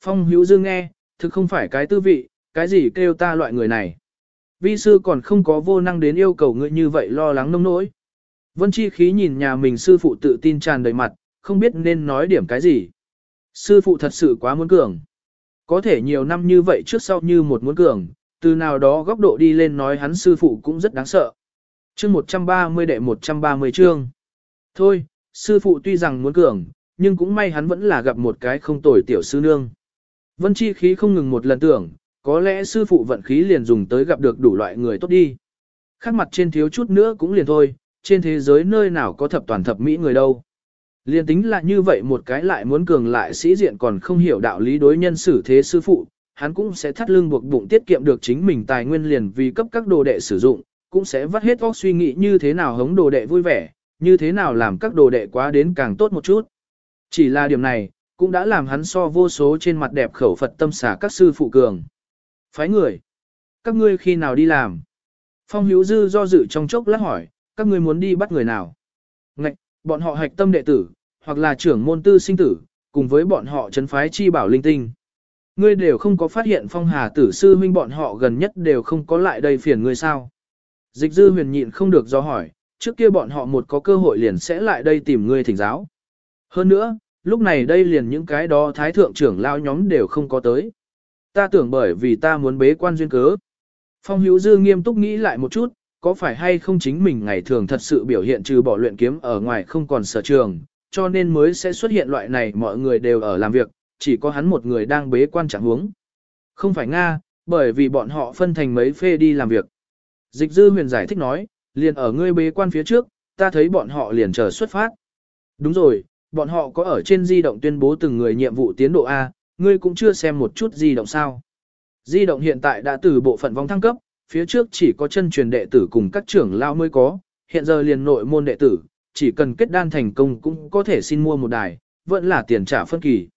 Phong hữu dương nghe, thực không phải cái tư vị, cái gì kêu ta loại người này. Vi sư còn không có vô năng đến yêu cầu ngươi như vậy lo lắng nông nỗi. Vân chi khí nhìn nhà mình sư phụ tự tin tràn đầy mặt, không biết nên nói điểm cái gì. Sư phụ thật sự quá muốn cường. Có thể nhiều năm như vậy trước sau như một muốn cường, từ nào đó góc độ đi lên nói hắn sư phụ cũng rất đáng sợ. Chương 130 đệ 130 chương. Thôi, sư phụ tuy rằng muốn cường, nhưng cũng may hắn vẫn là gặp một cái không tồi tiểu sư nương. Vân chi khí không ngừng một lần tưởng, có lẽ sư phụ vận khí liền dùng tới gặp được đủ loại người tốt đi. Khác mặt trên thiếu chút nữa cũng liền thôi, trên thế giới nơi nào có thập toàn thập mỹ người đâu. Liên tính là như vậy một cái lại muốn cường lại sĩ diện còn không hiểu đạo lý đối nhân xử thế sư phụ, hắn cũng sẽ thắt lưng buộc bụng tiết kiệm được chính mình tài nguyên liền vì cấp các đồ đệ sử dụng, cũng sẽ vắt hết óc suy nghĩ như thế nào hống đồ đệ vui vẻ, như thế nào làm các đồ đệ quá đến càng tốt một chút. Chỉ là điểm này, cũng đã làm hắn so vô số trên mặt đẹp khẩu Phật tâm xả các sư phụ cường. Phái người, các ngươi khi nào đi làm? Phong Hữu Dư do dự trong chốc lát hỏi, các ngươi muốn đi bắt người nào? Ngạch, bọn họ hạch tâm đệ tử, hoặc là trưởng môn tư sinh tử, cùng với bọn họ chấn phái chi bảo linh tinh. Ngươi đều không có phát hiện phong hà tử sư huynh bọn họ gần nhất đều không có lại đây phiền ngươi sao. Dịch dư huyền nhịn không được do hỏi, trước kia bọn họ một có cơ hội liền sẽ lại đây tìm ngươi thỉnh giáo. Hơn nữa, lúc này đây liền những cái đó thái thượng trưởng lao nhóm đều không có tới. Ta tưởng bởi vì ta muốn bế quan duyên cớ. Phong hữu dư nghiêm túc nghĩ lại một chút, có phải hay không chính mình ngày thường thật sự biểu hiện trừ bỏ luyện kiếm ở ngoài không còn sở trường, cho nên mới sẽ xuất hiện loại này mọi người đều ở làm việc, chỉ có hắn một người đang bế quan chẳng huống. Không phải Nga, bởi vì bọn họ phân thành mấy phê đi làm việc. Dịch dư huyền giải thích nói, liền ở ngươi bế quan phía trước, ta thấy bọn họ liền chờ xuất phát. Đúng rồi, bọn họ có ở trên di động tuyên bố từng người nhiệm vụ tiến độ A, ngươi cũng chưa xem một chút di động sao. Di động hiện tại đã từ bộ phận vong thăng cấp, phía trước chỉ có chân truyền đệ tử cùng các trưởng lao mới có, hiện giờ liền nội môn đệ tử, chỉ cần kết đan thành công cũng có thể xin mua một đài, vẫn là tiền trả phân kỳ.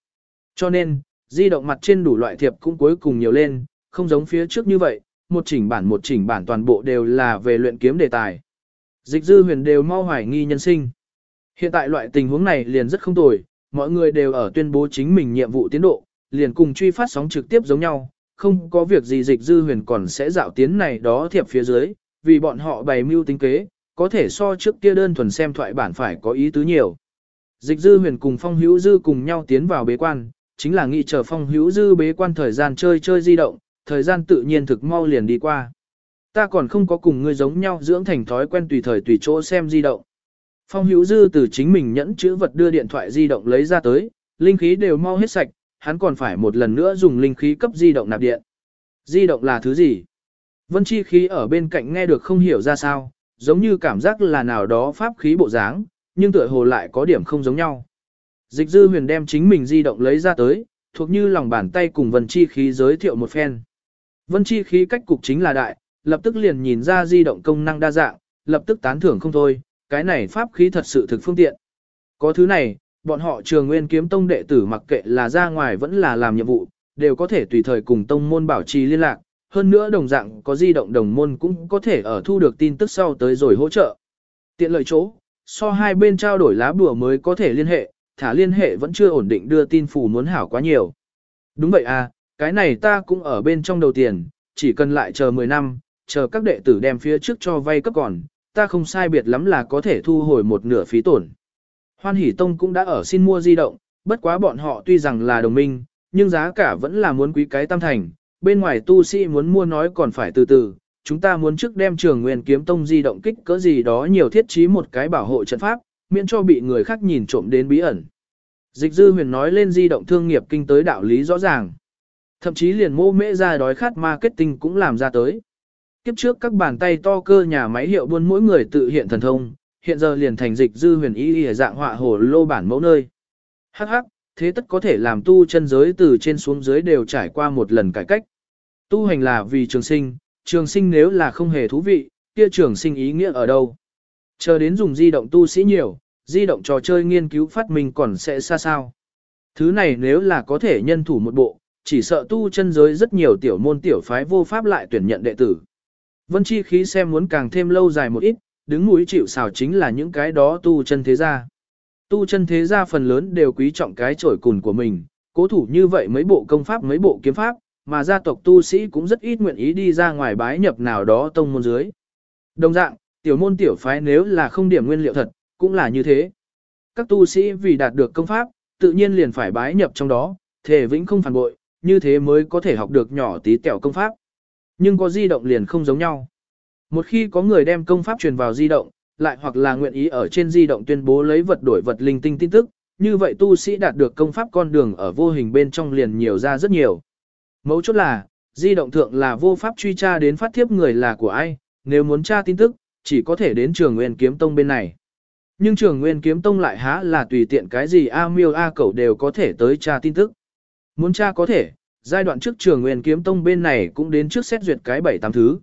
Cho nên, di động mặt trên đủ loại thiệp cũng cuối cùng nhiều lên, không giống phía trước như vậy, một chỉnh bản một chỉnh bản toàn bộ đều là về luyện kiếm đề tài. Dịch dư huyền đều mau hoài nghi nhân sinh. Hiện tại loại tình huống này liền rất không tồi, mọi người đều ở tuyên bố chính mình nhiệm vụ tiến độ, liền cùng truy phát sóng trực tiếp giống nhau, không có việc gì dịch dư huyền còn sẽ dạo tiến này đó thiệp phía dưới, vì bọn họ bày mưu tính kế, có thể so trước kia đơn thuần xem thoại bản phải có ý tứ nhiều. Dịch dư huyền cùng phong hữu dư cùng nhau tiến vào bế quan, chính là nghĩ chờ phong hữu dư bế quan thời gian chơi chơi di động, thời gian tự nhiên thực mau liền đi qua. Ta còn không có cùng ngươi giống nhau dưỡng thành thói quen tùy thời tùy chỗ xem di động. Phong hữu dư từ chính mình nhẫn chữ vật đưa điện thoại di động lấy ra tới, linh khí đều mau hết sạch, hắn còn phải một lần nữa dùng linh khí cấp di động nạp điện. Di động là thứ gì? Vân chi khí ở bên cạnh nghe được không hiểu ra sao, giống như cảm giác là nào đó pháp khí bộ dáng, nhưng tựa hồ lại có điểm không giống nhau. Dịch dư huyền đem chính mình di động lấy ra tới, thuộc như lòng bàn tay cùng vân chi khí giới thiệu một phen. Vân chi khí cách cục chính là đại, lập tức liền nhìn ra di động công năng đa dạng, lập tức tán thưởng không thôi, cái này pháp khí thật sự thực phương tiện. Có thứ này, bọn họ trường nguyên kiếm tông đệ tử mặc kệ là ra ngoài vẫn là làm nhiệm vụ, đều có thể tùy thời cùng tông môn bảo trì liên lạc, hơn nữa đồng dạng có di động đồng môn cũng có thể ở thu được tin tức sau tới rồi hỗ trợ. Tiện lợi chỗ, so hai bên trao đổi lá bùa mới có thể liên hệ, thả liên hệ vẫn chưa ổn định đưa tin phủ muốn hảo quá nhiều. Đúng vậy à, cái này ta cũng ở bên trong đầu tiền, chỉ cần lại chờ 10 năm, chờ các đệ tử đem phía trước cho vay cấp còn, ta không sai biệt lắm là có thể thu hồi một nửa phí tổn. Hoan Hỷ Tông cũng đã ở xin mua di động, bất quá bọn họ tuy rằng là đồng minh, nhưng giá cả vẫn là muốn quý cái tam thành, bên ngoài tu sĩ muốn mua nói còn phải từ từ, chúng ta muốn trước đem trường nguyên kiếm tông di động kích cỡ gì đó nhiều thiết trí một cái bảo hộ trận pháp, miễn cho bị người khác nhìn trộm đến bí ẩn. Dịch dư huyền nói lên di động thương nghiệp kinh tới đạo lý rõ ràng. Thậm chí liền mô mễ ra đói khát marketing cũng làm ra tới. Kiếp trước các bàn tay to cơ nhà máy hiệu buôn mỗi người tự hiện thần thông, hiện giờ liền thành dịch dư huyền ý y dạng họa hồ lô bản mẫu nơi. Hắc hắc, thế tất có thể làm tu chân giới từ trên xuống dưới đều trải qua một lần cải cách. Tu hành là vì trường sinh, trường sinh nếu là không hề thú vị, kia trường sinh ý nghĩa ở đâu? Chờ đến dùng di động tu sĩ nhiều, di động trò chơi nghiên cứu phát minh còn sẽ xa sao. Thứ này nếu là có thể nhân thủ một bộ, chỉ sợ tu chân giới rất nhiều tiểu môn tiểu phái vô pháp lại tuyển nhận đệ tử. Vân chi khí xem muốn càng thêm lâu dài một ít, đứng núi chịu xào chính là những cái đó tu chân thế gia. Tu chân thế gia phần lớn đều quý trọng cái trổi cùn của mình, Cố thủ như vậy mấy bộ công pháp mấy bộ kiếm pháp, mà gia tộc tu sĩ cũng rất ít nguyện ý đi ra ngoài bái nhập nào đó tông môn dưới. Đồng dạng, tiểu môn tiểu phái nếu là không điểm nguyên liệu thật, cũng là như thế. Các tu sĩ vì đạt được công pháp, tự nhiên liền phải bái nhập trong đó, thể vĩnh không phản bội, như thế mới có thể học được nhỏ tí tẹo công pháp. Nhưng có di động liền không giống nhau. Một khi có người đem công pháp truyền vào di động, lại hoặc là nguyện ý ở trên di động tuyên bố lấy vật đổi vật linh tinh tin tức, như vậy tu sĩ đạt được công pháp con đường ở vô hình bên trong liền nhiều ra rất nhiều. Mấu chốt là, di động thượng là vô pháp truy tra đến phát thiếp người là của ai, nếu muốn tra tin tức, chỉ có thể đến trường nguyên kiếm tông bên này. Nhưng trường nguyên kiếm tông lại há là tùy tiện cái gì A miêu A cẩu đều có thể tới tra tin tức. Muốn tra có thể, giai đoạn trước trường nguyên kiếm tông bên này cũng đến trước xét duyệt cái bảy tám thứ.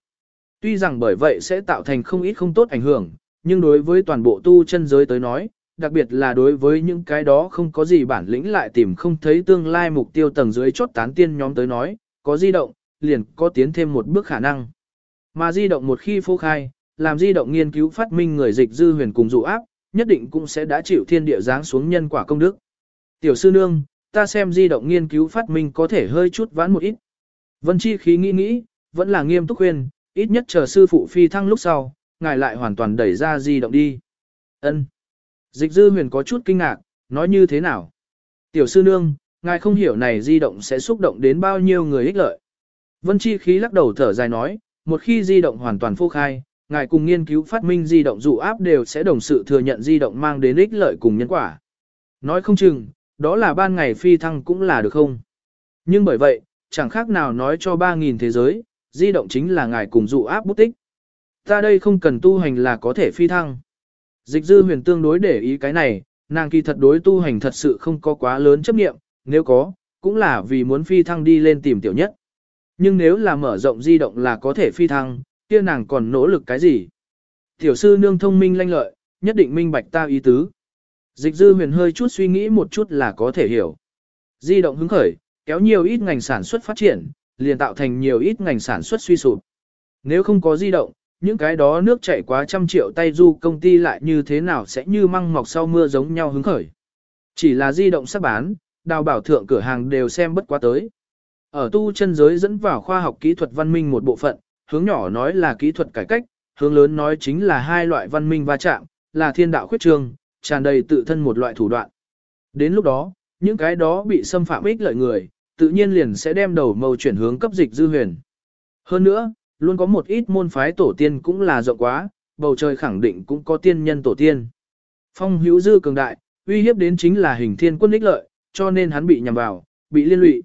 Tuy rằng bởi vậy sẽ tạo thành không ít không tốt ảnh hưởng, nhưng đối với toàn bộ tu chân giới tới nói, đặc biệt là đối với những cái đó không có gì bản lĩnh lại tìm không thấy tương lai mục tiêu tầng dưới chốt tán tiên nhóm tới nói, có di động, liền có tiến thêm một bước khả năng. Mà di động một khi phô khai, làm di động nghiên cứu phát minh người dịch dư huyền cùng dụ áp, nhất định cũng sẽ đã chịu thiên địa giáng xuống nhân quả công đức. Tiểu sư nương, ta xem di động nghiên cứu phát minh có thể hơi chút vãn một ít. Vân Chi khí nghĩ nghĩ, vẫn là nghiêm túc khuyên, ít nhất chờ sư phụ phi thăng lúc sau, ngài lại hoàn toàn đẩy ra di động đi. Ân. Dịch dư huyền có chút kinh ngạc, nói như thế nào? Tiểu sư nương, ngài không hiểu này di động sẽ xúc động đến bao nhiêu người ích lợi. Vân Chi khí lắc đầu thở dài nói, một khi di động hoàn toàn phô khai, ngài cùng nghiên cứu phát minh di động dụ áp đều sẽ đồng sự thừa nhận di động mang đến ích lợi cùng nhân quả. Nói không chừng, đó là ban ngày phi thăng cũng là được không? Nhưng bởi vậy, chẳng khác nào nói cho 3.000 thế giới, di động chính là ngài cùng dụ áp bút tích. Ta đây không cần tu hành là có thể phi thăng. Dịch dư huyền tương đối để ý cái này, nàng kỳ thật đối tu hành thật sự không có quá lớn chấp nghiệm, nếu có, cũng là vì muốn phi thăng đi lên tìm tiểu nhất. Nhưng nếu là mở rộng di động là có thể phi thăng, kia nàng còn nỗ lực cái gì? Tiểu sư nương thông minh lanh lợi, nhất định minh bạch ta ý tứ. Dịch dư huyền hơi chút suy nghĩ một chút là có thể hiểu. Di động hứng khởi, kéo nhiều ít ngành sản xuất phát triển, liền tạo thành nhiều ít ngành sản xuất suy sụp. Nếu không có di động, những cái đó nước chảy quá trăm triệu tay du công ty lại như thế nào sẽ như măng mọc sau mưa giống nhau hứng khởi. Chỉ là di động sắp bán, đào bảo thượng cửa hàng đều xem bất quá tới. Ở tu chân giới dẫn vào khoa học kỹ thuật văn minh một bộ phận, hướng nhỏ nói là kỹ thuật cải cách, hướng lớn nói chính là hai loại văn minh va chạm, là thiên đạo khuyết trương, tràn đầy tự thân một loại thủ đoạn. Đến lúc đó, những cái đó bị xâm phạm ích lợi người, tự nhiên liền sẽ đem đầu mâu chuyển hướng cấp dịch dư huyền. Hơn nữa, luôn có một ít môn phái tổ tiên cũng là rộng quá, bầu trời khẳng định cũng có tiên nhân tổ tiên. Phong hữu dư cường đại, uy hiếp đến chính là hình thiên quân ích lợi, cho nên hắn bị nhầm vào, bị liên lụy.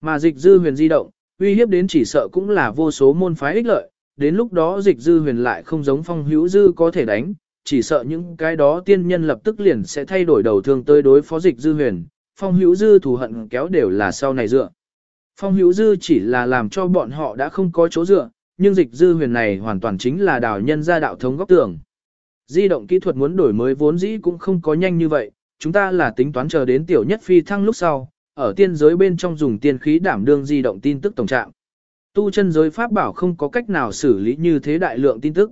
Mà dịch dư huyền di động, uy hiếp đến chỉ sợ cũng là vô số môn phái ích lợi, đến lúc đó dịch dư huyền lại không giống phong hữu dư có thể đánh, chỉ sợ những cái đó tiên nhân lập tức liền sẽ thay đổi đầu thương tới đối phó dịch dư huyền, phong hữu dư thù hận kéo đều là sau này dựa. Phong hữu dư chỉ là làm cho bọn họ đã không có chỗ dựa, nhưng dịch dư huyền này hoàn toàn chính là đào nhân ra đạo thống góc tường. Di động kỹ thuật muốn đổi mới vốn dĩ cũng không có nhanh như vậy, chúng ta là tính toán chờ đến tiểu nhất phi thăng lúc sau, ở tiên giới bên trong dùng tiên khí đảm đương di động tin tức tổng trạng. Tu chân giới pháp bảo không có cách nào xử lý như thế đại lượng tin tức.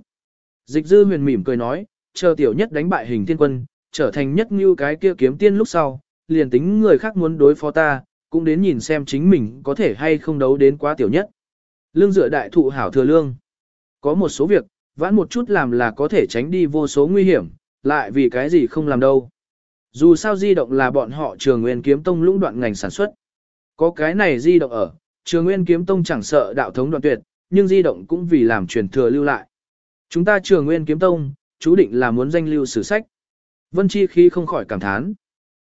Dịch dư huyền mỉm cười nói, chờ tiểu nhất đánh bại hình tiên quân, trở thành nhất như cái kia kiếm tiên lúc sau, liền tính người khác muốn đối phó ta, cũng đến nhìn xem chính mình có thể hay không đấu đến quá tiểu nhất. Lương dựa đại thụ hảo thừa lương. Có một số việc, vãn một chút làm là có thể tránh đi vô số nguy hiểm, lại vì cái gì không làm đâu. Dù sao di động là bọn họ trường nguyên kiếm tông lũng đoạn ngành sản xuất. Có cái này di động ở, trường nguyên kiếm tông chẳng sợ đạo thống đoạn tuyệt, nhưng di động cũng vì làm truyền thừa lưu lại. Chúng ta trường nguyên kiếm tông, chú định là muốn danh lưu sử sách. Vân Chi khi không khỏi cảm thán.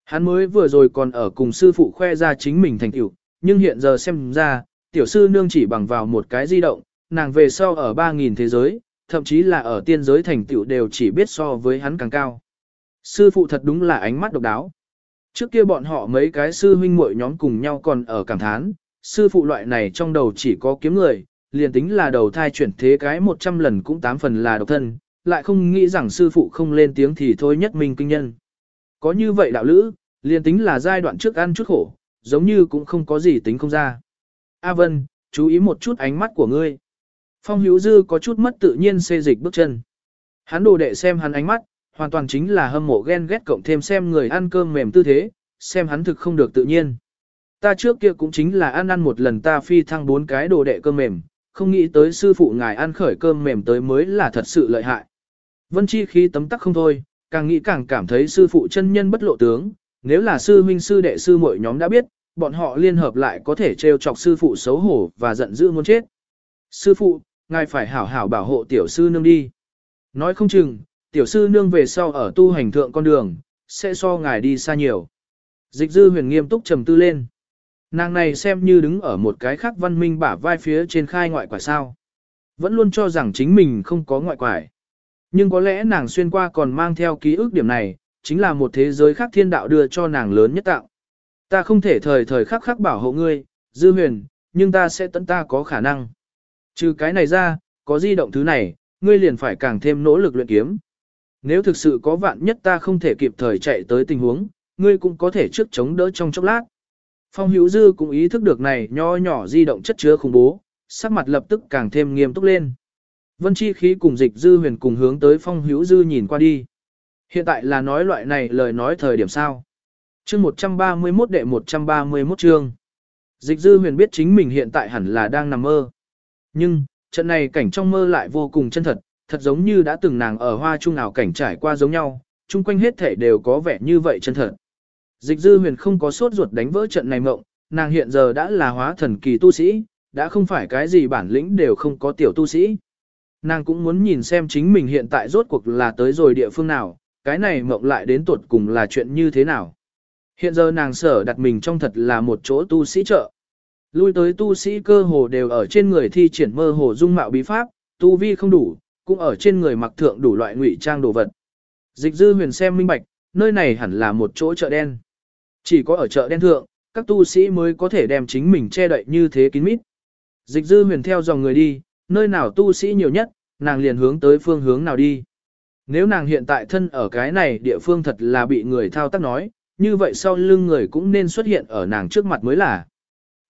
Hắn mới vừa rồi còn ở cùng sư phụ khoe ra chính mình thành tựu, nhưng hiện giờ xem ra, tiểu sư nương chỉ bằng vào một cái di động, nàng về sau ở 3.000 thế giới, thậm chí là ở tiên giới thành tựu đều chỉ biết so với hắn càng cao. Sư phụ thật đúng là ánh mắt độc đáo. Trước kia bọn họ mấy cái sư huynh muội nhóm cùng nhau còn ở cảm thán, sư phụ loại này trong đầu chỉ có kiếm người, liền tính là đầu thai chuyển thế cái 100 lần cũng 8 phần là độc thân, lại không nghĩ rằng sư phụ không lên tiếng thì thôi nhất mình kinh nhân. Có như vậy đạo lữ, liền tính là giai đoạn trước ăn chút khổ, giống như cũng không có gì tính không ra. A Vân, chú ý một chút ánh mắt của ngươi. Phong Hữu Dư có chút mất tự nhiên xê dịch bước chân. Hắn đồ đệ xem hắn ánh mắt, hoàn toàn chính là hâm mộ ghen ghét cộng thêm xem người ăn cơm mềm tư thế, xem hắn thực không được tự nhiên. Ta trước kia cũng chính là ăn ăn một lần ta phi thăng bốn cái đồ đệ cơm mềm, không nghĩ tới sư phụ ngài ăn khởi cơm mềm tới mới là thật sự lợi hại. Vân Chi khí tấm tắc không thôi, càng nghĩ càng cảm thấy sư phụ chân nhân bất lộ tướng, nếu là sư huynh sư đệ sư muội nhóm đã biết, bọn họ liên hợp lại có thể trêu chọc sư phụ xấu hổ và giận dữ muốn chết. Sư phụ, ngài phải hảo hảo bảo hộ tiểu sư nương đi. Nói không chừng, tiểu sư nương về sau ở tu hành thượng con đường, sẽ so ngài đi xa nhiều. Dịch dư huyền nghiêm túc trầm tư lên. Nàng này xem như đứng ở một cái khác văn minh bả vai phía trên khai ngoại quả sao. Vẫn luôn cho rằng chính mình không có ngoại quải. Nhưng có lẽ nàng xuyên qua còn mang theo ký ức điểm này, chính là một thế giới khác thiên đạo đưa cho nàng lớn nhất tạo. Ta không thể thời thời khắc khắc bảo hộ ngươi, dư huyền, nhưng ta sẽ tận ta có khả năng. Trừ cái này ra, có di động thứ này, ngươi liền phải càng thêm nỗ lực luyện kiếm. Nếu thực sự có vạn nhất ta không thể kịp thời chạy tới tình huống, ngươi cũng có thể trước chống đỡ trong chốc lát. Phong hữu dư cũng ý thức được này nho nhỏ di động chất chứa khủng bố, sắc mặt lập tức càng thêm nghiêm túc lên. Vân chi khí cùng dịch dư huyền cùng hướng tới phong hữu dư nhìn qua đi. Hiện tại là nói loại này lời nói thời điểm sao. chương 131 đệ 131 chương. Dịch dư huyền biết chính mình hiện tại hẳn là đang nằm mơ. Nhưng, trận này cảnh trong mơ lại vô cùng chân thật, thật giống như đã từng nàng ở hoa trung ảo cảnh trải qua giống nhau, chung quanh hết thể đều có vẻ như vậy chân thật. Dịch dư huyền không có sốt ruột đánh vỡ trận này mộng, nàng hiện giờ đã là hóa thần kỳ tu sĩ, đã không phải cái gì bản lĩnh đều không có tiểu tu sĩ. Nàng cũng muốn nhìn xem chính mình hiện tại rốt cuộc là tới rồi địa phương nào, cái này mộng lại đến tuột cùng là chuyện như thế nào. Hiện giờ nàng sở đặt mình trong thật là một chỗ tu sĩ chợ. Lui tới tu sĩ cơ hồ đều ở trên người thi triển mơ hồ dung mạo bí pháp, tu vi không đủ, cũng ở trên người mặc thượng đủ loại ngụy trang đồ vật. Dịch dư huyền xem minh bạch, nơi này hẳn là một chỗ chợ đen. Chỉ có ở chợ đen thượng, các tu sĩ mới có thể đem chính mình che đậy như thế kín mít. Dịch dư huyền theo dòng người đi, nơi nào tu sĩ nhiều nhất, nàng liền hướng tới phương hướng nào đi. Nếu nàng hiện tại thân ở cái này địa phương thật là bị người thao tác nói, như vậy sau lưng người cũng nên xuất hiện ở nàng trước mặt mới là.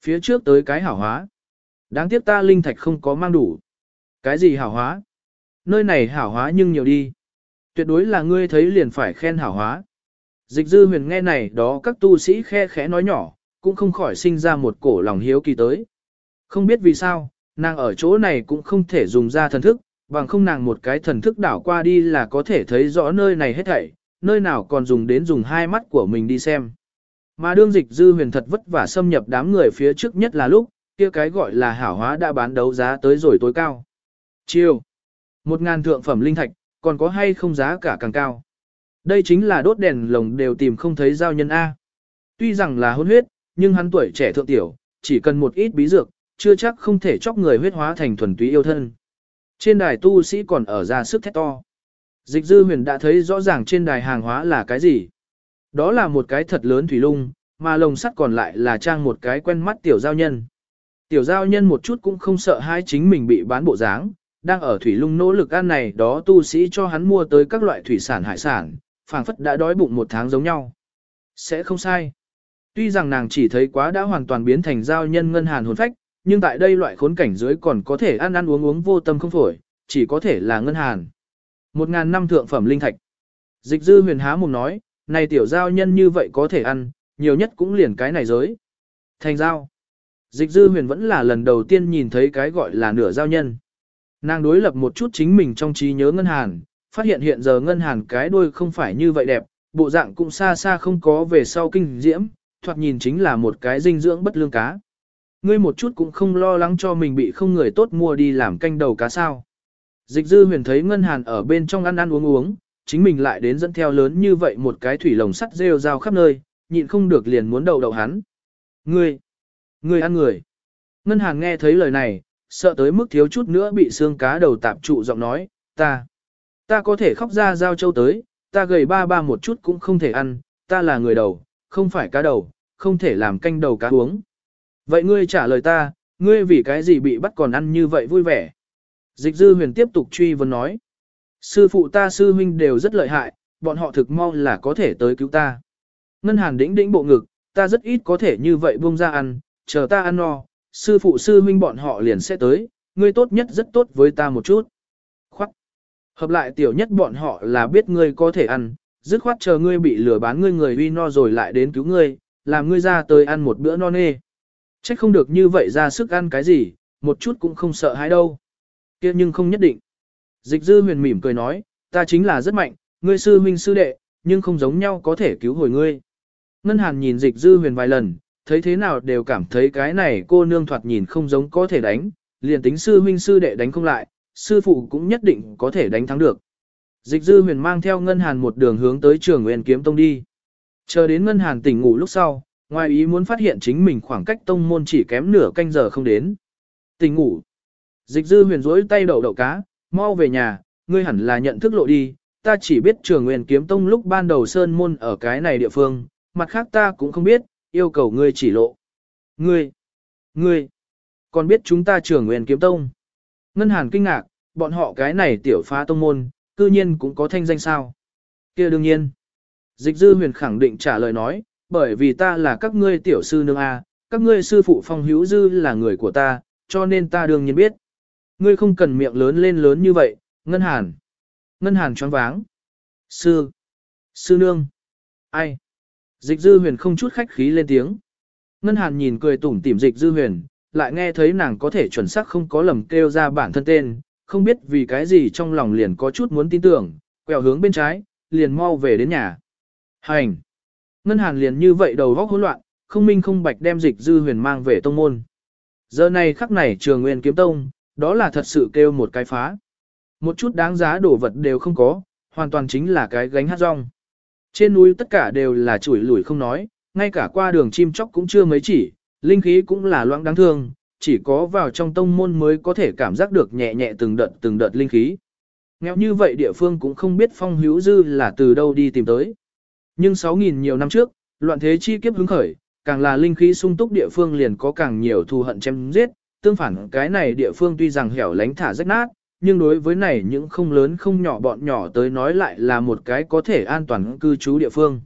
Phía trước tới cái hảo hóa. Đáng tiếc ta linh thạch không có mang đủ. Cái gì hảo hóa? Nơi này hảo hóa nhưng nhiều đi. Tuyệt đối là ngươi thấy liền phải khen hảo hóa. Dịch dư huyền nghe này đó các tu sĩ khe khẽ nói nhỏ, cũng không khỏi sinh ra một cổ lòng hiếu kỳ tới. Không biết vì sao, nàng ở chỗ này cũng không thể dùng ra thần thức, bằng không nàng một cái thần thức đảo qua đi là có thể thấy rõ nơi này hết thảy, nơi nào còn dùng đến dùng hai mắt của mình đi xem. Mà đương dịch dư huyền thật vất vả xâm nhập đám người phía trước nhất là lúc, kia cái gọi là hảo hóa đã bán đấu giá tới rồi tối cao. Chiêu. Một ngàn thượng phẩm linh thạch, còn có hay không giá cả càng cao. Đây chính là đốt đèn lồng đều tìm không thấy giao nhân A. Tuy rằng là hôn huyết, nhưng hắn tuổi trẻ thượng tiểu, chỉ cần một ít bí dược, chưa chắc không thể chóc người huyết hóa thành thuần túy yêu thân. Trên đài tu sĩ còn ở ra sức thét to. Dịch dư huyền đã thấy rõ ràng trên đài hàng hóa là cái gì. Đó là một cái thật lớn thủy lung, mà lồng sắt còn lại là trang một cái quen mắt tiểu giao nhân. Tiểu giao nhân một chút cũng không sợ hai chính mình bị bán bộ dáng, đang ở thủy lung nỗ lực ăn này đó tu sĩ cho hắn mua tới các loại thủy sản hải sản, phảng phất đã đói bụng một tháng giống nhau. Sẽ không sai. Tuy rằng nàng chỉ thấy quá đã hoàn toàn biến thành giao nhân ngân hàn hồn phách, nhưng tại đây loại khốn cảnh dưới còn có thể ăn ăn uống uống vô tâm không phổi, chỉ có thể là ngân hàn. Một ngàn năm thượng phẩm linh thạch. Dịch dư huyền há mồm nói, này tiểu giao nhân như vậy có thể ăn, nhiều nhất cũng liền cái này giới. Thành giao. Dịch dư huyền vẫn là lần đầu tiên nhìn thấy cái gọi là nửa giao nhân. Nàng đối lập một chút chính mình trong trí nhớ ngân hàn, phát hiện hiện giờ ngân hàn cái đuôi không phải như vậy đẹp, bộ dạng cũng xa xa không có về sau kinh diễm, thoạt nhìn chính là một cái dinh dưỡng bất lương cá. Ngươi một chút cũng không lo lắng cho mình bị không người tốt mua đi làm canh đầu cá sao. Dịch dư huyền thấy ngân hàn ở bên trong ăn ăn uống uống, chính mình lại đến dẫn theo lớn như vậy một cái thủy lồng sắt rêu rao khắp nơi, nhịn không được liền muốn đầu đầu hắn. Ngươi, ngươi ăn người. Ngân hàn nghe thấy lời này, sợ tới mức thiếu chút nữa bị xương cá đầu tạp trụ giọng nói, ta, ta có thể khóc ra giao châu tới, ta gầy ba ba một chút cũng không thể ăn, ta là người đầu, không phải cá đầu, không thể làm canh đầu cá uống. Vậy ngươi trả lời ta, ngươi vì cái gì bị bắt còn ăn như vậy vui vẻ? Dịch dư huyền tiếp tục truy vấn nói. Sư phụ ta sư huynh đều rất lợi hại, bọn họ thực mong là có thể tới cứu ta. Ngân hàn đĩnh đĩnh bộ ngực, ta rất ít có thể như vậy buông ra ăn, chờ ta ăn no, sư phụ sư huynh bọn họ liền sẽ tới, ngươi tốt nhất rất tốt với ta một chút. Khoát. Hợp lại tiểu nhất bọn họ là biết ngươi có thể ăn, dứt khoát chờ ngươi bị lừa bán ngươi người uy no rồi lại đến cứu ngươi, làm ngươi ra tới ăn một bữa no nê. Trách không được như vậy ra sức ăn cái gì, một chút cũng không sợ hãi đâu. kia nhưng không nhất định. Dịch dư huyền mỉm cười nói, ta chính là rất mạnh, ngươi sư huynh sư đệ, nhưng không giống nhau có thể cứu hồi ngươi. Ngân hàn nhìn dịch dư huyền vài lần, thấy thế nào đều cảm thấy cái này cô nương thoạt nhìn không giống có thể đánh, liền tính sư huynh sư đệ đánh không lại, sư phụ cũng nhất định có thể đánh thắng được. Dịch dư huyền mang theo ngân hàn một đường hướng tới trường nguyên kiếm tông đi. Chờ đến ngân hàn tỉnh ngủ lúc sau, ngoài ý muốn phát hiện chính mình khoảng cách tông môn chỉ kém nửa canh giờ không đến. Tỉnh ngủ. Dịch dư huyền rỗi tay đậu đậu cá, mau về nhà, ngươi hẳn là nhận thức lộ đi, ta chỉ biết trường nguyên kiếm tông lúc ban đầu sơn môn ở cái này địa phương, mặt khác ta cũng không biết, yêu cầu ngươi chỉ lộ. Ngươi, ngươi, còn biết chúng ta trường nguyên kiếm tông. Ngân hàn kinh ngạc, bọn họ cái này tiểu phá tông môn, cư nhiên cũng có thanh danh sao. kia đương nhiên. Dịch dư huyền khẳng định trả lời nói, bởi vì ta là các ngươi tiểu sư nương A, các ngươi sư phụ phong hữu dư là người của ta, cho nên ta đương nhiên biết. Ngươi không cần miệng lớn lên lớn như vậy, ngân hàn. Ngân hàn choáng váng. Sư. Sư nương. Ai? Dịch dư huyền không chút khách khí lên tiếng. Ngân hàn nhìn cười tủm tỉm dịch dư huyền, lại nghe thấy nàng có thể chuẩn xác không có lầm kêu ra bản thân tên, không biết vì cái gì trong lòng liền có chút muốn tin tưởng, quẹo hướng bên trái, liền mau về đến nhà. Hành! Ngân hàn liền như vậy đầu góc hỗn loạn, không minh không bạch đem dịch dư huyền mang về tông môn. Giờ này khắc này trường nguyên kiếm tông, đó là thật sự kêu một cái phá. Một chút đáng giá đồ vật đều không có, hoàn toàn chính là cái gánh hát rong. Trên núi tất cả đều là chuỗi lủi không nói, ngay cả qua đường chim chóc cũng chưa mấy chỉ, linh khí cũng là loãng đáng thương, chỉ có vào trong tông môn mới có thể cảm giác được nhẹ nhẹ từng đợt từng đợt linh khí. Nghèo như vậy địa phương cũng không biết phong hữu dư là từ đâu đi tìm tới. Nhưng 6.000 nhiều năm trước, loạn thế chi kiếp hứng khởi, càng là linh khí sung túc địa phương liền có càng nhiều thù hận chém giết, tương phản cái này địa phương tuy rằng hẻo lánh thả rách nát, nhưng đối với này những không lớn không nhỏ bọn nhỏ tới nói lại là một cái có thể an toàn cư trú địa phương.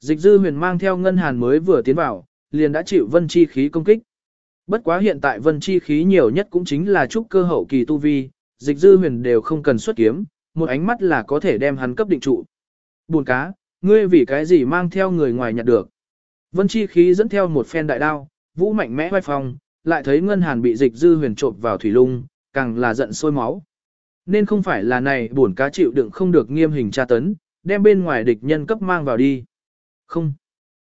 Dịch dư huyền mang theo ngân hàn mới vừa tiến vào, liền đã chịu vân chi khí công kích. Bất quá hiện tại vân chi khí nhiều nhất cũng chính là trúc cơ hậu kỳ tu vi, dịch dư huyền đều không cần xuất kiếm, một ánh mắt là có thể đem hắn cấp định trụ. Buồn cá, ngươi vì cái gì mang theo người ngoài nhặt được. Vân chi khí dẫn theo một phen đại đao, vũ mạnh mẽ vai phòng, lại thấy ngân hàn bị dịch dư huyền trộm vào thủy lung, càng là giận sôi máu. Nên không phải là này buồn cá chịu đựng không được nghiêm hình tra tấn, đem bên ngoài địch nhân cấp mang vào đi. Không,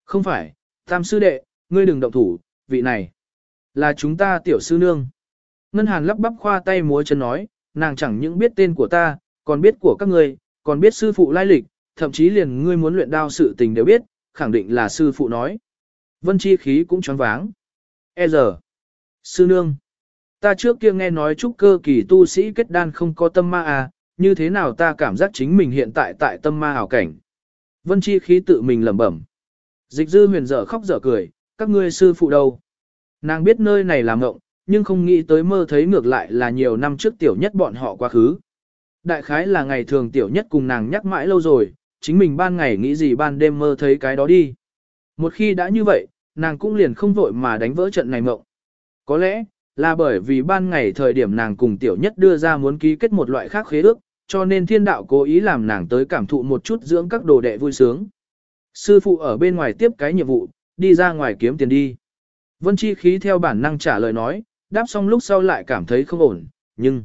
không phải, tam sư đệ, ngươi đừng động thủ, vị này. Là chúng ta tiểu sư nương. Ngân hàn lắp bắp khoa tay múa chân nói, nàng chẳng những biết tên của ta, còn biết của các ngươi, còn biết sư phụ lai lịch, thậm chí liền ngươi muốn luyện đao sự tình đều biết, khẳng định là sư phụ nói. Vân chi khí cũng choáng váng. E giờ. Sư nương. Ta trước kia nghe nói trúc cơ kỳ tu sĩ kết đan không có tâm ma à, như thế nào ta cảm giác chính mình hiện tại tại tâm ma hảo cảnh. Vân chi khí tự mình lẩm bẩm. Dịch dư huyền dở khóc dở cười, các ngươi sư phụ đâu? Nàng biết nơi này là ngộng, nhưng không nghĩ tới mơ thấy ngược lại là nhiều năm trước tiểu nhất bọn họ quá khứ. Đại khái là ngày thường tiểu nhất cùng nàng nhắc mãi lâu rồi, chính mình ban ngày nghĩ gì ban đêm mơ thấy cái đó đi. Một khi đã như vậy, nàng cũng liền không vội mà đánh vỡ trận này mộng. Có lẽ, là bởi vì ban ngày thời điểm nàng cùng tiểu nhất đưa ra muốn ký kết một loại khác khế ước, cho nên thiên đạo cố ý làm nàng tới cảm thụ một chút dưỡng các đồ đệ vui sướng. Sư phụ ở bên ngoài tiếp cái nhiệm vụ, đi ra ngoài kiếm tiền đi. Vân Chi khí theo bản năng trả lời nói, đáp xong lúc sau lại cảm thấy không ổn, nhưng...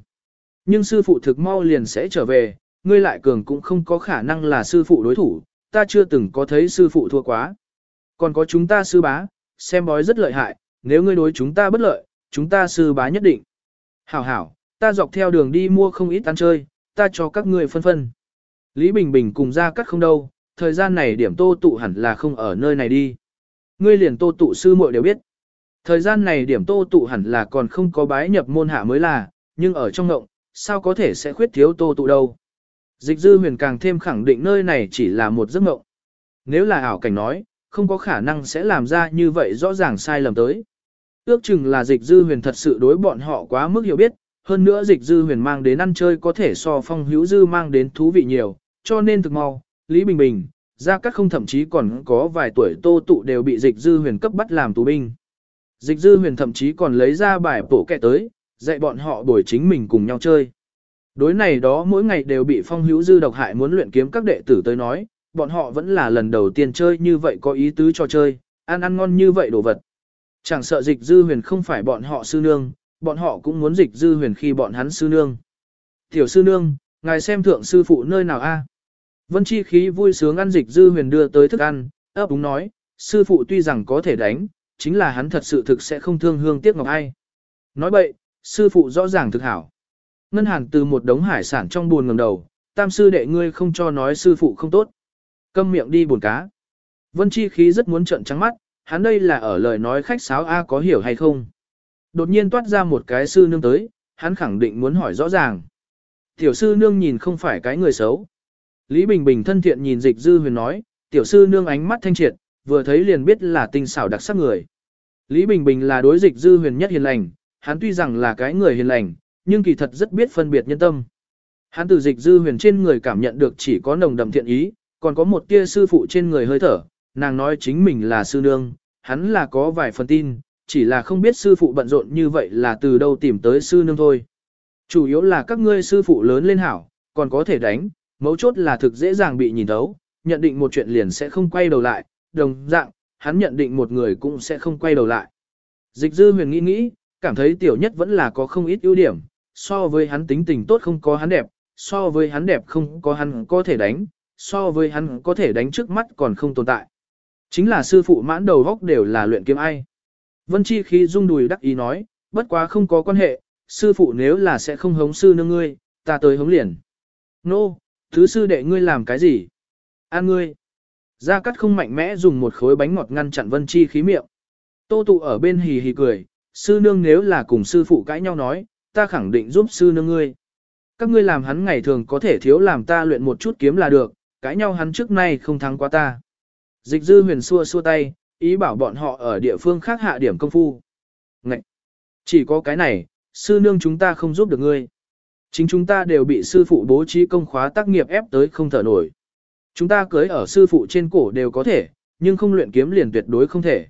Nhưng sư phụ thực mau liền sẽ trở về, ngươi lại cường cũng không có khả năng là sư phụ đối thủ, ta chưa từng có thấy sư phụ thua quá. Còn có chúng ta sư bá, xem bói rất lợi hại, nếu ngươi đối chúng ta bất lợi, chúng ta sư bá nhất định. Hảo hảo, ta dọc theo đường đi mua không ít ăn chơi, ta cho các ngươi phân phân. Lý Bình Bình cùng ra cắt không đâu, thời gian này điểm tô tụ hẳn là không ở nơi này đi. Ngươi liền tô tụ sư muội đều biết. Thời gian này điểm tô tụ hẳn là còn không có bái nhập môn hạ mới là, nhưng ở trong ngộng, sao có thể sẽ khuyết thiếu tô tụ đâu. Dịch dư huyền càng thêm khẳng định nơi này chỉ là một giấc mộng. Nếu là ảo cảnh nói, không có khả năng sẽ làm ra như vậy rõ ràng sai lầm tới. Ước chừng là dịch dư huyền thật sự đối bọn họ quá mức hiểu biết, hơn nữa dịch dư huyền mang đến ăn chơi có thể so phong hữu dư mang đến thú vị nhiều, cho nên thực mau, Lý Bình Bình, ra Cát không thậm chí còn có vài tuổi tô tụ đều bị dịch dư huyền cấp bắt làm tù binh. Dịch dư huyền thậm chí còn lấy ra bài bổ kẹ tới, dạy bọn họ đổi chính mình cùng nhau chơi. Đối này đó mỗi ngày đều bị phong hữu dư độc hại muốn luyện kiếm các đệ tử tới nói, bọn họ vẫn là lần đầu tiên chơi như vậy có ý tứ cho chơi, ăn ăn ngon như vậy đồ vật. Chẳng sợ dịch dư huyền không phải bọn họ sư nương, bọn họ cũng muốn dịch dư huyền khi bọn hắn sư nương. Tiểu sư nương, ngài xem thượng sư phụ nơi nào a? Vân chi khí vui sướng ăn dịch dư huyền đưa tới thức ăn, ấp úng nói, sư phụ tuy rằng có thể đánh, chính là hắn thật sự thực sẽ không thương hương tiếc ngọc ai. Nói vậy sư phụ rõ ràng thực hảo. Ngân hàn từ một đống hải sản trong buồn ngầm đầu, tam sư đệ ngươi không cho nói sư phụ không tốt. Câm miệng đi buồn cá. Vân chi khí rất muốn trợn trắng mắt, hắn đây là ở lời nói khách sáo A có hiểu hay không. Đột nhiên toát ra một cái sư nương tới, hắn khẳng định muốn hỏi rõ ràng. Tiểu sư nương nhìn không phải cái người xấu. Lý Bình Bình thân thiện nhìn dịch dư huyền nói, tiểu sư nương ánh mắt thanh triệt, vừa thấy liền biết là tinh xảo đặc sắc người. Lý Bình Bình là đối dịch dư huyền nhất hiền lành, hắn tuy rằng là cái người hiền lành, nhưng kỳ thật rất biết phân biệt nhân tâm. Hắn từ dịch dư huyền trên người cảm nhận được chỉ có nồng đậm thiện ý, còn có một tia sư phụ trên người hơi thở, nàng nói chính mình là sư nương, hắn là có vài phần tin, chỉ là không biết sư phụ bận rộn như vậy là từ đâu tìm tới sư nương thôi. Chủ yếu là các ngươi sư phụ lớn lên hảo, còn có thể đánh, mấu chốt là thực dễ dàng bị nhìn thấu, nhận định một chuyện liền sẽ không quay đầu lại, đồng dạng, hắn nhận định một người cũng sẽ không quay đầu lại. Dịch dư huyền nghĩ nghĩ, cảm thấy tiểu nhất vẫn là có không ít ưu điểm, so với hắn tính tình tốt không có hắn đẹp, so với hắn đẹp không có hắn có thể đánh, so với hắn có thể đánh trước mắt còn không tồn tại. Chính là sư phụ mãn đầu góc đều là luyện kiếm ai. Vân Chi khi rung đùi đắc ý nói, bất quá không có quan hệ, sư phụ nếu là sẽ không hống sư nương ngươi, ta tới hống liền. Nô, no, thứ sư đệ ngươi làm cái gì? An ngươi. Gia Cát không mạnh mẽ dùng một khối bánh ngọt ngăn chặn Vân Chi khí miệng. Tô tụ ở bên hì hì cười, sư nương nếu là cùng sư phụ cãi nhau nói, ta khẳng định giúp sư nương ngươi. Các ngươi làm hắn ngày thường có thể thiếu làm ta luyện một chút kiếm là được, cãi nhau hắn trước nay không thắng qua ta. Dịch dư huyền xua xua tay, ý bảo bọn họ ở địa phương khác hạ điểm công phu. Ngậy! Chỉ có cái này, sư nương chúng ta không giúp được ngươi. Chính chúng ta đều bị sư phụ bố trí công khóa tác nghiệp ép tới không thở nổi. Chúng ta cưới ở sư phụ trên cổ đều có thể, nhưng không luyện kiếm liền tuyệt đối không thể.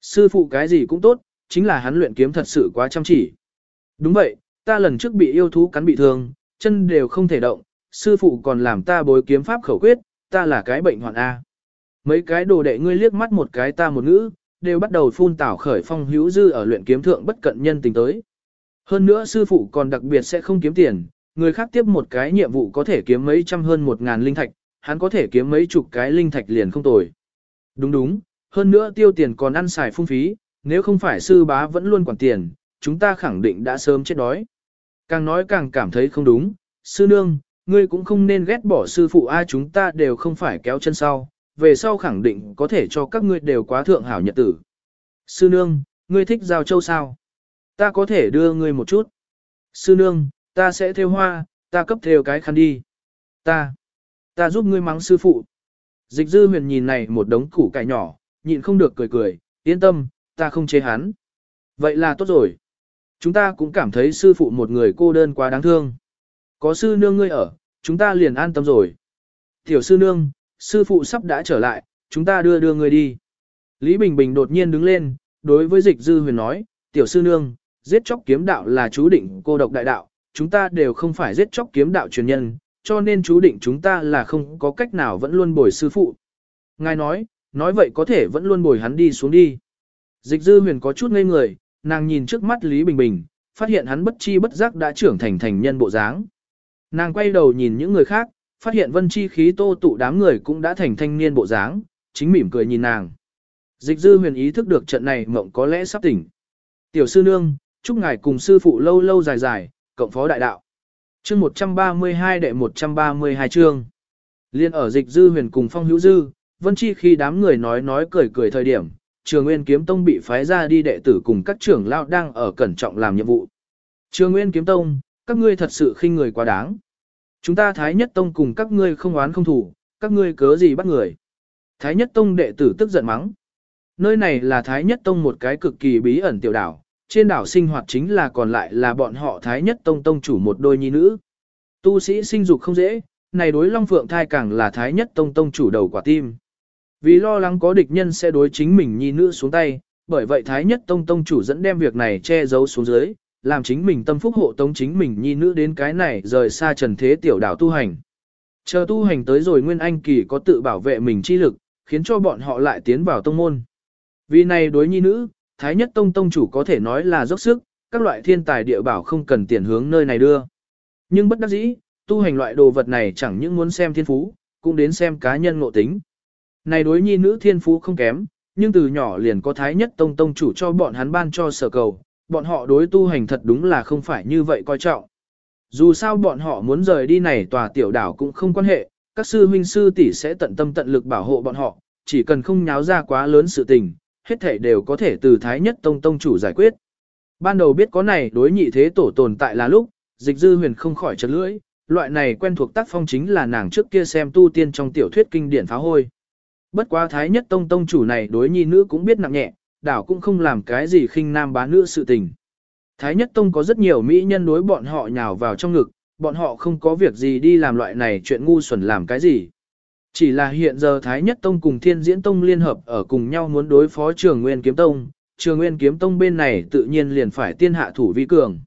Sư phụ cái gì cũng tốt, chính là hắn luyện kiếm thật sự quá chăm chỉ. Đúng vậy, ta lần trước bị yêu thú cắn bị thương, chân đều không thể động, sư phụ còn làm ta bối kiếm pháp khẩu quyết, ta là cái bệnh hoạn A. Mấy cái đồ đệ ngươi liếc mắt một cái ta một ngữ, đều bắt đầu phun tảo khởi phong hữu dư ở luyện kiếm thượng bất cận nhân tình tới. Hơn nữa sư phụ còn đặc biệt sẽ không kiếm tiền, người khác tiếp một cái nhiệm vụ có thể kiếm mấy trăm hơn một ngàn linh thạch, hắn có thể kiếm mấy chục cái linh thạch liền không tồi. Đúng đúng, hơn nữa tiêu tiền còn ăn xài phung phí, nếu không phải sư bá vẫn luôn quản tiền, chúng ta khẳng định đã sớm chết đói. Càng nói càng cảm thấy không đúng, sư nương, ngươi cũng không nên ghét bỏ sư phụ ai chúng ta đều không phải kéo chân sau, về sau khẳng định có thể cho các ngươi đều quá thượng hảo nhật tử. Sư nương, ngươi thích giao châu sao? Ta có thể đưa ngươi một chút. Sư nương, ta sẽ theo hoa, ta cấp theo cái khăn đi. Ta, ta giúp ngươi mắng sư phụ. Dịch dư huyền nhìn này một đống củ cải nhỏ, nhịn không được cười cười, yên tâm, ta không chế hắn. Vậy là tốt rồi. Chúng ta cũng cảm thấy sư phụ một người cô đơn quá đáng thương. Có sư nương ngươi ở, chúng ta liền an tâm rồi. Tiểu sư nương, sư phụ sắp đã trở lại, chúng ta đưa đưa ngươi đi. Lý Bình Bình đột nhiên đứng lên, đối với dịch dư huyền nói, tiểu sư nương, giết chóc kiếm đạo là chú định cô độc đại đạo, chúng ta đều không phải giết chóc kiếm đạo truyền nhân, cho nên chú định chúng ta là không có cách nào vẫn luôn bồi sư phụ. Ngài nói, nói vậy có thể vẫn luôn bồi hắn đi xuống đi. Dịch dư huyền có chút ngây người, nàng nhìn trước mắt Lý Bình Bình, phát hiện hắn bất chi bất giác đã trưởng thành thành nhân bộ dáng. Nàng quay đầu nhìn những người khác, phát hiện vân chi khí tô tụ đám người cũng đã thành thanh niên bộ dáng, chính mỉm cười nhìn nàng. Dịch dư huyền ý thức được trận này mộng có lẽ sắp tỉnh. Tiểu sư nương, chúc ngài cùng sư phụ lâu lâu dài dài, cộng phó đại đạo. Chương 132 đệ 132 chương. Liên ở dịch dư huyền cùng phong hữu dư, vân chi khi đám người nói nói cười cười thời điểm, trường nguyên kiếm tông bị phái ra đi đệ tử cùng các trưởng lao đang ở cẩn trọng làm nhiệm vụ. Trường nguyên kiếm tông, các ngươi thật sự khinh người quá đáng. Chúng ta Thái Nhất Tông cùng các ngươi không oán không thủ, các ngươi cớ gì bắt người. Thái Nhất Tông đệ tử tức giận mắng. Nơi này là Thái Nhất Tông một cái cực kỳ bí ẩn tiểu đảo, trên đảo sinh hoạt chính là còn lại là bọn họ Thái Nhất Tông Tông chủ một đôi nhi nữ. Tu sĩ sinh dục không dễ, này đối Long Phượng thai càng là Thái Nhất Tông Tông chủ đầu quả tim. Vì lo lắng có địch nhân sẽ đối chính mình nhi nữ xuống tay, bởi vậy Thái Nhất Tông Tông chủ dẫn đem việc này che giấu xuống dưới, làm chính mình tâm phúc hộ tống chính mình nhi nữ đến cái này rời xa trần thế tiểu đảo tu hành. Chờ tu hành tới rồi Nguyên Anh kỳ có tự bảo vệ mình chi lực, khiến cho bọn họ lại tiến vào tông môn. Vì này đối nhi nữ, Thái Nhất Tông Tông chủ có thể nói là dốc sức, các loại thiên tài địa bảo không cần tiền hướng nơi này đưa. Nhưng bất đắc dĩ, tu hành loại đồ vật này chẳng những muốn xem thiên phú, cũng đến xem cá nhân ngộ tính. Này đối nhi nữ thiên phú không kém, nhưng từ nhỏ liền có Thái Nhất Tông Tông chủ cho bọn hắn ban cho sở cầu, bọn họ đối tu hành thật đúng là không phải như vậy coi trọng. Dù sao bọn họ muốn rời đi này tòa tiểu đảo cũng không quan hệ, các sư huynh sư tỷ sẽ tận tâm tận lực bảo hộ bọn họ, chỉ cần không nháo ra quá lớn sự tình, hết thảy đều có thể từ Thái Nhất Tông Tông chủ giải quyết. Ban đầu biết có này đối nhị thế tổ tồn tại là lúc, dịch dư huyền không khỏi chật lưỡi, loại này quen thuộc tác phong chính là nàng trước kia xem tu tiên trong tiểu thuyết kinh điển phá hôi. Bất quá Thái Nhất Tông Tông chủ này đối nhi nữ cũng biết nặng nhẹ, đảo cũng không làm cái gì khinh nam bá nữ sự tình. Thái Nhất Tông có rất nhiều mỹ nhân đối bọn họ nhào vào trong ngực, bọn họ không có việc gì đi làm loại này chuyện ngu xuẩn làm cái gì. Chỉ là hiện giờ Thái Nhất Tông cùng Thiên Diễn Tông liên hợp ở cùng nhau muốn đối phó Trường Nguyên Kiếm Tông, Trường Nguyên Kiếm Tông bên này tự nhiên liền phải tiên hạ thủ vi cường.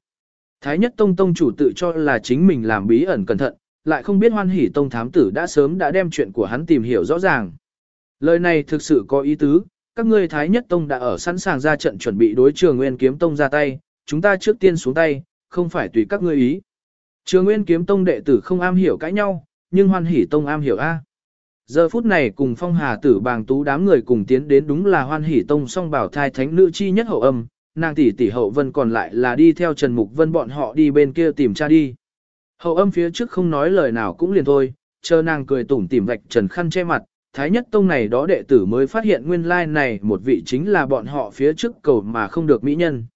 Thái Nhất Tông Tông chủ tự cho là chính mình làm bí ẩn cẩn thận, lại không biết hoan hỷ Tông Thám Tử đã sớm đã đem chuyện của hắn tìm hiểu rõ ràng. Lời này thực sự có ý tứ, các ngươi Thái Nhất Tông đã ở sẵn sàng ra trận chuẩn bị đối Trường Nguyên Kiếm Tông ra tay, chúng ta trước tiên xuống tay, không phải tùy các ngươi ý. Trường Nguyên Kiếm Tông đệ tử không am hiểu cãi nhau, nhưng hoan hỷ Tông am hiểu A. Giờ phút này cùng phong hà tử bàng tú đám người cùng tiến đến đúng là hoan hỷ tông song bảo thai thánh nữ chi nhất hậu âm, nàng tỷ tỷ hậu vân còn lại là đi theo Trần Mục Vân bọn họ đi bên kia tìm cha đi. Hậu âm phía trước không nói lời nào cũng liền thôi, chờ nàng cười tủm tỉm vạch trần khăn che mặt, thái nhất tông này đó đệ tử mới phát hiện nguyên lai này một vị chính là bọn họ phía trước cầu mà không được mỹ nhân.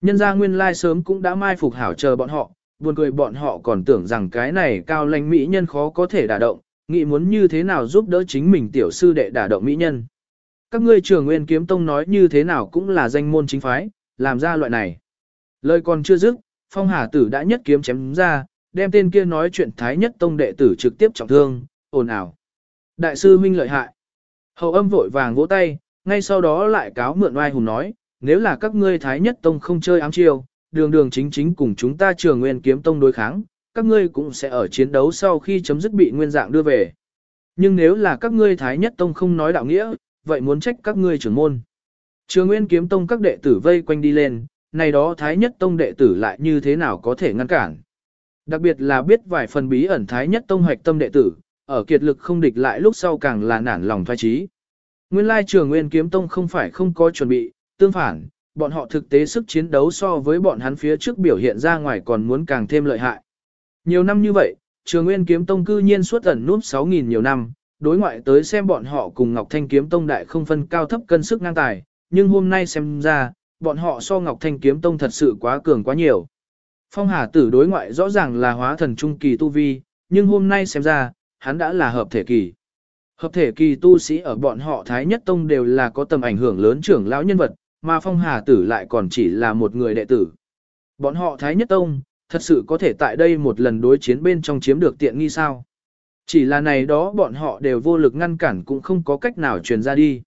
Nhân ra nguyên lai sớm cũng đã mai phục hảo chờ bọn họ, buồn cười bọn họ còn tưởng rằng cái này cao lãnh mỹ nhân khó có thể đả động, nghĩ muốn như thế nào giúp đỡ chính mình tiểu sư đệ đả động mỹ nhân. Các ngươi trường nguyên kiếm tông nói như thế nào cũng là danh môn chính phái, làm ra loại này. Lời còn chưa dứt, phong hà tử đã nhất kiếm chém ra, đem tên kia nói chuyện thái nhất tông đệ tử trực tiếp trọng thương, ồn ào. Đại sư huynh lợi hại. Hậu âm vội vàng vỗ tay, ngay sau đó lại cáo mượn oai hùng nói, nếu là các ngươi thái nhất tông không chơi ám chiêu, đường đường chính chính cùng chúng ta trường nguyên kiếm tông đối kháng, các ngươi cũng sẽ ở chiến đấu sau khi chấm dứt bị nguyên dạng đưa về. Nhưng nếu là các ngươi Thái Nhất Tông không nói đạo nghĩa, vậy muốn trách các ngươi trưởng môn. Trường Nguyên Kiếm Tông các đệ tử vây quanh đi lên, này đó Thái Nhất Tông đệ tử lại như thế nào có thể ngăn cản. Đặc biệt là biết vài phần bí ẩn Thái Nhất Tông hoạch tâm đệ tử, ở kiệt lực không địch lại lúc sau càng là nản lòng thoái trí. Nguyên lai Trường Nguyên Kiếm Tông không phải không có chuẩn bị, tương phản, bọn họ thực tế sức chiến đấu so với bọn hắn phía trước biểu hiện ra ngoài còn muốn càng thêm lợi hại. Nhiều năm như vậy, Trường Nguyên Kiếm Tông cư nhiên suốt ẩn núp 6.000 nhiều năm, đối ngoại tới xem bọn họ cùng Ngọc Thanh Kiếm Tông đại không phân cao thấp cân sức ngang tài, nhưng hôm nay xem ra, bọn họ so Ngọc Thanh Kiếm Tông thật sự quá cường quá nhiều. Phong Hà Tử đối ngoại rõ ràng là hóa thần trung kỳ tu vi, nhưng hôm nay xem ra, hắn đã là hợp thể kỳ. Hợp thể kỳ tu sĩ ở bọn họ Thái Nhất Tông đều là có tầm ảnh hưởng lớn trưởng lão nhân vật, mà Phong Hà Tử lại còn chỉ là một người đệ tử. Bọn họ Thái Nhất Tông, thật sự có thể tại đây một lần đối chiến bên trong chiếm được tiện nghi sao. Chỉ là này đó bọn họ đều vô lực ngăn cản cũng không có cách nào truyền ra đi.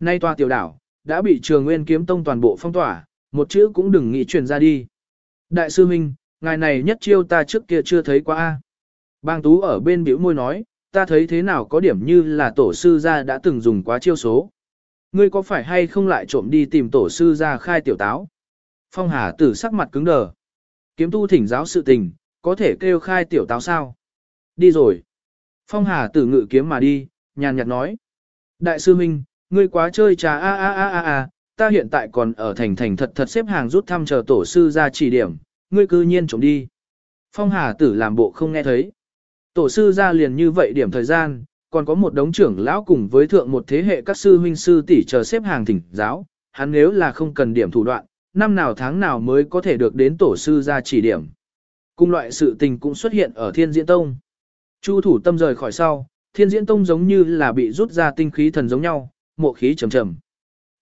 Nay tòa tiểu đảo, đã bị trường nguyên kiếm tông toàn bộ phong tỏa, một chữ cũng đừng nghĩ truyền ra đi. Đại sư Minh, ngài này nhất chiêu ta trước kia chưa thấy qua. a. Bang Tú ở bên biểu môi nói, ta thấy thế nào có điểm như là tổ sư gia đã từng dùng quá chiêu số. Ngươi có phải hay không lại trộm đi tìm tổ sư gia khai tiểu táo? Phong Hà tử sắc mặt cứng đờ. Kiếm tu thỉnh giáo sự tình, có thể kêu khai tiểu táo sao? Đi rồi. Phong Hà tử ngự kiếm mà đi, nhàn nhạt nói. Đại sư Minh, ngươi quá chơi trà a a a a a, ta hiện tại còn ở thành thành thật thật xếp hàng rút thăm chờ tổ sư ra chỉ điểm, ngươi cư nhiên trộm đi. Phong Hà tử làm bộ không nghe thấy. Tổ sư ra liền như vậy điểm thời gian, còn có một đống trưởng lão cùng với thượng một thế hệ các sư huynh sư tỷ chờ xếp hàng thỉnh giáo, hắn nếu là không cần điểm thủ đoạn, năm nào tháng nào mới có thể được đến tổ sư ra chỉ điểm. Cùng loại sự tình cũng xuất hiện ở thiên diễn tông. Chu thủ tâm rời khỏi sau, thiên diễn tông giống như là bị rút ra tinh khí thần giống nhau, mộ khí trầm trầm.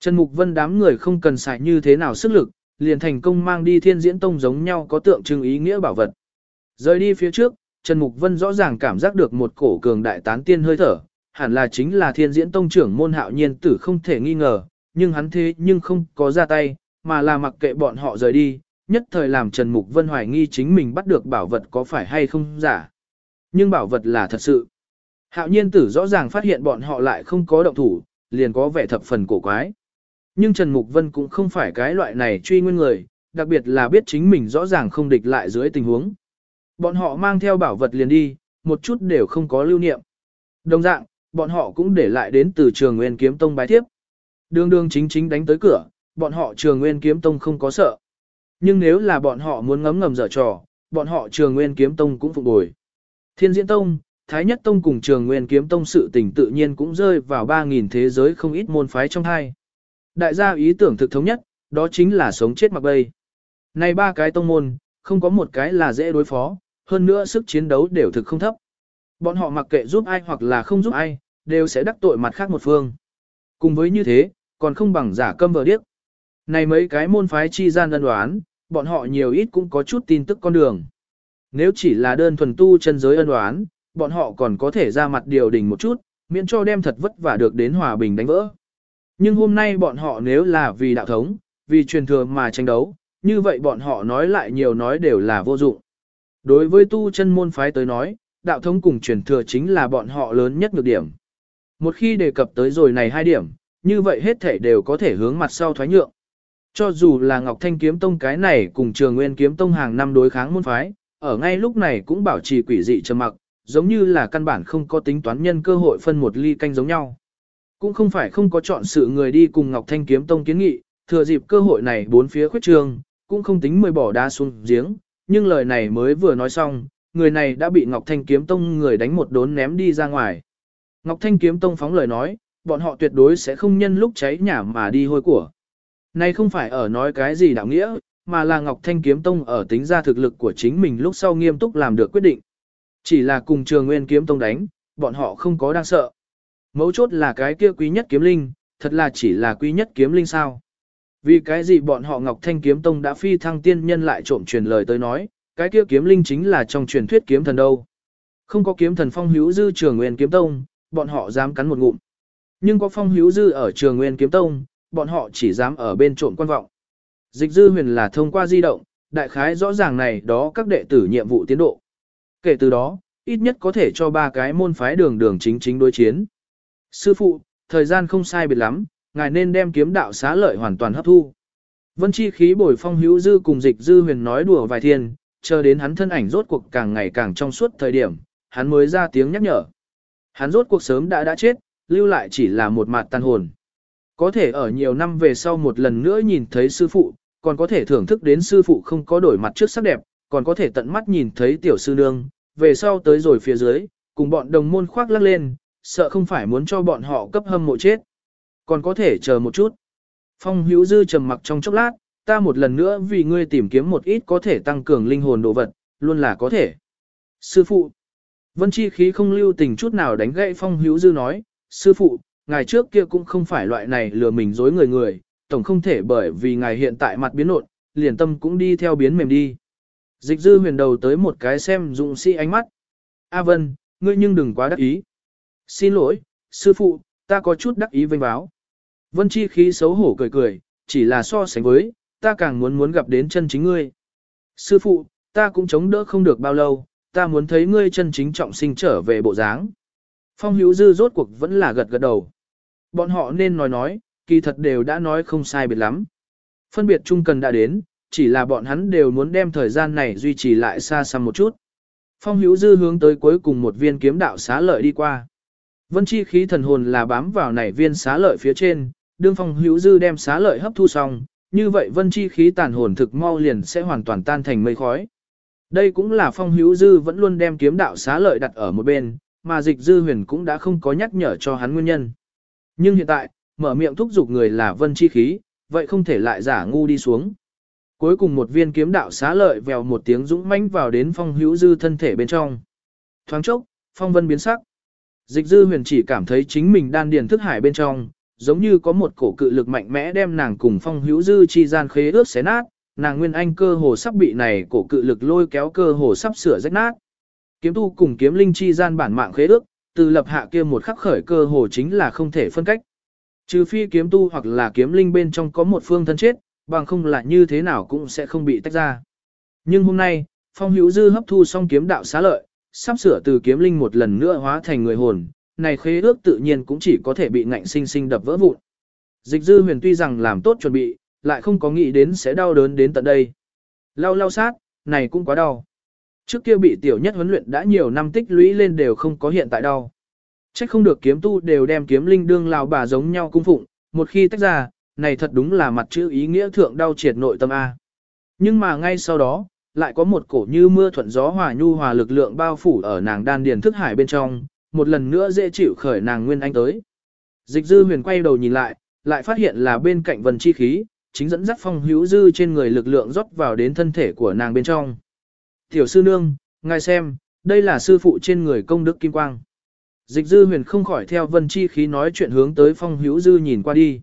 Trần Mục Vân đám người không cần xài như thế nào sức lực, liền thành công mang đi thiên diễn tông giống nhau có tượng trưng ý nghĩa bảo vật. Rời đi phía trước, Trần Mục Vân rõ ràng cảm giác được một cổ cường đại tán tiên hơi thở, hẳn là chính là thiên diễn tông trưởng môn hạo nhiên tử không thể nghi ngờ, nhưng hắn thế nhưng không có ra tay, mà là mặc kệ bọn họ rời đi, nhất thời làm Trần Mục Vân hoài nghi chính mình bắt được bảo vật có phải hay không giả. Nhưng bảo vật là thật sự. Hạo nhiên tử rõ ràng phát hiện bọn họ lại không có động thủ, liền có vẻ thập phần cổ quái. nhưng Trần Mục Vân cũng không phải cái loại này truy nguyên người, đặc biệt là biết chính mình rõ ràng không địch lại dưới tình huống. Bọn họ mang theo bảo vật liền đi, một chút đều không có lưu niệm. Đồng dạng, bọn họ cũng để lại đến từ trường nguyên kiếm tông bái thiếp. Đường đường chính chính đánh tới cửa, bọn họ trường nguyên kiếm tông không có sợ. Nhưng nếu là bọn họ muốn ngấm ngầm dở trò, bọn họ trường nguyên kiếm tông cũng phục bồi. Thiên diễn tông, Thái nhất tông cùng trường nguyên kiếm tông sự tình tự nhiên cũng rơi vào 3.000 thế giới không ít môn phái trong hai. Đại gia ý tưởng thực thống nhất, đó chính là sống chết mặc bay. Này ba cái tông môn, không có một cái là dễ đối phó, hơn nữa sức chiến đấu đều thực không thấp. Bọn họ mặc kệ giúp ai hoặc là không giúp ai, đều sẽ đắc tội mặt khác một phương. Cùng với như thế, còn không bằng giả câm vờ điếc. Này mấy cái môn phái chi gian đơn đoán, bọn họ nhiều ít cũng có chút tin tức con đường. Nếu chỉ là đơn thuần tu chân giới ân đoán, bọn họ còn có thể ra mặt điều đình một chút, miễn cho đem thật vất vả được đến hòa bình đánh vỡ. Nhưng hôm nay bọn họ nếu là vì đạo thống, vì truyền thừa mà tranh đấu, như vậy bọn họ nói lại nhiều nói đều là vô dụng. Đối với tu chân môn phái tới nói, đạo thống cùng truyền thừa chính là bọn họ lớn nhất nhược điểm. Một khi đề cập tới rồi này hai điểm, như vậy hết thể đều có thể hướng mặt sau thoái nhượng. Cho dù là Ngọc Thanh Kiếm Tông cái này cùng Trường Nguyên Kiếm Tông hàng năm đối kháng môn phái, ở ngay lúc này cũng bảo trì quỷ dị trầm mặc, giống như là căn bản không có tính toán nhân cơ hội phân một ly canh giống nhau. Cũng không phải không có chọn sự người đi cùng Ngọc Thanh Kiếm Tông kiến nghị, thừa dịp cơ hội này bốn phía khuyết trường, cũng không tính mười bỏ đá xuống giếng, nhưng lời này mới vừa nói xong, người này đã bị Ngọc Thanh Kiếm Tông người đánh một đốn ném đi ra ngoài. Ngọc Thanh Kiếm Tông phóng lời nói, bọn họ tuyệt đối sẽ không nhân lúc cháy nhà mà đi hôi của. Này không phải ở nói cái gì đạo nghĩa, mà là Ngọc Thanh Kiếm Tông ở tính ra thực lực của chính mình lúc sau nghiêm túc làm được quyết định. Chỉ là cùng trường Nguyên Kiếm Tông đánh, bọn họ không có đang sợ. Mấu chốt là cái kia quý nhất kiếm linh, thật là chỉ là quý nhất kiếm linh sao. Vì cái gì bọn họ Ngọc Thanh Kiếm Tông đã phi thăng tiên nhân lại trộm truyền lời tới nói, cái kia kiếm linh chính là trong truyền thuyết kiếm thần đâu. Không có kiếm thần phong hữu dư trường Nguyên Kiếm Tông, bọn họ dám cắn một ngụm. Nhưng có phong hữu dư ở trường Nguyên Kiếm Tông, bọn họ chỉ dám ở bên trộm quan vọng. Dịch dư huyền là thông qua di động, đại khái rõ ràng này đó các đệ tử nhiệm vụ tiến độ. Kể từ đó, ít nhất có thể cho ba cái môn phái đường đường chính chính đối chiến. Sư phụ, thời gian không sai biệt lắm, ngài nên đem kiếm đạo xá lợi hoàn toàn hấp thu. Vân chi khí bồi phong hữu dư cùng dịch dư huyền nói đùa vài thiên, chờ đến hắn thân ảnh rốt cuộc càng ngày càng trong suốt thời điểm, hắn mới ra tiếng nhắc nhở. Hắn rốt cuộc sớm đã đã chết, lưu lại chỉ là một mặt tàn hồn. Có thể ở nhiều năm về sau một lần nữa nhìn thấy sư phụ, còn có thể thưởng thức đến sư phụ không có đổi mặt trước sắc đẹp, còn có thể tận mắt nhìn thấy tiểu sư nương, về sau tới rồi phía dưới, cùng bọn đồng môn khoác lắc lên, sợ không phải muốn cho bọn họ cấp hâm mộ chết. Còn có thể chờ một chút. Phong hữu dư trầm mặc trong chốc lát, ta một lần nữa vì ngươi tìm kiếm một ít có thể tăng cường linh hồn đồ vật, luôn là có thể. Sư phụ, vân chi khí không lưu tình chút nào đánh gậy phong hữu dư nói, sư phụ, ngài trước kia cũng không phải loại này lừa mình dối người người, tổng không thể bởi vì ngài hiện tại mặt biến nộn, liền tâm cũng đi theo biến mềm đi. Dịch dư huyền đầu tới một cái xem dụng sĩ ánh mắt. A Vân, ngươi nhưng đừng quá đắc ý. Xin lỗi, sư phụ, ta có chút đắc ý vinh báo. Vân chi khí xấu hổ cười cười, chỉ là so sánh với, ta càng muốn muốn gặp đến chân chính ngươi. Sư phụ, ta cũng chống đỡ không được bao lâu, ta muốn thấy ngươi chân chính trọng sinh trở về bộ dáng. Phong hữu dư rốt cuộc vẫn là gật gật đầu. Bọn họ nên nói nói, kỳ thật đều đã nói không sai biệt lắm. Phân biệt chung cần đã đến, chỉ là bọn hắn đều muốn đem thời gian này duy trì lại xa xăm một chút. Phong hữu dư hướng tới cuối cùng một viên kiếm đạo xá lợi đi qua. Vân chi khí thần hồn là bám vào nảy viên xá lợi phía trên, đương phong hữu dư đem xá lợi hấp thu xong, như vậy vân chi khí tàn hồn thực mau liền sẽ hoàn toàn tan thành mây khói. Đây cũng là phong hữu dư vẫn luôn đem kiếm đạo xá lợi đặt ở một bên, mà dịch dư huyền cũng đã không có nhắc nhở cho hắn nguyên nhân. Nhưng hiện tại, mở miệng thúc giục người là vân chi khí, vậy không thể lại giả ngu đi xuống. Cuối cùng một viên kiếm đạo xá lợi vèo một tiếng dũng mãnh vào đến phong hữu dư thân thể bên trong. Thoáng chốc, phong vân biến sắc. Dịch dư huyền chỉ cảm thấy chính mình đan điền thức hải bên trong, giống như có một cổ cự lực mạnh mẽ đem nàng cùng phong hữu dư chi gian khế ước xé nát, nàng nguyên anh cơ hồ sắp bị này cổ cự lực lôi kéo cơ hồ sắp sửa rách nát. Kiếm tu cùng kiếm linh chi gian bản mạng khế ước, từ lập hạ kia một khắc khởi cơ hồ chính là không thể phân cách. Trừ phi kiếm tu hoặc là kiếm linh bên trong có một phương thân chết, bằng không là như thế nào cũng sẽ không bị tách ra. Nhưng hôm nay, Phong Hữu Dư hấp thu xong kiếm đạo xá lợi, sắp sửa từ kiếm linh một lần nữa hóa thành người hồn, này khế ước tự nhiên cũng chỉ có thể bị ngạnh sinh sinh đập vỡ vụn. Dịch dư huyền tuy rằng làm tốt chuẩn bị, lại không có nghĩ đến sẽ đau đớn đến tận đây. Lau lau sát, này cũng quá đau. Trước kia bị tiểu nhất huấn luyện đã nhiều năm tích lũy lên đều không có hiện tại đau. Trách không được kiếm tu đều đem kiếm linh đương lào bà giống nhau cung phụng, một khi tách ra, này thật đúng là mặt chữ ý nghĩa thượng đau triệt nội tâm A. Nhưng mà ngay sau đó, lại có một cổ như mưa thuận gió hòa nhu hòa lực lượng bao phủ ở nàng đan điền thức hải bên trong, một lần nữa dễ chịu khởi nàng nguyên anh tới. Dịch dư huyền quay đầu nhìn lại, lại phát hiện là bên cạnh vần chi khí, chính dẫn dắt phong hữu dư trên người lực lượng rót vào đến thân thể của nàng bên trong. Tiểu sư nương, ngài xem, đây là sư phụ trên người công đức kim quang. Dịch dư huyền không khỏi theo vân chi khí nói chuyện hướng tới phong hữu dư nhìn qua đi.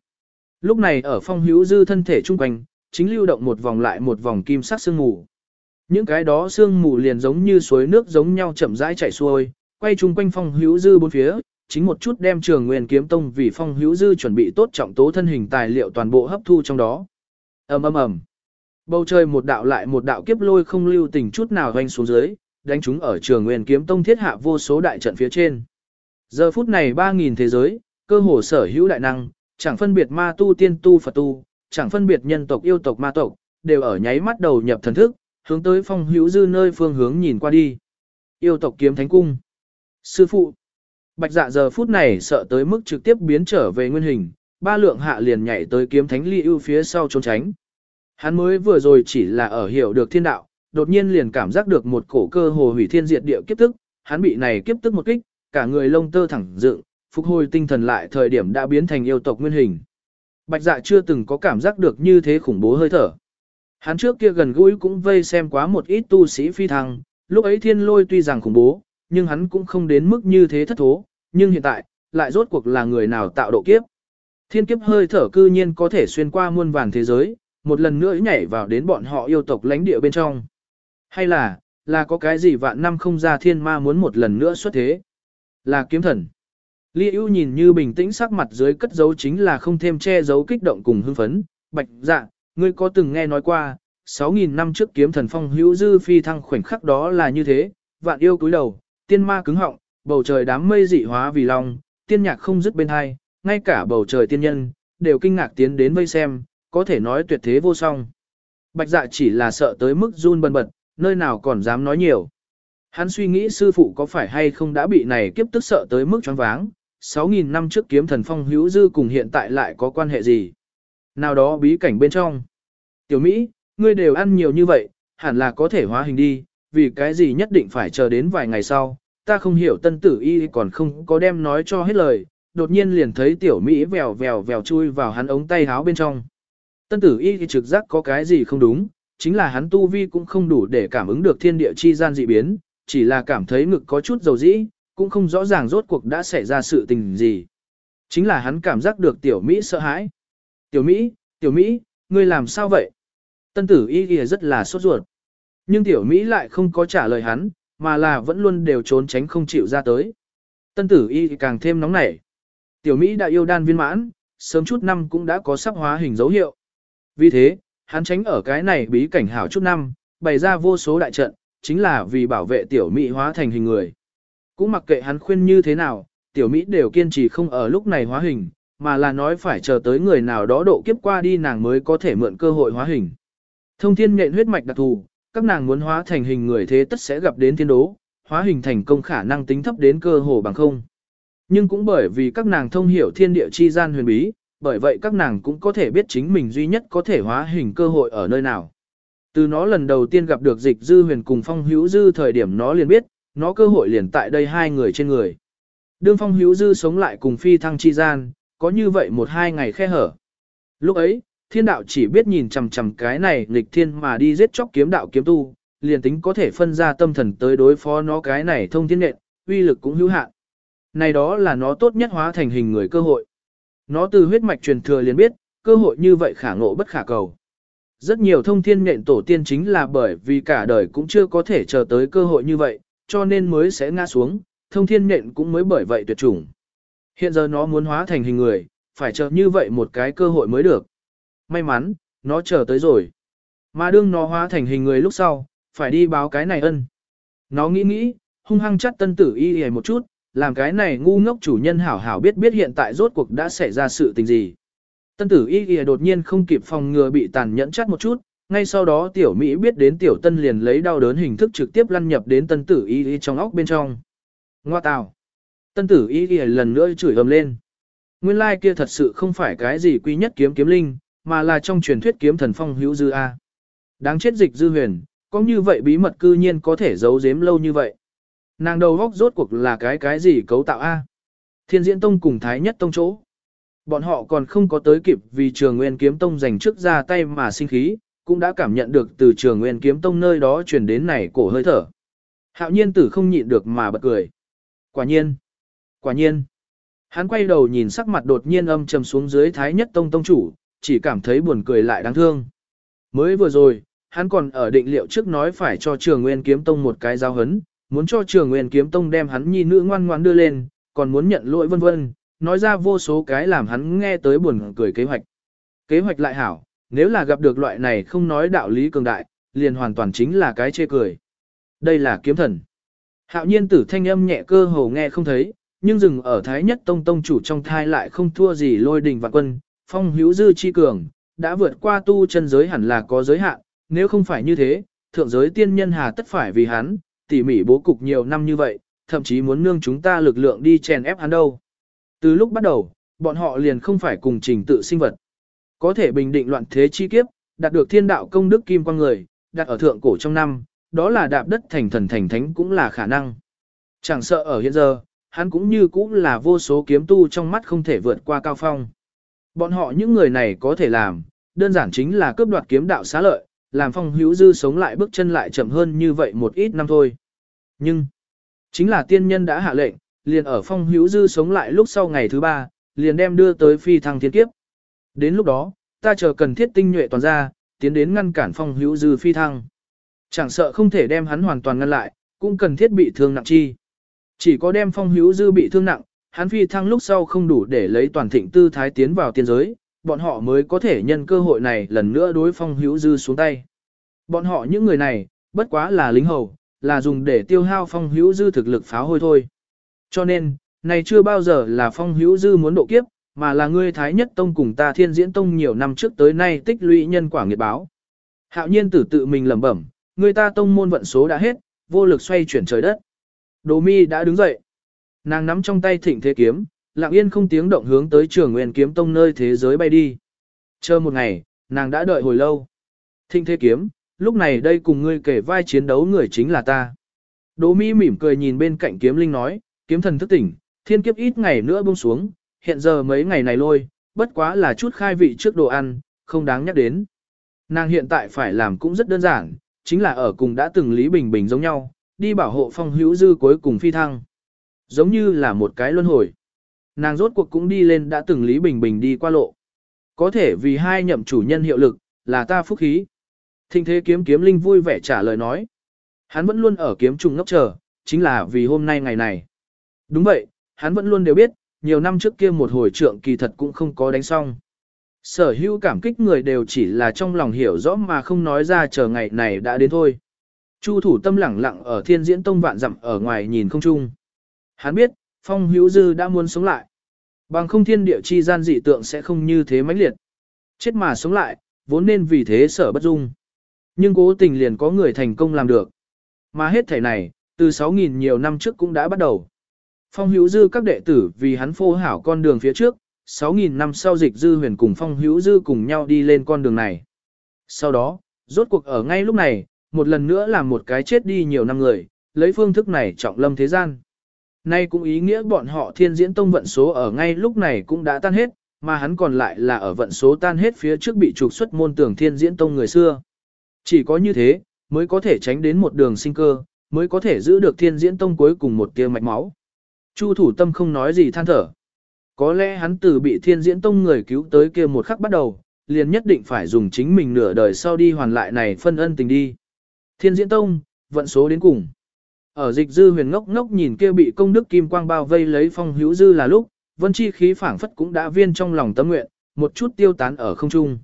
Lúc này ở phong hữu dư thân thể trung quanh, chính lưu động một vòng lại một vòng kim sắc sương mù. Những cái đó sương mù liền giống như suối nước giống nhau chậm rãi chảy xuôi, quay chung quanh phong hữu dư bốn phía, chính một chút đem trường nguyên kiếm tông vì phong hữu dư chuẩn bị tốt trọng tố thân hình tài liệu toàn bộ hấp thu trong đó. ầm ầm ầm, bầu trời một đạo lại một đạo kiếp lôi không lưu tình chút nào hoành xuống dưới, đánh chúng ở trường nguyên kiếm tông thiết hạ vô số đại trận phía trên. Giờ phút này 3.000 thế giới, cơ hồ sở hữu đại năng, chẳng phân biệt ma tu tiên tu Phật tu, chẳng phân biệt nhân tộc yêu tộc ma tộc, đều ở nháy mắt đầu nhập thần thức, hướng tới phong hữu dư nơi phương hướng nhìn qua đi. Yêu tộc kiếm thánh cung. Sư phụ. Bạch dạ giờ phút này sợ tới mức trực tiếp biến trở về nguyên hình, ba lượng hạ liền nhảy tới kiếm thánh ly ưu phía sau trốn tránh. Hắn mới vừa rồi chỉ là ở hiểu được thiên đạo, đột nhiên liền cảm giác được một cổ cơ hồ hủy thiên diệt địa kiếp tức, hắn bị này kiếp tức một kích, cả người lông tơ thẳng dựng, phục hồi tinh thần lại thời điểm đã biến thành yêu tộc nguyên hình. Bạch dạ chưa từng có cảm giác được như thế khủng bố hơi thở. Hắn trước kia gần gũi cũng vây xem quá một ít tu sĩ phi thăng, lúc ấy thiên lôi tuy rằng khủng bố, nhưng hắn cũng không đến mức như thế thất thố, nhưng hiện tại, lại rốt cuộc là người nào tạo độ kiếp. Thiên kiếp hơi thở cư nhiên có thể xuyên qua muôn vàn thế giới, một lần nữa nhảy vào đến bọn họ yêu tộc lãnh địa bên trong. Hay là, là có cái gì vạn năm không ra thiên ma muốn một lần nữa xuất thế? Là kiếm thần. Ly ưu nhìn như bình tĩnh sắc mặt dưới cất dấu chính là không thêm che giấu kích động cùng hưng phấn. Bạch dạ, ngươi có từng nghe nói qua, 6.000 năm trước kiếm thần phong hữu dư phi thăng khoảnh khắc đó là như thế, vạn yêu cúi đầu, tiên ma cứng họng, bầu trời đám mây dị hóa vì long, tiên nhạc không dứt bên hai, ngay cả bầu trời tiên nhân, đều kinh ngạc tiến đến vây xem, có thể nói tuyệt thế vô song. Bạch dạ chỉ là sợ tới mức run bần bật, nơi nào còn dám nói nhiều. Hắn suy nghĩ sư phụ có phải hay không đã bị này kiếp tức sợ tới mức choáng váng, 6.000 năm trước kiếm thần phong hữu dư cùng hiện tại lại có quan hệ gì. Nào đó bí cảnh bên trong. Tiểu Mỹ, ngươi đều ăn nhiều như vậy, hẳn là có thể hóa hình đi, vì cái gì nhất định phải chờ đến vài ngày sau. Ta không hiểu tân tử y còn không có đem nói cho hết lời, đột nhiên liền thấy tiểu Mỹ vèo vèo vèo chui vào hắn ống tay háo bên trong. Tân tử y thì trực giác có cái gì không đúng, chính là hắn tu vi cũng không đủ để cảm ứng được thiên địa chi gian dị biến, chỉ là cảm thấy ngực có chút dầu dĩ, cũng không rõ ràng rốt cuộc đã xảy ra sự tình gì. Chính là hắn cảm giác được tiểu Mỹ sợ hãi. Tiểu Mỹ, tiểu Mỹ, ngươi làm sao vậy? Tân tử y thì rất là sốt ruột. Nhưng tiểu Mỹ lại không có trả lời hắn, mà là vẫn luôn đều trốn tránh không chịu ra tới. Tân tử y càng thêm nóng nảy. Tiểu Mỹ đã yêu đan viên mãn, sớm chút năm cũng đã có sắp hóa hình dấu hiệu. Vì thế, hắn tránh ở cái này bí cảnh hảo chút năm, bày ra vô số đại trận, chính là vì bảo vệ tiểu Mỹ hóa thành hình người. Cũng mặc kệ hắn khuyên như thế nào, tiểu Mỹ đều kiên trì không ở lúc này hóa hình, mà là nói phải chờ tới người nào đó độ kiếp qua đi nàng mới có thể mượn cơ hội hóa hình. Thông thiên nhện huyết mạch đặc thù, các nàng muốn hóa thành hình người thế tất sẽ gặp đến thiên đố, hóa hình thành công khả năng tính thấp đến cơ hồ bằng không. Nhưng cũng bởi vì các nàng thông hiểu thiên địa chi gian huyền bí, bởi vậy các nàng cũng có thể biết chính mình duy nhất có thể hóa hình cơ hội ở nơi nào. Từ nó lần đầu tiên gặp được dịch dư huyền cùng phong hữu dư thời điểm nó liền biết, nó cơ hội liền tại đây hai người trên người. Đương phong hữu dư sống lại cùng phi thăng chi gian, có như vậy một hai ngày khe hở. Lúc ấy, thiên đạo chỉ biết nhìn chằm chằm cái này nghịch thiên mà đi giết chóc kiếm đạo kiếm tu, liền tính có thể phân ra tâm thần tới đối phó nó cái này thông thiên nện, uy lực cũng hữu hạn. Này đó là nó tốt nhất hóa thành hình người cơ hội. Nó từ huyết mạch truyền thừa liền biết, cơ hội như vậy khả ngộ bất khả cầu. Rất nhiều thông thiên nện tổ tiên chính là bởi vì cả đời cũng chưa có thể chờ tới cơ hội như vậy, cho nên mới sẽ ngã xuống, thông thiên nện cũng mới bởi vậy tuyệt chủng. Hiện giờ nó muốn hóa thành hình người, phải chờ như vậy một cái cơ hội mới được. May mắn, nó chờ tới rồi. Mà đương nó hóa thành hình người lúc sau, phải đi báo cái này ân. Nó nghĩ nghĩ, hung hăng chắt tân tử y y một chút, làm cái này ngu ngốc chủ nhân hảo hảo biết biết hiện tại rốt cuộc đã xảy ra sự tình gì. Tân tử y y đột nhiên không kịp phòng ngừa bị tàn nhẫn chắt một chút, ngay sau đó tiểu Mỹ biết đến tiểu tân liền lấy đau đớn hình thức trực tiếp lăn nhập đến tân tử y y trong óc bên trong. Ngoa tào. Tân tử y y lần nữa chửi ầm lên. Nguyên lai kia thật sự không phải cái gì quý nhất kiếm kiếm linh, mà là trong truyền thuyết kiếm thần phong hữu dư A. Đáng chết dịch dư huyền, có như vậy bí mật cư nhiên có thể giấu giếm lâu như vậy. Nàng đầu góc rốt cuộc là cái cái gì cấu tạo A. Thiên diễn tông cùng thái nhất tông chỗ. Bọn họ còn không có tới kịp vì trường nguyên kiếm tông giành trước ra tay mà sinh khí, cũng đã cảm nhận được từ trường nguyên kiếm tông nơi đó truyền đến này cổ hơi thở. Hạo nhiên tử không nhịn được mà bật cười. Quả nhiên, quả nhiên. Hắn quay đầu nhìn sắc mặt đột nhiên âm trầm xuống dưới thái nhất tông tông chủ, chỉ cảm thấy buồn cười lại đáng thương. Mới vừa rồi, hắn còn ở định liệu trước nói phải cho trường nguyên kiếm tông một cái giao hấn, muốn cho trường nguyên kiếm tông đem hắn nhi nữ ngoan ngoan đưa lên, còn muốn nhận lỗi vân vân, nói ra vô số cái làm hắn nghe tới buồn cười kế hoạch. Kế hoạch lại hảo, nếu là gặp được loại này không nói đạo lý cường đại, liền hoàn toàn chính là cái chê cười. Đây là kiếm thần. Hạo nhiên tử thanh âm nhẹ cơ hồ nghe không thấy, nhưng dừng ở thái nhất tông tông chủ trong thai lại không thua gì lôi đình vạn quân, phong hữu dư chi cường, đã vượt qua tu chân giới hẳn là có giới hạn, nếu không phải như thế, thượng giới tiên nhân hà tất phải vì hắn, tỉ mỉ bố cục nhiều năm như vậy, thậm chí muốn nương chúng ta lực lượng đi chèn ép hắn đâu. Từ lúc bắt đầu, bọn họ liền không phải cùng trình tự sinh vật. Có thể bình định loạn thế chi kiếp, đạt được thiên đạo công đức kim quang người, đặt ở thượng cổ trong năm, đó là đạp đất thành thần thành thánh cũng là khả năng. Chẳng sợ ở hiện giờ, hắn cũng như cũng là vô số kiếm tu trong mắt không thể vượt qua cao phong. Bọn họ những người này có thể làm, đơn giản chính là cướp đoạt kiếm đạo xá lợi, làm phong hữu dư sống lại bước chân lại chậm hơn như vậy một ít năm thôi. Nhưng, chính là tiên nhân đã hạ lệnh, liền ở phong hữu dư sống lại lúc sau ngày thứ ba, liền đem đưa tới phi thăng thiên kiếp. Đến lúc đó, ta chờ cần thiết tinh nhuệ toàn ra, tiến đến ngăn cản phong hữu dư phi thăng. Chẳng sợ không thể đem hắn hoàn toàn ngăn lại, cũng cần thiết bị thương nặng chi. Chỉ có đem phong hữu dư bị thương nặng, hắn phi thăng lúc sau không đủ để lấy toàn thịnh tư thái tiến vào tiên giới, bọn họ mới có thể nhân cơ hội này lần nữa đối phong hữu dư xuống tay. Bọn họ những người này, bất quá là lính hầu, là dùng để tiêu hao phong hữu dư thực lực pháo hôi thôi. Cho nên, này chưa bao giờ là phong hữu dư muốn độ kiếp, mà là ngươi Thái Nhất Tông cùng ta Thiên Diễn Tông nhiều năm trước tới nay tích lũy nhân quả nghiệt báo. Hạo nhiên tử tự mình lẩm bẩm, người ta tông môn vận số đã hết, vô lực xoay chuyển trời đất. Đồ mi đã đứng dậy. Nàng nắm trong tay thịnh thế kiếm, lặng yên không tiếng động hướng tới trường nguyên kiếm tông nơi thế giới bay đi. Chờ một ngày, nàng đã đợi hồi lâu. Thịnh thế kiếm, lúc này đây cùng ngươi kể vai chiến đấu người chính là ta. Đỗ mi mỉm cười nhìn bên cạnh kiếm linh nói, kiếm thần thức tỉnh, thiên kiếp ít ngày nữa buông xuống, hiện giờ mấy ngày này lôi, bất quá là chút khai vị trước đồ ăn, không đáng nhắc đến. Nàng hiện tại phải làm cũng rất đơn giản, chính là ở cùng đã từng Lý Bình Bình giống nhau, đi bảo hộ phong hữu dư cuối cùng phi thăng. Giống như là một cái luân hồi. Nàng rốt cuộc cũng đi lên đã từng Lý Bình Bình đi qua lộ. Có thể vì hai nhậm chủ nhân hiệu lực, là ta phúc khí. Thinh thế kiếm kiếm linh vui vẻ trả lời nói. Hắn vẫn luôn ở kiếm trùng ngốc chờ, chính là vì hôm nay ngày này. Đúng vậy, hắn vẫn luôn đều biết, nhiều năm trước kia một hồi trượng kỳ thật cũng không có đánh xong. Sở hữu cảm kích người đều chỉ là trong lòng hiểu rõ mà không nói ra chờ ngày này đã đến thôi. Chu thủ tâm lẳng lặng ở thiên diễn tông vạn dặm ở ngoài nhìn không chung. Hắn biết, phong hữu dư đã muốn sống lại. Bằng không thiên địa chi gian dị tượng sẽ không như thế mãnh liệt. Chết mà sống lại, vốn nên vì thế sở bất dung. Nhưng cố tình liền có người thành công làm được. Mà hết thể này, từ 6.000 nhiều năm trước cũng đã bắt đầu. Phong hữu dư các đệ tử vì hắn phô hảo con đường phía trước, 6.000 năm sau dịch dư huyền cùng phong hữu dư cùng nhau đi lên con đường này. Sau đó, rốt cuộc ở ngay lúc này, một lần nữa làm một cái chết đi nhiều năm người, lấy phương thức này trọng lâm thế gian. Nay cũng ý nghĩa bọn họ thiên diễn tông vận số ở ngay lúc này cũng đã tan hết, mà hắn còn lại là ở vận số tan hết phía trước bị trục xuất môn tưởng thiên diễn tông người xưa. Chỉ có như thế, mới có thể tránh đến một đường sinh cơ, mới có thể giữ được thiên diễn tông cuối cùng một tia mạch máu. Chu thủ tâm không nói gì than thở. Có lẽ hắn từ bị thiên diễn tông người cứu tới kia một khắc bắt đầu, liền nhất định phải dùng chính mình nửa đời sau đi hoàn lại này phân ân tình đi. Thiên diễn tông, vận số đến cùng. Ở dịch dư huyền ngốc ngốc nhìn kia bị công đức kim quang bao vây lấy phong hữu dư là lúc, vân chi khí phảng phất cũng đã viên trong lòng tâm nguyện, một chút tiêu tán ở không trung.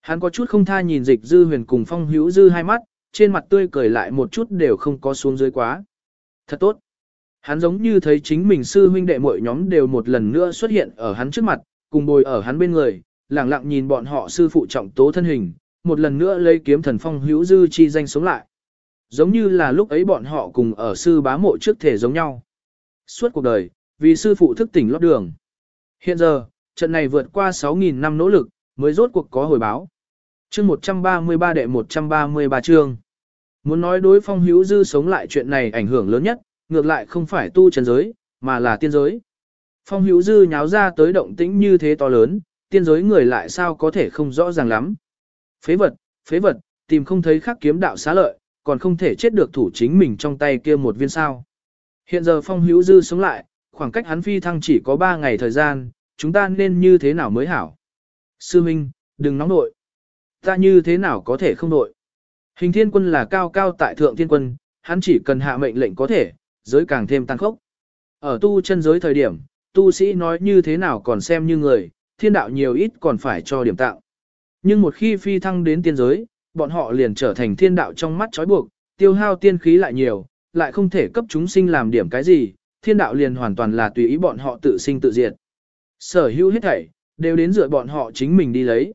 Hắn có chút không tha nhìn dịch dư huyền cùng phong hữu dư hai mắt, trên mặt tươi cười lại một chút đều không có xuống dưới quá. Thật tốt. Hắn giống như thấy chính mình sư huynh đệ mỗi nhóm đều một lần nữa xuất hiện ở hắn trước mặt, cùng bồi ở hắn bên người, lặng lặng nhìn bọn họ sư phụ trọng tố thân hình, một lần nữa lấy kiếm thần phong hữu dư chi danh sống lại. Giống như là lúc ấy bọn họ cùng ở sư bá mộ trước thể giống nhau. Suốt cuộc đời, vì sư phụ thức tỉnh lót đường. Hiện giờ, trận này vượt qua 6.000 năm nỗ lực, mới rốt cuộc có hồi báo. chương 133 đệ 133 chương. Muốn nói đối phong hữu dư sống lại chuyện này ảnh hưởng lớn nhất, ngược lại không phải tu chân giới, mà là tiên giới. Phong hữu dư nháo ra tới động tĩnh như thế to lớn, tiên giới người lại sao có thể không rõ ràng lắm. Phế vật, phế vật, tìm không thấy khắc kiếm đạo xá lợi, còn không thể chết được thủ chính mình trong tay kia một viên sao. Hiện giờ phong hữu dư sống lại, khoảng cách hắn phi thăng chỉ có 3 ngày thời gian, chúng ta nên như thế nào mới hảo. Sư Minh, đừng nóng nội. Ta như thế nào có thể không nội. Hình thiên quân là cao cao tại thượng thiên quân, hắn chỉ cần hạ mệnh lệnh có thể, giới càng thêm tăng khốc. Ở tu chân giới thời điểm, tu sĩ nói như thế nào còn xem như người, thiên đạo nhiều ít còn phải cho điểm tạo. Nhưng một khi phi thăng đến tiên giới, bọn họ liền trở thành thiên đạo trong mắt trói buộc, tiêu hao tiên khí lại nhiều, lại không thể cấp chúng sinh làm điểm cái gì, thiên đạo liền hoàn toàn là tùy ý bọn họ tự sinh tự diệt. Sở hữu hết thảy, đều đến dựa bọn họ chính mình đi lấy.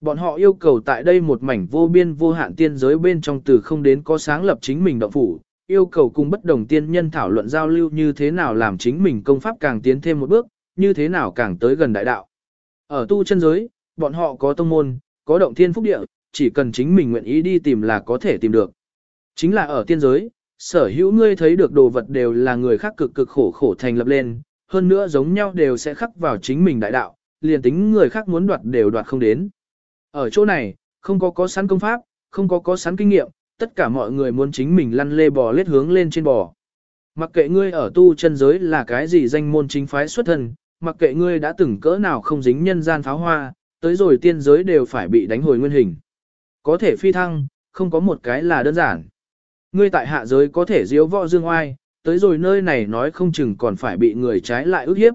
Bọn họ yêu cầu tại đây một mảnh vô biên vô hạn tiên giới bên trong từ không đến có sáng lập chính mình động phủ, yêu cầu cùng bất đồng tiên nhân thảo luận giao lưu như thế nào làm chính mình công pháp càng tiến thêm một bước, như thế nào càng tới gần đại đạo. Ở tu chân giới, bọn họ có tông môn, có động thiên phúc địa, chỉ cần chính mình nguyện ý đi tìm là có thể tìm được. Chính là ở tiên giới, sở hữu ngươi thấy được đồ vật đều là người khác cực cực khổ khổ thành lập lên, hơn nữa giống nhau đều sẽ khắc vào chính mình đại đạo, liền tính người khác muốn đoạt đều đoạt không đến. Ở chỗ này, không có có sẵn công pháp, không có có sẵn kinh nghiệm, tất cả mọi người muốn chính mình lăn lê bò lết hướng lên trên bò. Mặc kệ ngươi ở tu chân giới là cái gì danh môn chính phái xuất thân, mặc kệ ngươi đã từng cỡ nào không dính nhân gian pháo hoa, tới rồi tiên giới đều phải bị đánh hồi nguyên hình. Có thể phi thăng, không có một cái là đơn giản. Ngươi tại hạ giới có thể diếu võ dương oai, tới rồi nơi này nói không chừng còn phải bị người trái lại ức hiếp.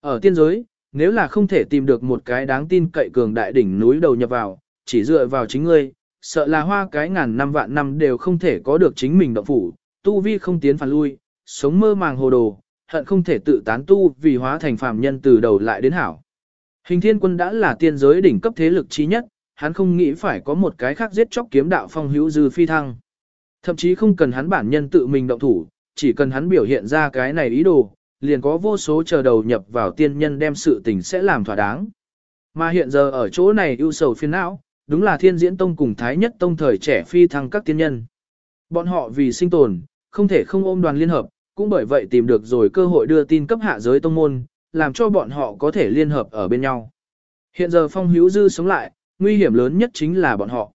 Ở tiên giới, nếu là không thể tìm được một cái đáng tin cậy cường đại đỉnh núi đầu nhập vào, chỉ dựa vào chính ngươi, sợ là hoa cái ngàn năm vạn năm đều không thể có được chính mình động phủ, tu vi không tiến phản lui, sống mơ màng hồ đồ, hận không thể tự tán tu vì hóa thành phàm nhân từ đầu lại đến hảo. Hình thiên quân đã là tiên giới đỉnh cấp thế lực trí nhất, hắn không nghĩ phải có một cái khác giết chóc kiếm đạo phong hữu dư phi thăng. Thậm chí không cần hắn bản nhân tự mình động thủ, chỉ cần hắn biểu hiện ra cái này ý đồ, liền có vô số chờ đầu nhập vào tiên nhân đem sự tình sẽ làm thỏa đáng. Mà hiện giờ ở chỗ này ưu sầu phiền não, đúng là thiên diễn tông cùng thái nhất tông thời trẻ phi thăng các tiên nhân. Bọn họ vì sinh tồn, không thể không ôm đoàn liên hợp, cũng bởi vậy tìm được rồi cơ hội đưa tin cấp hạ giới tông môn, làm cho bọn họ có thể liên hợp ở bên nhau. Hiện giờ phong hữu dư sống lại, nguy hiểm lớn nhất chính là bọn họ.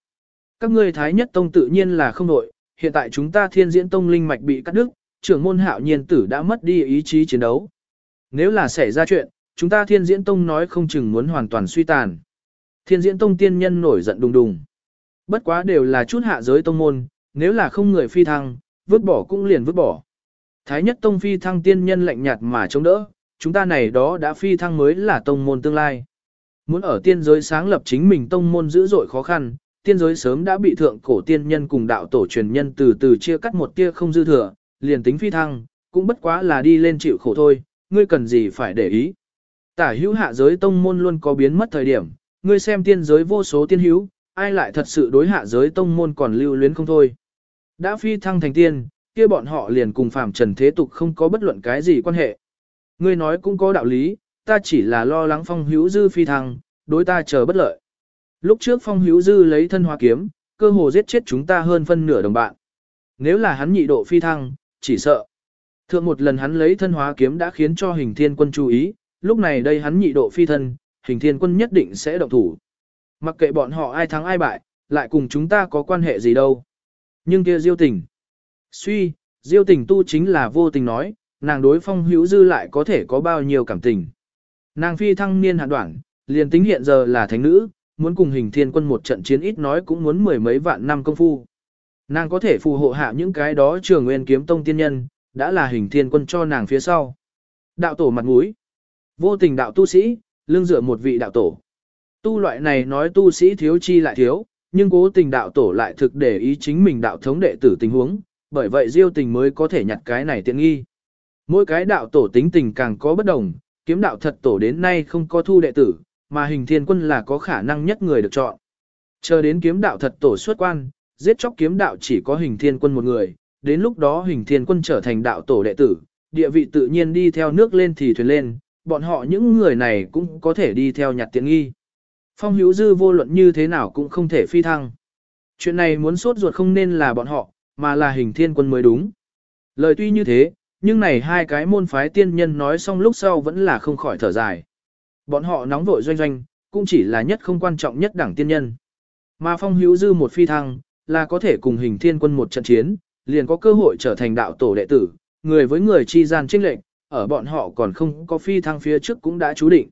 Các ngươi thái nhất tông tự nhiên là không đội, hiện tại chúng ta thiên diễn tông linh mạch bị cắt đứt, trưởng môn hạo nhiên tử đã mất đi ý chí chiến đấu. Nếu là xảy ra chuyện, chúng ta thiên diễn tông nói không chừng muốn hoàn toàn suy tàn. Thiên diễn tông tiên nhân nổi giận đùng đùng. Bất quá đều là chút hạ giới tông môn, nếu là không người phi thăng, vứt bỏ cũng liền vứt bỏ. Thái nhất tông phi thăng tiên nhân lạnh nhạt mà chống đỡ, chúng ta này đó đã phi thăng mới là tông môn tương lai. Muốn ở tiên giới sáng lập chính mình tông môn dữ dội khó khăn, tiên giới sớm đã bị thượng cổ tiên nhân cùng đạo tổ truyền nhân từ từ chia cắt một tia không dư thừa, liền tính phi thăng, cũng bất quá là đi lên chịu khổ thôi, ngươi cần gì phải để ý. Tả hữu hạ giới tông môn luôn có biến mất thời điểm, ngươi xem tiên giới vô số tiên hữu, ai lại thật sự đối hạ giới tông môn còn lưu luyến không thôi. Đã phi thăng thành tiên, kia bọn họ liền cùng phàm trần thế tục không có bất luận cái gì quan hệ. Ngươi nói cũng có đạo lý, ta chỉ là lo lắng phong hữu dư phi thăng, đối ta chờ bất lợi. Lúc trước phong hữu dư lấy thân hóa kiếm, cơ hồ giết chết chúng ta hơn phân nửa đồng bạn. Nếu là hắn nhị độ phi thăng, chỉ sợ. Thượng một lần hắn lấy thân hóa kiếm đã khiến cho hình thiên quân chú ý, lúc này đây hắn nhị độ phi thân, hình thiên quân nhất định sẽ động thủ. Mặc kệ bọn họ ai thắng ai bại, lại cùng chúng ta có quan hệ gì đâu. Nhưng kia diêu tình. Suy, diêu tình tu chính là vô tình nói, nàng đối phong hữu dư lại có thể có bao nhiêu cảm tình. Nàng phi thăng niên hạn đoạn, liền tính hiện giờ là thánh nữ, muốn cùng hình thiên quân một trận chiến ít nói cũng muốn mười mấy vạn năm công phu. Nàng có thể phù hộ hạ những cái đó trường nguyên kiếm tông tiên nhân, đã là hình thiên quân cho nàng phía sau. Đạo tổ mặt mũi, vô tình đạo tu sĩ, lương dựa một vị đạo tổ. Tu loại này nói tu sĩ thiếu chi lại thiếu, nhưng cố tình đạo tổ lại thực để ý chính mình đạo thống đệ tử tình huống, bởi vậy diêu tình mới có thể nhặt cái này tiện nghi. Mỗi cái đạo tổ tính tình càng có bất đồng, kiếm đạo thật tổ đến nay không có thu đệ tử, mà hình thiên quân là có khả năng nhất người được chọn. Chờ đến kiếm đạo thật tổ xuất quan, giết chóc kiếm đạo chỉ có hình thiên quân một người, đến lúc đó hình thiên quân trở thành đạo tổ đệ tử, địa vị tự nhiên đi theo nước lên thì thuyền lên, bọn họ những người này cũng có thể đi theo nhặt tiện nghi. Phong hữu dư vô luận như thế nào cũng không thể phi thăng. Chuyện này muốn sốt ruột không nên là bọn họ, mà là hình thiên quân mới đúng. Lời tuy như thế, nhưng này hai cái môn phái tiên nhân nói xong lúc sau vẫn là không khỏi thở dài. Bọn họ nóng vội doanh doanh, cũng chỉ là nhất không quan trọng nhất đảng tiên nhân. Mà phong hữu dư một phi thăng, là có thể cùng hình thiên quân một trận chiến, liền có cơ hội trở thành đạo tổ đệ tử, người với người chi gian trinh lệnh, ở bọn họ còn không có phi thăng phía trước cũng đã chú định.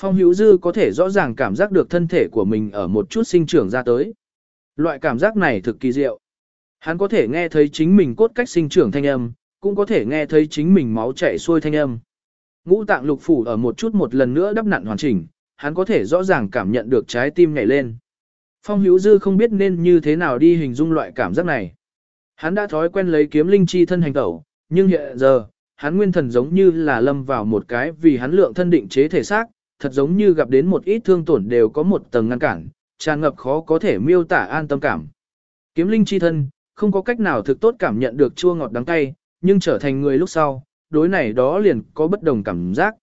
Phong hữu dư có thể rõ ràng cảm giác được thân thể của mình ở một chút sinh trưởng ra tới. Loại cảm giác này thực kỳ diệu. Hắn có thể nghe thấy chính mình cốt cách sinh trưởng thanh âm, cũng có thể nghe thấy chính mình máu chảy xuôi thanh âm. Ngũ tạng lục phủ ở một chút một lần nữa đắp nặn hoàn chỉnh, hắn có thể rõ ràng cảm nhận được trái tim nhảy lên. Phong hữu dư không biết nên như thế nào đi hình dung loại cảm giác này. Hắn đã thói quen lấy kiếm linh chi thân hành tẩu, nhưng hiện giờ, hắn nguyên thần giống như là lâm vào một cái vì hắn lượng thân định chế thể xác, thật giống như gặp đến một ít thương tổn đều có một tầng ngăn cản, tràn ngập khó có thể miêu tả an tâm cảm. Kiếm linh chi thân, không có cách nào thực tốt cảm nhận được chua ngọt đắng cay, nhưng trở thành người lúc sau, đối này đó liền có bất đồng cảm giác.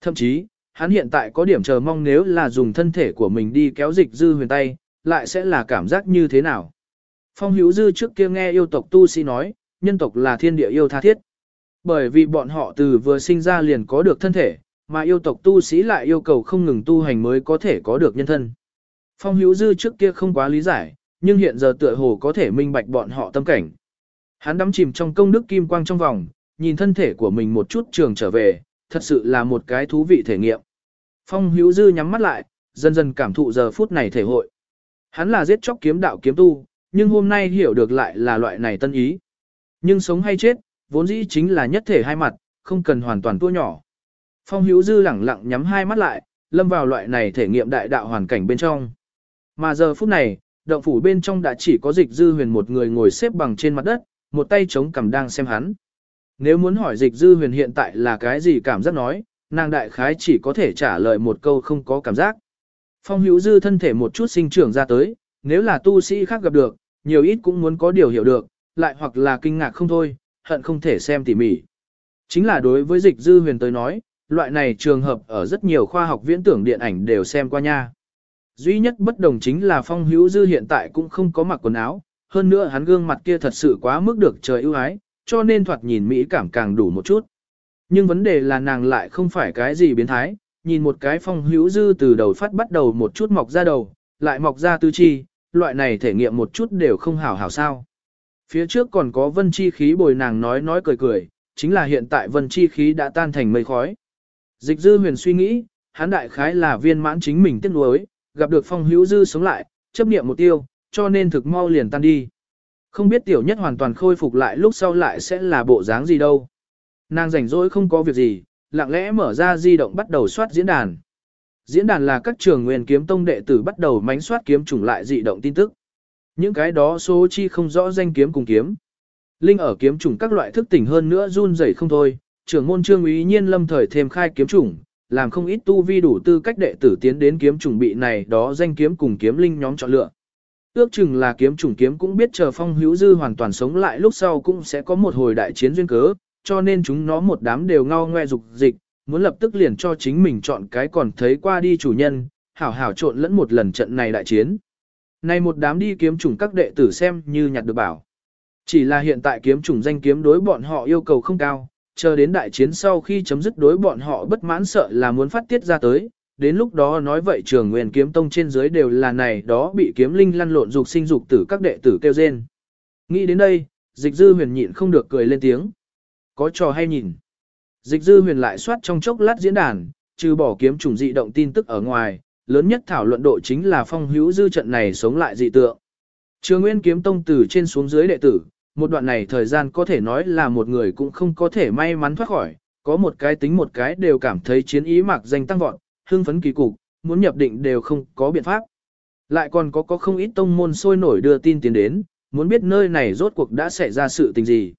Thậm chí, hắn hiện tại có điểm chờ mong nếu là dùng thân thể của mình đi kéo dịch dư huyền tay, lại sẽ là cảm giác như thế nào. Phong hữu dư trước kia nghe yêu tộc tu sĩ nói, nhân tộc là thiên địa yêu tha thiết. Bởi vì bọn họ từ vừa sinh ra liền có được thân thể, mà yêu tộc tu sĩ lại yêu cầu không ngừng tu hành mới có thể có được nhân thân. Phong hữu dư trước kia không quá lý giải, nhưng hiện giờ tựa hồ có thể minh bạch bọn họ tâm cảnh. Hắn đắm chìm trong công đức kim quang trong vòng, nhìn thân thể của mình một chút trường trở về, thật sự là một cái thú vị thể nghiệm. Phong hữu dư nhắm mắt lại, dần dần cảm thụ giờ phút này thể hội. Hắn là giết chóc kiếm đạo kiếm tu, nhưng hôm nay hiểu được lại là loại này tân ý. Nhưng sống hay chết, vốn dĩ chính là nhất thể hai mặt, không cần hoàn toàn tua nhỏ. Phong hữu dư lẳng lặng nhắm hai mắt lại, lâm vào loại này thể nghiệm đại đạo hoàn cảnh bên trong. Mà giờ phút này, động phủ bên trong đã chỉ có dịch dư huyền một người ngồi xếp bằng trên mặt đất, một tay chống cằm đang xem hắn. Nếu muốn hỏi dịch dư huyền hiện tại là cái gì cảm giác nói, nàng đại khái chỉ có thể trả lời một câu không có cảm giác. Phong hữu dư thân thể một chút sinh trưởng ra tới, nếu là tu sĩ khác gặp được, nhiều ít cũng muốn có điều hiểu được, lại hoặc là kinh ngạc không thôi, hận không thể xem tỉ mỉ. Chính là đối với dịch dư huyền tới nói, loại này trường hợp ở rất nhiều khoa học viễn tưởng điện ảnh đều xem qua nha. Duy nhất bất đồng chính là phong hữu dư hiện tại cũng không có mặc quần áo, hơn nữa hắn gương mặt kia thật sự quá mức được trời ưu ái, cho nên thoạt nhìn mỹ cảm càng đủ một chút. Nhưng vấn đề là nàng lại không phải cái gì biến thái, nhìn một cái phong hữu dư từ đầu phát bắt đầu một chút mọc ra đầu, lại mọc ra tư chi, loại này thể nghiệm một chút đều không hảo hảo sao. Phía trước còn có vân chi khí bồi nàng nói nói cười cười, chính là hiện tại vân chi khí đã tan thành mây khói. Dịch dư huyền suy nghĩ, hắn đại khái là viên mãn chính mình tiếc nuối, gặp được phong hữu dư sống lại, chấp niệm một tiêu, cho nên thực mau liền tan đi. Không biết tiểu nhất hoàn toàn khôi phục lại lúc sau lại sẽ là bộ dáng gì đâu. Nàng rảnh rỗi không có việc gì, lặng lẽ mở ra di động bắt đầu soát diễn đàn. Diễn đàn là các trường nguyên kiếm tông đệ tử bắt đầu mánh soát kiếm chủng lại dị động tin tức. Những cái đó số chi không rõ danh kiếm cùng kiếm. Linh ở kiếm chủng các loại thức tỉnh hơn nữa run rẩy không thôi, trưởng môn trương ý nhiên lâm thời thêm khai kiếm chủng, làm không ít tu vi đủ tư cách đệ tử tiến đến kiếm chủng bị này đó danh kiếm cùng kiếm linh nhóm chọn lựa. Ước chừng là kiếm chủng kiếm cũng biết chờ phong hữu dư hoàn toàn sống lại lúc sau cũng sẽ có một hồi đại chiến duyên cớ, cho nên chúng nó một đám đều ngao ngoe dục dịch, muốn lập tức liền cho chính mình chọn cái còn thấy qua đi chủ nhân, hảo hảo trộn lẫn một lần trận này đại chiến. Này một đám đi kiếm chủng các đệ tử xem như nhặt được bảo. Chỉ là hiện tại kiếm chủng danh kiếm đối bọn họ yêu cầu không cao, chờ đến đại chiến sau khi chấm dứt đối bọn họ bất mãn sợ là muốn phát tiết ra tới, đến lúc đó nói vậy trường nguyên kiếm tông trên dưới đều là này đó bị kiếm linh lăn lộn dục sinh dục tử các đệ tử kêu rên. Nghĩ đến đây, dịch dư huyền nhịn không được cười lên tiếng. Có trò hay nhìn. Dịch dư huyền lại soát trong chốc lát diễn đàn, trừ bỏ kiếm trùng dị động tin tức ở ngoài, lớn nhất thảo luận độ chính là phong hữu dư trận này sống lại dị tượng. Trường Nguyên kiếm tông từ trên xuống dưới đệ tử, một đoạn này thời gian có thể nói là một người cũng không có thể may mắn thoát khỏi, có một cái tính một cái đều cảm thấy chiến ý mạc danh tăng vọt, hưng phấn kỳ cục, muốn nhập định đều không có biện pháp. Lại còn có có không ít tông môn sôi nổi đưa tin tiến đến, muốn biết nơi này rốt cuộc đã xảy ra sự tình gì.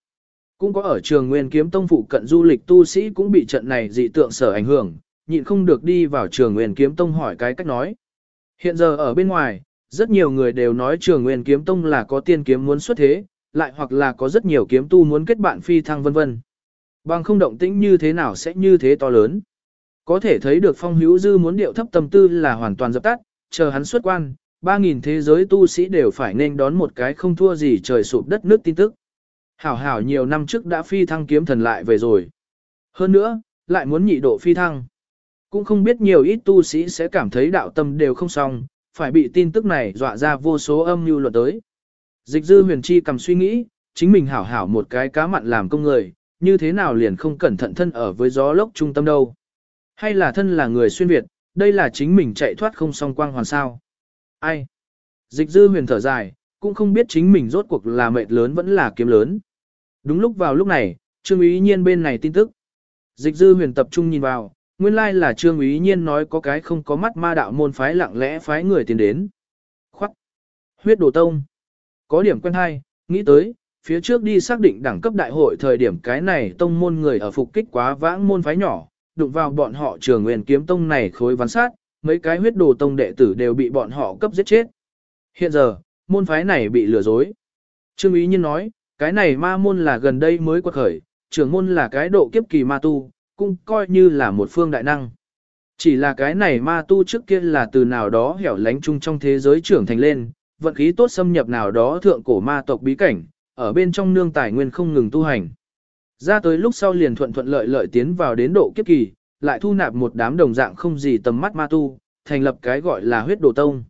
Cũng có ở trường Nguyên Kiếm Tông phụ cận du lịch tu sĩ cũng bị trận này dị tượng sở ảnh hưởng, nhịn không được đi vào trường nguyên kiếm tông hỏi cái cách nói. Hiện giờ ở bên ngoài, rất nhiều người đều nói trường nguyên kiếm tông là có tiên kiếm muốn xuất thế, lại hoặc là có rất nhiều kiếm tu muốn kết bạn phi thăng vân vân. Bằng không động tĩnh như thế nào sẽ như thế to lớn. Có thể thấy được phong hữu dư muốn điệu thấp tâm tư là hoàn toàn dập tắt, chờ hắn xuất quan, 3.000 thế giới tu sĩ đều phải nên đón một cái không thua gì trời sụp đất nước tin tức. Hảo hảo nhiều năm trước đã phi thăng kiếm thần lại về rồi. Hơn nữa, lại muốn nhị độ phi thăng. Cũng không biết nhiều ít tu sĩ sẽ cảm thấy đạo tâm đều không xong, phải bị tin tức này dọa ra vô số âm mưu luận tới. Dịch dư huyền chi cầm suy nghĩ, chính mình hảo hảo một cái cá mặn làm công người, như thế nào liền không cẩn thận thân ở với gió lốc trung tâm đâu. Hay là thân là người xuyên Việt, đây là chính mình chạy thoát không song quang hoàn sao. Ai? Dịch dư huyền thở dài, cũng không biết chính mình rốt cuộc là mệt lớn vẫn là kiếm lớn. Đúng lúc vào lúc này, Trương Ý Nhiên bên này tin tức. Dịch dư huyền tập trung nhìn vào, nguyên lai là Trương Ý Nhiên nói có cái không có mắt ma đạo môn phái lặng lẽ phái người tiến đến. Khoắc! Huyết đồ tông! Có điểm quen hay, nghĩ tới, phía trước đi xác định đẳng cấp đại hội thời điểm cái này tông môn người ở phục kích quá vãng môn phái nhỏ, đụng vào bọn họ trường nguyên kiếm tông này khối ván sát, mấy cái huyết đồ tông đệ tử đều bị bọn họ cấp giết chết. Hiện giờ, môn phái này bị lừa dối. Trương Ý Nhiên nói, cái này ma môn là gần đây mới quật khởi, trưởng môn là cái độ kiếp kỳ ma tu, cũng coi như là một phương đại năng. Chỉ là cái này ma tu trước kia là từ nào đó hẻo lánh chung trong thế giới trưởng thành lên, vận khí tốt xâm nhập nào đó thượng cổ ma tộc bí cảnh, ở bên trong nương tài nguyên không ngừng tu hành. Ra tới lúc sau liền thuận thuận lợi lợi tiến vào đến độ kiếp kỳ, lại thu nạp một đám đồng dạng không gì tầm mắt ma tu, thành lập cái gọi là huyết đồ tông.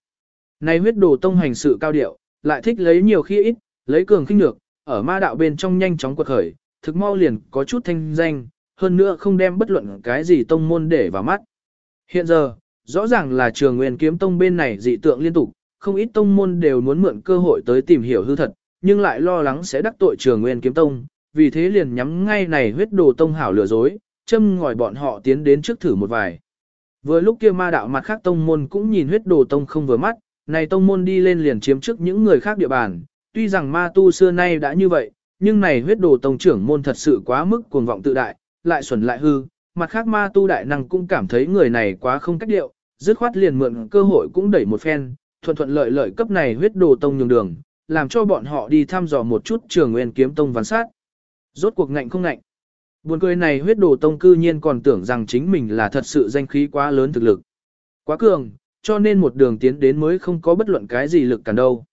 Này huyết đồ tông hành sự cao điệu, lại thích lấy nhiều khi ít, lấy cường khinh lược, ở ma đạo bên trong nhanh chóng quật khởi, thực mau liền có chút thanh danh, hơn nữa không đem bất luận cái gì tông môn để vào mắt. Hiện giờ, rõ ràng là trường nguyên kiếm tông bên này dị tượng liên tục, không ít tông môn đều muốn mượn cơ hội tới tìm hiểu hư thật, nhưng lại lo lắng sẽ đắc tội trường nguyên kiếm tông, vì thế liền nhắm ngay này huyết đồ tông hảo lừa dối, châm ngòi bọn họ tiến đến trước thử một vài. Vừa lúc kia ma đạo mặt khác tông môn cũng nhìn huyết đồ tông không vừa mắt, này tông môn đi lên liền chiếm trước những người khác địa bàn, tuy rằng ma tu xưa nay đã như vậy, nhưng này huyết đồ tông trưởng môn thật sự quá mức cuồng vọng tự đại, lại xuẩn lại hư, mặt khác ma tu đại năng cũng cảm thấy người này quá không cách điệu, dứt khoát liền mượn cơ hội cũng đẩy một phen, thuận thuận lợi lợi cấp này huyết đồ tông nhường đường, làm cho bọn họ đi thăm dò một chút trường nguyên kiếm tông văn sát. Rốt cuộc ngạnh không ngạnh. Buồn cười này huyết đồ tông cư nhiên còn tưởng rằng chính mình là thật sự danh khí quá lớn thực lực. Quá cường, cho nên một đường tiến đến mới không có bất luận cái gì lực cản đâu.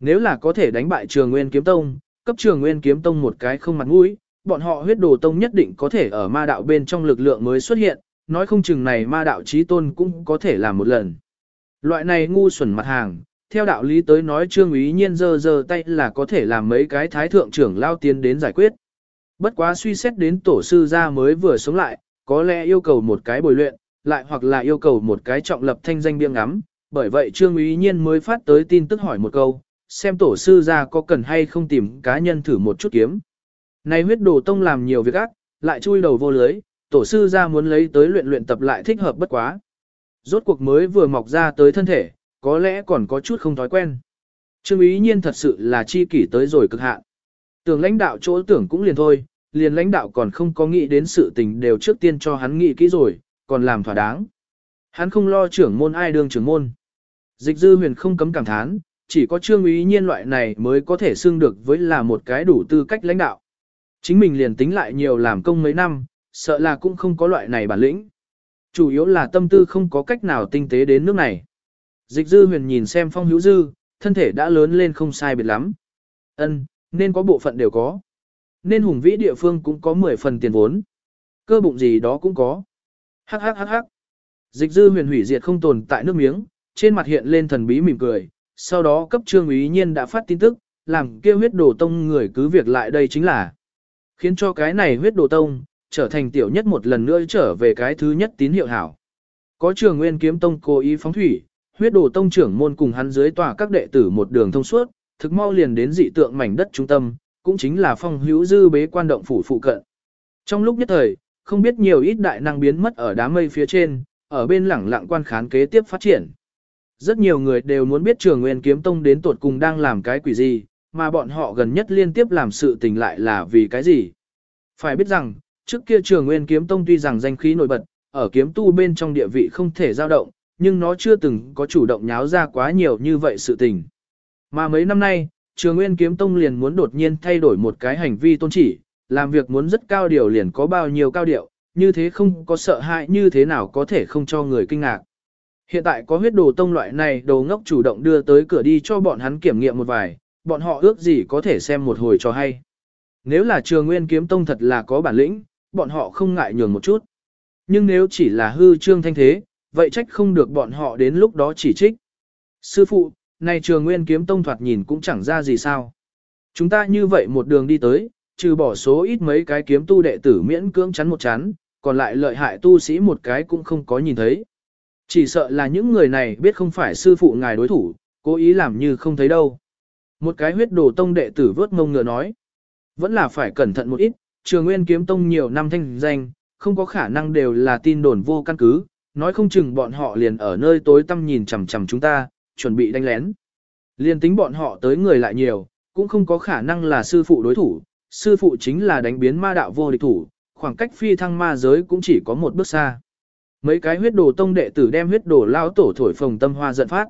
Nếu là có thể đánh bại trường nguyên kiếm tông, cấp trường nguyên kiếm tông một cái không mặt mũi, bọn họ huyết đồ tông nhất định có thể ở ma đạo bên trong lực lượng mới xuất hiện, nói không chừng này ma đạo trí tôn cũng có thể làm một lần. Loại này ngu xuẩn mặt hàng, theo đạo lý tới nói trương ý nhiên dơ dơ tay là có thể làm mấy cái thái thượng trưởng lao tiến đến giải quyết. Bất quá suy xét đến tổ sư gia mới vừa sống lại, có lẽ yêu cầu một cái bồi luyện, lại hoặc là yêu cầu một cái trọng lập thanh danh biêng ngắm, bởi vậy trương ý nhiên mới phát tới tin tức hỏi một câu, xem tổ sư gia có cần hay không tìm cá nhân thử một chút kiếm. Này huyết đồ tông làm nhiều việc ác, lại chui đầu vô lưới, tổ sư gia muốn lấy tới luyện luyện tập lại thích hợp bất quá. Rốt cuộc mới vừa mọc ra tới thân thể, có lẽ còn có chút không thói quen. Trương ý nhiên thật sự là chi kỷ tới rồi cực hạn. Tưởng lãnh đạo chỗ tưởng cũng liền thôi, liền lãnh đạo còn không có nghĩ đến sự tình đều trước tiên cho hắn nghĩ kỹ rồi, còn làm thỏa đáng. Hắn không lo trưởng môn ai đương trưởng môn. Dịch dư huyền không cấm cảm thán, chỉ có trương ý nhiên loại này mới có thể xưng được với là một cái đủ tư cách lãnh đạo. Chính mình liền tính lại nhiều làm công mấy năm, sợ là cũng không có loại này bản lĩnh. Chủ yếu là tâm tư không có cách nào tinh tế đến nước này. Dịch dư huyền nhìn xem phong hữu dư, thân thể đã lớn lên không sai biệt lắm. Ân, nên có bộ phận đều có. Nên hùng vĩ địa phương cũng có 10 phần tiền vốn. Cơ bụng gì đó cũng có. Hắc hắc hắc hắc. Dịch dư huyền hủy diệt không tồn tại nước miếng, trên mặt hiện lên thần bí mỉm cười, sau đó cấp trương ý nhiên đã phát tin tức, làm kêu huyết đồ tông người cứ việc lại đây chính là. Khiến cho cái này huyết đồ tông, trở thành tiểu nhất một lần nữa trở về cái thứ nhất tín hiệu hảo. Có trường nguyên kiếm tông cố ý phóng thủy, huyết đồ tông trưởng môn cùng hắn dưới tòa các đệ tử một đường thông suốt, thực mau liền đến dị tượng mảnh đất trung tâm, cũng chính là phong hữu dư bế quan động phủ phụ cận. Trong lúc nhất thời, không biết nhiều ít đại năng biến mất ở đám mây phía trên, ở bên lẳng lặng quan khán kế tiếp phát triển. Rất nhiều người đều muốn biết trường nguyên kiếm tông đến tuột cùng đang làm cái quỷ gì, mà bọn họ gần nhất liên tiếp làm sự tình lại là vì cái gì. Phải biết rằng, trước kia trường nguyên kiếm tông tuy rằng danh khí nổi bật, ở kiếm tu bên trong địa vị không thể dao động, nhưng nó chưa từng có chủ động nháo ra quá nhiều như vậy sự tình. Mà mấy năm nay, Trường Nguyên Kiếm Tông liền muốn đột nhiên thay đổi một cái hành vi tôn chỉ, làm việc muốn rất cao điều liền có bao nhiêu cao điệu, như thế không có sợ hãi như thế nào có thể không cho người kinh ngạc. Hiện tại có huyết đồ tông loại này đồ ngốc chủ động đưa tới cửa đi cho bọn hắn kiểm nghiệm một vài, bọn họ ước gì có thể xem một hồi cho hay. Nếu là trường nguyên kiếm tông thật là có bản lĩnh, bọn họ không ngại nhường một chút. Nhưng nếu chỉ là hư trương thanh thế, vậy trách không được bọn họ đến lúc đó chỉ trích. Sư phụ, này trường nguyên kiếm tông thoạt nhìn cũng chẳng ra gì sao. Chúng ta như vậy một đường đi tới, trừ bỏ số ít mấy cái kiếm tu đệ tử miễn cưỡng chắn một chắn, còn lại lợi hại tu sĩ một cái cũng không có nhìn thấy. Chỉ sợ là những người này biết không phải sư phụ ngài đối thủ, cố ý làm như không thấy đâu. Một cái huyết đồ tông đệ tử vớt ngông ngựa nói. Vẫn là phải cẩn thận một ít, trường nguyên kiếm tông nhiều năm thanh danh, không có khả năng đều là tin đồn vô căn cứ, nói không chừng bọn họ liền ở nơi tối tăm nhìn chằm chằm chúng ta, chuẩn bị đánh lén. Liên tính bọn họ tới người lại nhiều, cũng không có khả năng là sư phụ đối thủ, sư phụ chính là đánh biến ma đạo vô địch thủ, khoảng cách phi thăng ma giới cũng chỉ có một bước xa. Mấy cái huyết đồ tông đệ tử đem huyết đồ lao tổ thổi phồng tâm hoa giận phát.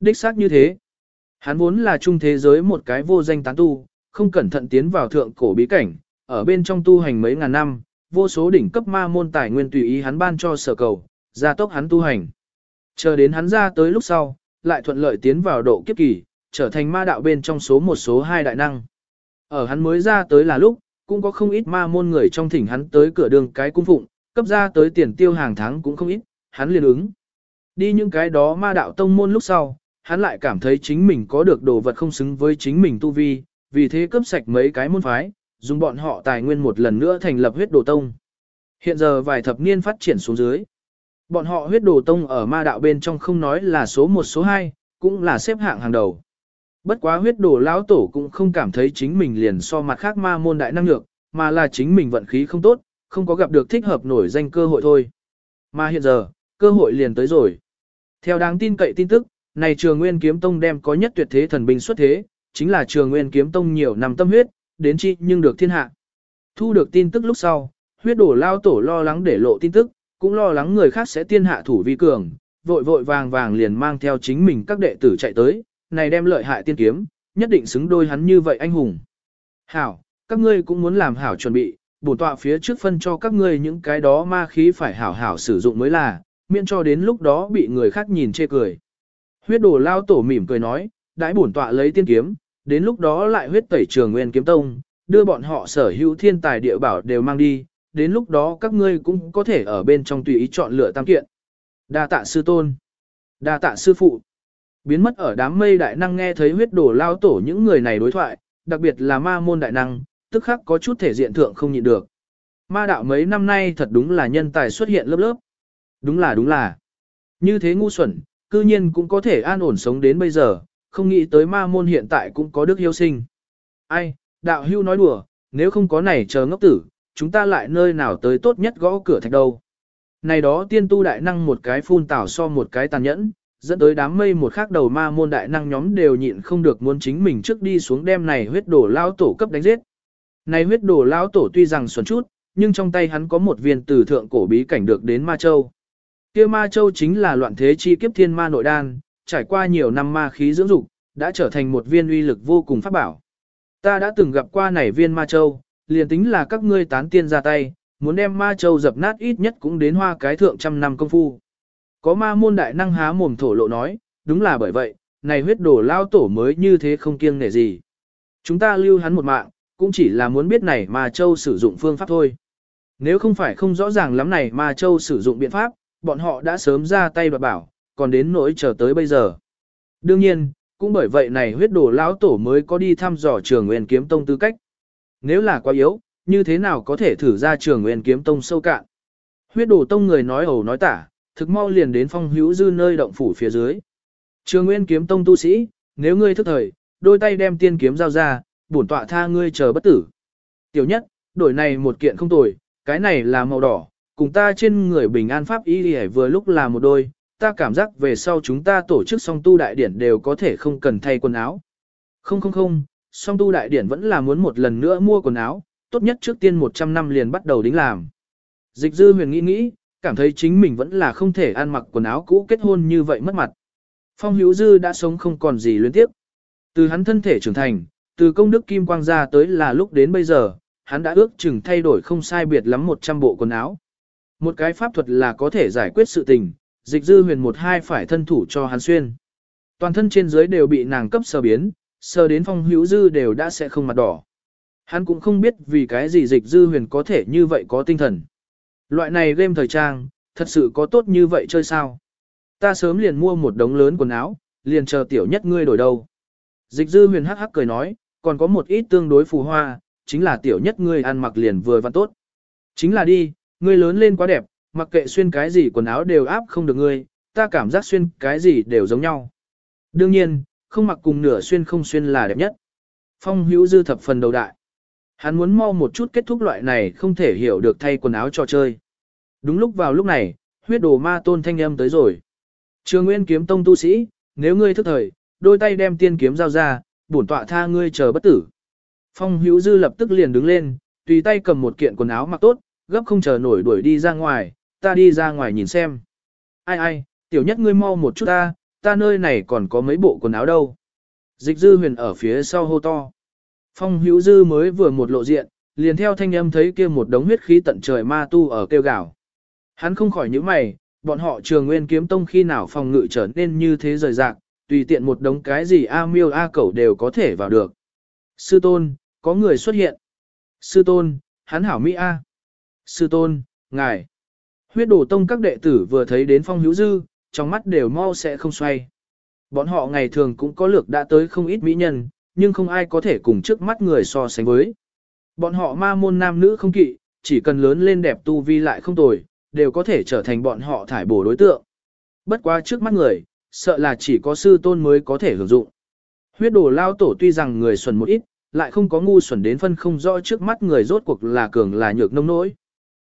Đích xác như thế. Hắn vốn là trung thế giới một cái vô danh tán tu, không cẩn thận tiến vào thượng cổ bí cảnh, ở bên trong tu hành mấy ngàn năm, vô số đỉnh cấp ma môn tài nguyên tùy ý hắn ban cho sở cầu, gia tốc hắn tu hành. Chờ đến hắn ra tới lúc sau, lại thuận lợi tiến vào độ kiếp kỳ, trở thành ma đạo bên trong số một số hai đại năng. Ở hắn mới ra tới là lúc, cũng có không ít ma môn người trong thỉnh hắn tới cửa đường cái cung phụng, cấp ra tới tiền tiêu hàng tháng cũng không ít, hắn liền ứng. Đi những cái đó ma đạo tông môn lúc sau, hắn lại cảm thấy chính mình có được đồ vật không xứng với chính mình tu vi, vì thế cướp sạch mấy cái môn phái, dùng bọn họ tài nguyên một lần nữa thành lập huyết đồ tông. Hiện giờ vài thập niên phát triển xuống dưới. Bọn họ huyết đồ tông ở ma đạo bên trong không nói là số 1 số 2, cũng là xếp hạng hàng đầu. Bất quá huyết đồ lão tổ cũng không cảm thấy chính mình liền so mặt khác ma môn đại năng lượng, mà là chính mình vận khí không tốt, không có gặp được thích hợp nổi danh cơ hội thôi. Mà hiện giờ, cơ hội liền tới rồi. Theo đáng tin cậy tin tức, này trường nguyên kiếm tông đem có nhất tuyệt thế thần binh xuất thế, chính là trường nguyên kiếm tông nhiều năm tâm huyết, đến chi nhưng được thiên hạ. Thu được tin tức lúc sau, huyết đổ lao tổ lo lắng để lộ tin tức, cũng lo lắng người khác sẽ tiên hạ thủ vi cường, vội vội vàng vàng liền mang theo chính mình các đệ tử chạy tới, này đem lợi hại tiên kiếm, nhất định xứng đôi hắn như vậy anh hùng. Hảo, các ngươi cũng muốn làm hảo chuẩn bị, bổn tọa phía trước phân cho các ngươi những cái đó ma khí phải hảo hảo sử dụng mới là, miễn cho đến lúc đó bị người khác nhìn chê cười. Huyết đồ lao tổ mỉm cười nói, đãi bổn tọa lấy tiên kiếm, đến lúc đó lại huyết tẩy trường nguyên kiếm tông, đưa bọn họ sở hữu thiên tài địa bảo đều mang đi, đến lúc đó các ngươi cũng có thể ở bên trong tùy ý chọn lựa tam kiện. Đa tạ sư tôn, đa tạ sư phụ. Biến mất ở đám mây đại năng nghe thấy huyết đổ lao tổ những người này đối thoại, đặc biệt là ma môn đại năng, tức khắc có chút thể diện thượng không nhịn được. Ma đạo mấy năm nay thật đúng là nhân tài xuất hiện lớp lớp. Đúng là đúng là. Như thế ngu xuẩn, cư nhiên cũng có thể an ổn sống đến bây giờ, không nghĩ tới ma môn hiện tại cũng có đức hiếu sinh. Ai, đạo hưu nói đùa, nếu không có này chờ ngốc tử, chúng ta lại nơi nào tới tốt nhất gõ cửa thạch đâu. Này đó tiên tu đại năng một cái phun tảo so một cái tàn nhẫn, dẫn tới đám mây một khác đầu ma môn đại năng nhóm đều nhịn không được muốn chính mình trước đi xuống đem này huyết đổ lao tổ cấp đánh giết. Này huyết đổ lao tổ tuy rằng xuẩn chút, nhưng trong tay hắn có một viên từ thượng cổ bí cảnh được đến ma châu. Kia ma châu chính là loạn thế chi kiếp thiên ma nội đan, trải qua nhiều năm ma khí dưỡng dục, đã trở thành một viên uy lực vô cùng pháp bảo. Ta đã từng gặp qua này viên ma châu, liền tính là các ngươi tán tiên ra tay, muốn đem ma châu dập nát ít nhất cũng đến hoa cái thượng trăm năm công phu. Có ma môn đại năng há mồm thổ lộ nói, đúng là bởi vậy, này huyết đổ lao tổ mới như thế không kiêng nể gì. Chúng ta lưu hắn một mạng, cũng chỉ là muốn biết này ma châu sử dụng phương pháp thôi. Nếu không phải không rõ ràng lắm này ma châu sử dụng biện pháp, bọn họ đã sớm ra tay đoạt bảo, còn đến nỗi chờ tới bây giờ. Đương nhiên, cũng bởi vậy này huyết đổ lão tổ mới có đi thăm dò trường nguyên kiếm tông tư cách. Nếu là quá yếu, như thế nào có thể thử ra trường nguyên kiếm tông sâu cạn. Huyết đổ tông người nói ẩu nói tả, thực mau liền đến phong hữu dư nơi động phủ phía dưới. Trường nguyên kiếm tông tu sĩ, nếu ngươi thức thời, đôi tay đem tiên kiếm giao ra, bổn tọa tha ngươi chờ bất tử. Tiểu nhất, đổi này một kiện không tồi, cái này là màu đỏ, cùng ta trên người bình an pháp y vừa lúc là một đôi, ta cảm giác về sau chúng ta tổ chức song tu đại điển đều có thể không cần thay quần áo. Không không không, song tu đại điển vẫn là muốn một lần nữa mua quần áo, tốt nhất trước tiên 100 năm liền bắt đầu đính làm. Dịch dư huyền nghĩ nghĩ, cảm thấy chính mình vẫn là không thể ăn mặc quần áo cũ kết hôn như vậy mất mặt. Phong Hữu Dư đã sống không còn gì luyến tiếp. Từ hắn thân thể trưởng thành, từ công đức kim quang ra tới là lúc đến bây giờ, hắn đã ước chừng thay đổi không sai biệt lắm 100 bộ quần áo. Một cái pháp thuật là có thể giải quyết sự tình, dịch dư huyền một hai phải thân thủ cho hắn xuyên. Toàn thân trên dưới đều bị nàng cấp sờ biến, sờ đến phong hữu dư đều đã sẽ không mặt đỏ. Hắn cũng không biết vì cái gì dịch dư huyền có thể như vậy có tinh thần. Loại này game thời trang, thật sự có tốt như vậy chơi sao? Ta sớm liền mua một đống lớn quần áo, liền chờ tiểu nhất ngươi đổi đâu. Dịch dư huyền hắc hắc cười nói, còn có một ít tương đối phù hoa, chính là tiểu nhất ngươi ăn mặc liền vừa và tốt. Chính là đi, ngươi lớn lên quá đẹp, mặc kệ xuyên cái gì quần áo đều áp không được ngươi, ta cảm giác xuyên cái gì đều giống nhau. Đương nhiên, không mặc cùng nửa xuyên không xuyên là đẹp nhất. Phong hữu dư thập phần đầu đại. Hắn muốn mau một chút kết thúc loại này không thể hiểu được thay quần áo cho chơi. Đúng lúc vào lúc này, huyết đồ ma tôn thanh âm tới rồi. Trường nguyên kiếm tông tu sĩ, nếu ngươi thức thời, đôi tay đem tiên kiếm giao ra, bổn tọa tha ngươi chờ bất tử. Phong hữu dư lập tức liền đứng lên, tùy tay cầm một kiện quần áo mặc tốt, gấp không chờ nổi đuổi đi ra ngoài, ta đi ra ngoài nhìn xem. Ai ai, tiểu nhất ngươi mau một chút ta, ta nơi này còn có mấy bộ quần áo đâu. Dịch dư huyền ở phía sau hô to. Phong hữu dư mới vừa một lộ diện, liền theo thanh âm thấy kia một đống huyết khí tận trời ma tu ở kêu gào. Hắn không khỏi nhíu mày, bọn họ trường nguyên kiếm tông khi nào phòng ngự trở nên như thế rời rạc, tùy tiện một đống cái gì A miêu A cẩu đều có thể vào được. Sư tôn, có người xuất hiện. Sư tôn, hắn hảo Mỹ A. Sư tôn, ngài. Huyết đổ tông các đệ tử vừa thấy đến phong hữu dư, trong mắt đều mau sẽ không xoay. Bọn họ ngày thường cũng có lược đã tới không ít mỹ nhân, nhưng không ai có thể cùng trước mắt người so sánh với. Bọn họ ma môn nam nữ không kỵ, chỉ cần lớn lên đẹp tu vi lại không tồi, đều có thể trở thành bọn họ thải bổ đối tượng. Bất quá trước mắt người, sợ là chỉ có sư tôn mới có thể hưởng dụng. Huyết đồ lao tổ tuy rằng người xuẩn một ít, lại không có ngu xuẩn đến phân không rõ trước mắt người rốt cuộc là cường là nhược nông nỗi.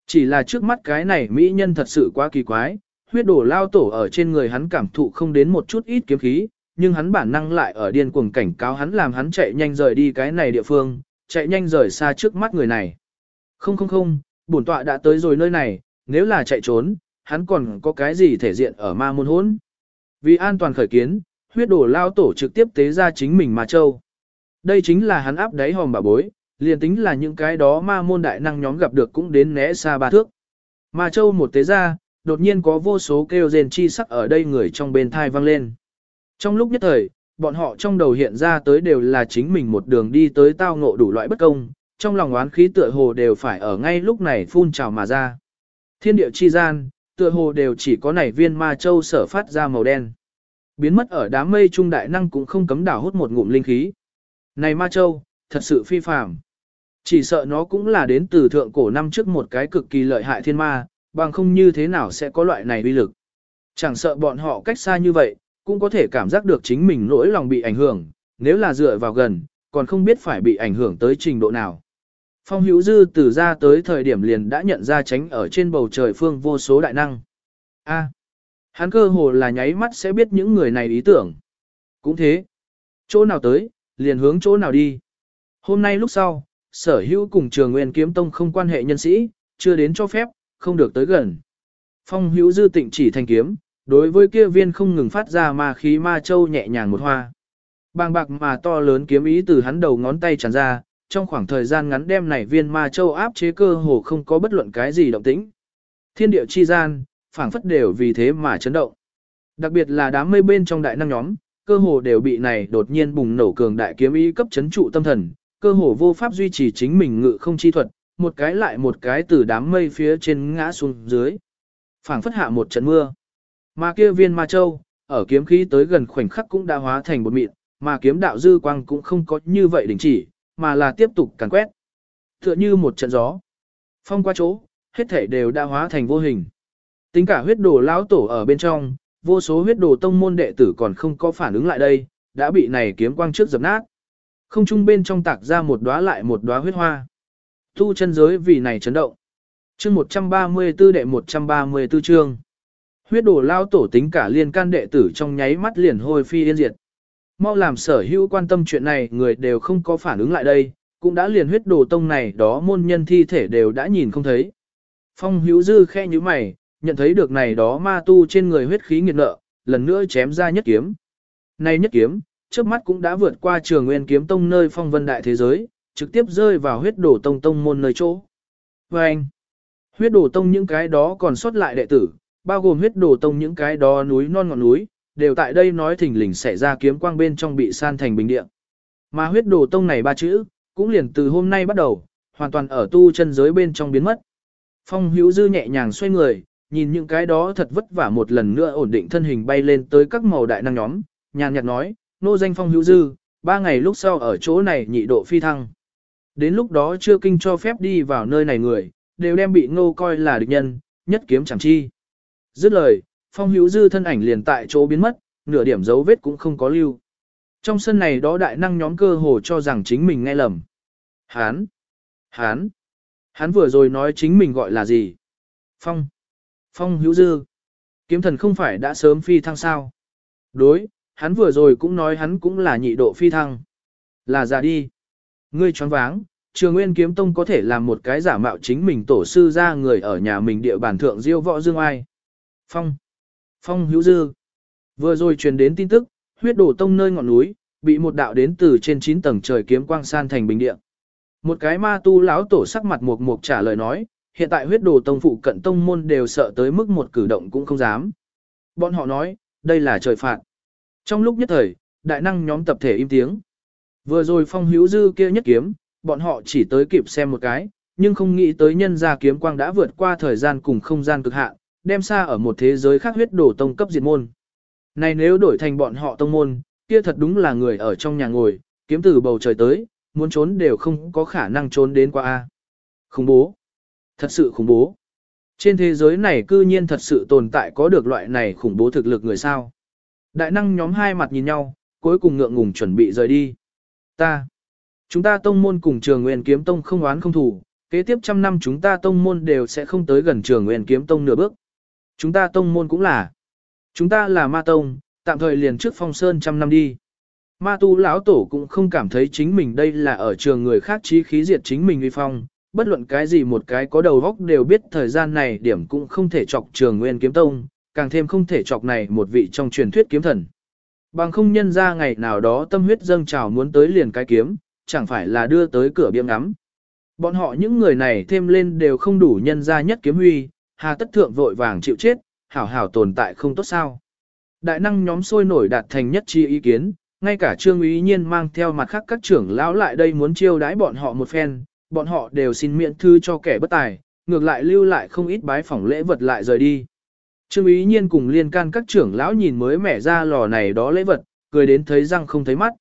Chỉ là trước mắt cái này mỹ nhân thật sự quá kỳ quái, huyết đổ lao tổ ở trên người hắn cảm thụ không đến một chút ít kiếm khí, nhưng hắn bản năng lại ở điên cuồng cảnh cáo hắn làm hắn chạy nhanh rời đi cái này địa phương, chạy nhanh rời xa trước mắt người này. Không không không, bổn tọa đã tới rồi nơi này, nếu là chạy trốn, hắn còn có cái gì thể diện ở ma môn hốn. Vì an toàn khởi kiến, huyết đổ lao tổ trực tiếp tế ra chính mình mà châu. Đây chính là hắn áp đáy hòm bà bối, liền tính là những cái đó ma môn đại năng nhóm gặp được cũng đến né xa ba thước. Ma châu một tế ra, đột nhiên có vô số kêu rên chi sắc ở đây người trong bên thai vang lên. Trong lúc nhất thời, bọn họ trong đầu hiện ra tới đều là chính mình một đường đi tới tao ngộ đủ loại bất công, trong lòng oán khí tựa hồ đều phải ở ngay lúc này phun trào mà ra. Thiên địa chi gian, tựa hồ đều chỉ có nảy viên ma châu sở phát ra màu đen. Biến mất ở đám mây trung đại năng cũng không cấm đảo hút một ngụm linh khí. Này ma châu, thật sự phi phàm. Chỉ sợ nó cũng là đến từ thượng cổ năm trước một cái cực kỳ lợi hại thiên ma, bằng không như thế nào sẽ có loại này uy lực. Chẳng sợ bọn họ cách xa như vậy, cũng có thể cảm giác được chính mình nỗi lòng bị ảnh hưởng, nếu là dựa vào gần, còn không biết phải bị ảnh hưởng tới trình độ nào. Phong hữu dư từ ra tới thời điểm liền đã nhận ra tránh ở trên bầu trời phương vô số đại năng. A, hắn cơ hồ là nháy mắt sẽ biết những người này ý tưởng. Cũng thế, chỗ nào tới, liền hướng chỗ nào đi. Hôm nay lúc sau, sở hữu cùng trường nguyên kiếm tông không quan hệ nhân sĩ, chưa đến cho phép, không được tới gần. Phong hữu dư tịnh chỉ thành kiếm, đối với kia viên không ngừng phát ra ma khí ma châu nhẹ nhàng một hoa. Bàng bạc mà to lớn kiếm ý từ hắn đầu ngón tay tràn ra, trong khoảng thời gian ngắn đem này viên ma châu áp chế cơ hồ không có bất luận cái gì động tĩnh. Thiên địa chi gian, phảng phất đều vì thế mà chấn động. Đặc biệt là đám mây bên trong đại năng nhóm, cơ hồ đều bị này đột nhiên bùng nổ cường đại kiếm ý cấp chấn trụ tâm thần, cơ hồ vô pháp duy trì chính mình ngự không chi thuật, một cái lại một cái từ đám mây phía trên ngã xuống dưới. phảng phất hạ một trận mưa. Mà kia viên ma châu, ở kiếm khí tới gần khoảnh khắc cũng đã hóa thành bột mịn, mà kiếm đạo dư quang cũng không có như vậy đình chỉ, mà là tiếp tục càn quét. Tựa như một trận gió. Phong qua chỗ, hết thể đều đã hóa thành vô hình. Tính cả huyết đồ lão tổ ở bên trong, vô số huyết đồ tông môn đệ tử còn không có phản ứng lại đây, đã bị này kiếm quang trước dập nát. Không trung bên trong tạc ra một đóa lại một đóa huyết hoa. Tu chân giới vì này chấn động. Chương 134 đệ 134 chương. Huyết đổ lao tổ tính cả liên can đệ tử trong nháy mắt liền hôi phi yên diệt. Mau làm sở hữu quan tâm chuyện này người đều không có phản ứng lại đây, cũng đã liền huyết đồ tông này đó môn nhân thi thể đều đã nhìn không thấy. Phong hữu dư khe như mày, nhận thấy được này đó ma tu trên người huyết khí nghiệt nợ, lần nữa chém ra nhất kiếm. Này nhất kiếm, trước mắt cũng đã vượt qua trường nguyên kiếm tông nơi phong vân đại thế giới, trực tiếp rơi vào huyết đổ tông tông môn nơi chỗ. Và anh, huyết đổ tông những cái đó còn sót lại đệ tử, bao gồm huyết đổ tông những cái đó núi non ngọn núi, đều tại đây nói thỉnh lình xảy ra kiếm quang bên trong bị san thành bình địa. Mà huyết đổ tông này ba chữ, cũng liền từ hôm nay bắt đầu, hoàn toàn ở tu chân giới bên trong biến mất. Phong hữu dư nhẹ nhàng xoay người, nhìn những cái đó thật vất vả một lần nữa ổn định thân hình bay lên tới các màu đại năng nhóm, nhàn nhạt nói, nô danh phong hữu dư, ba ngày lúc sau ở chỗ này nhị độ phi thăng. Đến lúc đó chưa kinh cho phép đi vào nơi này người, đều đem bị ngô coi là địch nhân, nhất kiếm chẳng chi. Dứt lời, phong hữu dư thân ảnh liền tại chỗ biến mất, nửa điểm dấu vết cũng không có lưu. Trong sân này đó đại năng nhóm cơ hồ cho rằng chính mình nghe lầm. Hán! Hán! Hắn vừa rồi nói chính mình gọi là gì? Phong! Phong hữu dư! Kiếm thần không phải đã sớm phi thăng sao? Đối, hắn vừa rồi cũng nói hắn cũng là nhị độ phi thăng. Là giả đi. Ngươi choáng váng, trường nguyên kiếm tông có thể làm một cái giả mạo chính mình tổ sư ra người ở nhà mình địa bàn thượng diêu võ dương ai. Phong. Phong hữu dư. Vừa rồi truyền đến tin tức, huyết đổ tông nơi ngọn núi, bị một đạo đến từ trên 9 tầng trời kiếm quang san thành bình địa. Một cái ma tu lão tổ sắc mặt mục mục trả lời nói, hiện tại huyết đồ tông phụ cận tông môn đều sợ tới mức một cử động cũng không dám. Bọn họ nói, đây là trời phạt. Trong lúc nhất thời, đại năng nhóm tập thể im tiếng. Vừa rồi phong hữu dư kia nhất kiếm, bọn họ chỉ tới kịp xem một cái, nhưng không nghĩ tới nhân gia kiếm quang đã vượt qua thời gian cùng không gian cực hạn, đem xa ở một thế giới khác huyết đổ tông cấp diệt môn. Này nếu đổi thành bọn họ tông môn, kia thật đúng là người ở trong nhà ngồi, kiếm từ bầu trời tới, muốn trốn đều không có khả năng trốn đến qua A. Khủng bố. Thật sự khủng bố. Trên thế giới này cư nhiên thật sự tồn tại có được loại này khủng bố thực lực người sao. Đại năng nhóm hai mặt nhìn nhau, cuối cùng ngượng ngùng chuẩn bị rời đi. Ta. Chúng ta tông môn cùng trường nguyên kiếm tông không oán không thủ, kế tiếp trăm năm chúng ta tông môn đều sẽ không tới gần trường nguyên kiếm tông nửa bước. Chúng ta tông môn cũng là. Chúng ta là ma tông, tạm thời liền trước phong sơn trăm năm đi. Ma tu lão tổ cũng không cảm thấy chính mình đây là ở trường người khác trí khí diệt chính mình uy phong, bất luận cái gì một cái có đầu góc đều biết thời gian này điểm cũng không thể chọc trường nguyên kiếm tông, càng thêm không thể chọc này một vị trong truyền thuyết kiếm thần. Bằng không nhân ra ngày nào đó tâm huyết dâng trào muốn tới liền cái kiếm, chẳng phải là đưa tới cửa biếm ngắm. Bọn họ những người này thêm lên đều không đủ nhân ra nhất kiếm huy, hà tất thượng vội vàng chịu chết, hảo hảo tồn tại không tốt sao. Đại năng nhóm sôi nổi đạt thành nhất chi ý kiến, ngay cả trương ý nhiên mang theo mặt khác các trưởng lão lại đây muốn chiêu đãi bọn họ một phen, bọn họ đều xin miễn thư cho kẻ bất tài, ngược lại lưu lại không ít bái phỏng lễ vật lại rời đi. Trương ý nhiên cùng liên can các trưởng lão nhìn mới mẻ ra lò này đó lễ vật, cười đến thấy răng không thấy mắt.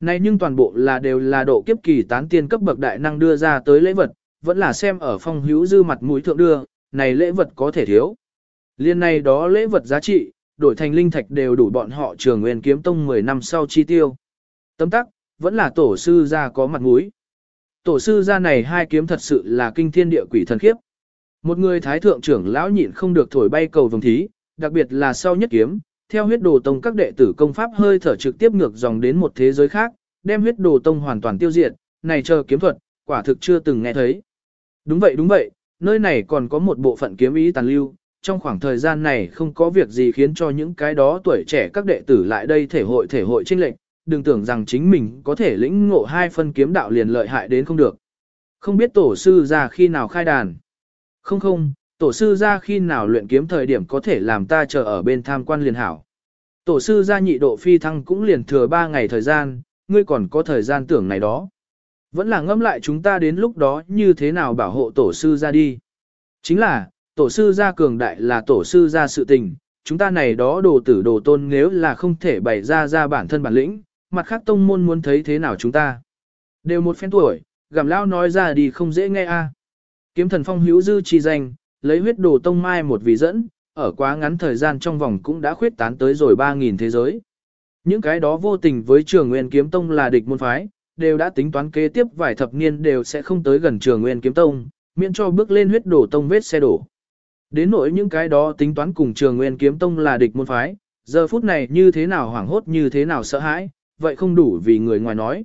Này nhưng toàn bộ là đều là độ kiếp kỳ tán tiên cấp bậc đại năng đưa ra tới lễ vật, vẫn là xem ở phong hữu dư mặt mũi thượng đưa, này lễ vật có thể thiếu. Liên này đó lễ vật giá trị, đổi thành linh thạch đều đủ bọn họ trường nguyên kiếm tông 10 năm sau chi tiêu. Tấm tắc, vẫn là tổ sư gia có mặt mũi. Tổ sư gia này hai kiếm thật sự là kinh thiên địa quỷ thần khiếp. Một người thái thượng trưởng lão nhịn không được thổi bay cầu vồng thí, đặc biệt là sau nhất kiếm, theo huyết đồ tông các đệ tử công pháp hơi thở trực tiếp ngược dòng đến một thế giới khác, đem huyết đồ tông hoàn toàn tiêu diệt, này chờ kiếm thuật, quả thực chưa từng nghe thấy. Đúng vậy đúng vậy, nơi này còn có một bộ phận kiếm ý tàn lưu, trong khoảng thời gian này không có việc gì khiến cho những cái đó tuổi trẻ các đệ tử lại đây thể hội thể hội trinh lệnh, đừng tưởng rằng chính mình có thể lĩnh ngộ hai phân kiếm đạo liền lợi hại đến không được. Không biết tổ sư ra khi nào khai đàn. Không không, tổ sư ra khi nào luyện kiếm thời điểm có thể làm ta chờ ở bên tham quan liền hảo. Tổ sư ra nhị độ phi thăng cũng liền thừa ba ngày thời gian, ngươi còn có thời gian tưởng này đó. Vẫn là ngâm lại chúng ta đến lúc đó như thế nào bảo hộ tổ sư ra đi. Chính là, tổ sư gia cường đại là tổ sư gia sự tình, chúng ta này đó đồ tử đồ tôn nếu là không thể bày ra ra bản thân bản lĩnh, mặt khác tông môn muốn thấy thế nào chúng ta. Đều một phen tuổi, gặm lao nói ra đi không dễ nghe a. Kiếm thần phong hữu dư chi danh, lấy huyết đồ tông mai một vị dẫn, ở quá ngắn thời gian trong vòng cũng đã khuyết tán tới rồi 3.000 thế giới. Những cái đó vô tình với trường nguyên kiếm tông là địch môn phái, đều đã tính toán kế tiếp vài thập niên đều sẽ không tới gần trường nguyên kiếm tông, miễn cho bước lên huyết đổ tông vết xe đổ. Đến nỗi những cái đó tính toán cùng trường nguyên kiếm tông là địch môn phái, giờ phút này như thế nào hoảng hốt như thế nào sợ hãi, vậy không đủ vì người ngoài nói.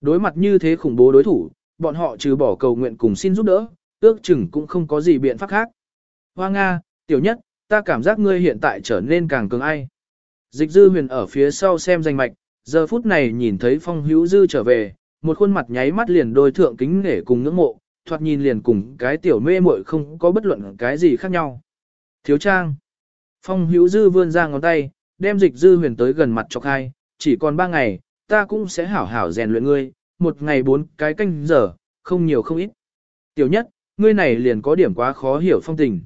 Đối mặt như thế khủng bố đối thủ, bọn họ trừ bỏ cầu nguyện cùng xin giúp đỡ, ước chừng cũng không có gì biện pháp khác. Hoa Nga, Tiểu nhất, ta cảm giác ngươi hiện tại trở nên càng cường ai. Dịch dư huyền ở phía sau xem danh mạch, giờ phút này nhìn thấy phong hữu dư trở về, một khuôn mặt nháy mắt liền đôi thượng kính nể cùng ngưỡng mộ, thoạt nhìn liền cùng cái tiểu mê muội không có bất luận cái gì khác nhau. Thiếu trang. Phong hữu dư vươn ra ngón tay, đem dịch dư huyền tới gần mặt cho khai, chỉ còn ba ngày, ta cũng sẽ hảo hảo rèn luyện ngươi, một ngày bốn cái canh giờ, không nhiều không ít. Tiểu nhất, ngươi này liền có điểm quá khó hiểu phong tình.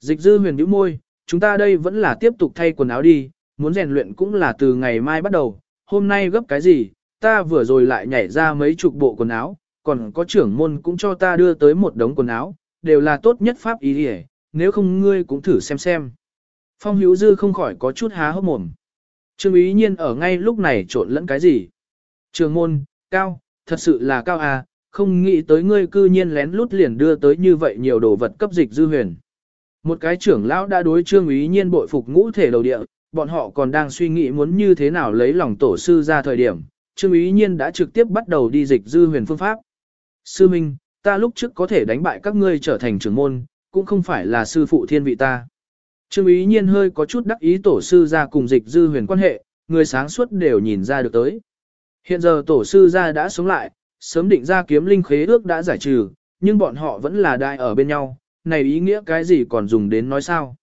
Dịch dư huyền nhíu môi, chúng ta đây vẫn là tiếp tục thay quần áo đi, muốn rèn luyện cũng là từ ngày mai bắt đầu, hôm nay gấp cái gì, ta vừa rồi lại nhảy ra mấy chục bộ quần áo, còn có trưởng môn cũng cho ta đưa tới một đống quần áo, đều là tốt nhất pháp ý đi nếu không ngươi cũng thử xem xem. Phong hữu dư không khỏi có chút há hốc mồm. Trương ý nhiên ở ngay lúc này trộn lẫn cái gì? Trường môn, cao, thật sự là cao à, không nghĩ tới ngươi cư nhiên lén lút liền đưa tới như vậy nhiều đồ vật cấp dịch dư huyền. Một cái trưởng lão đã đối trương ý nhiên bội phục ngũ thể đầu địa, bọn họ còn đang suy nghĩ muốn như thế nào lấy lòng tổ sư ra thời điểm, trương ý nhiên đã trực tiếp bắt đầu đi dịch dư huyền phương pháp. Sư Minh, ta lúc trước có thể đánh bại các ngươi trở thành trưởng môn, cũng không phải là sư phụ thiên vị ta. Trương ý nhiên hơi có chút đắc ý tổ sư ra cùng dịch dư huyền quan hệ, người sáng suốt đều nhìn ra được tới. Hiện giờ tổ sư ra đã sống lại, sớm định ra kiếm linh khế ước đã giải trừ, nhưng bọn họ vẫn là đại ở bên nhau, này ý nghĩa cái gì còn dùng đến nói sao?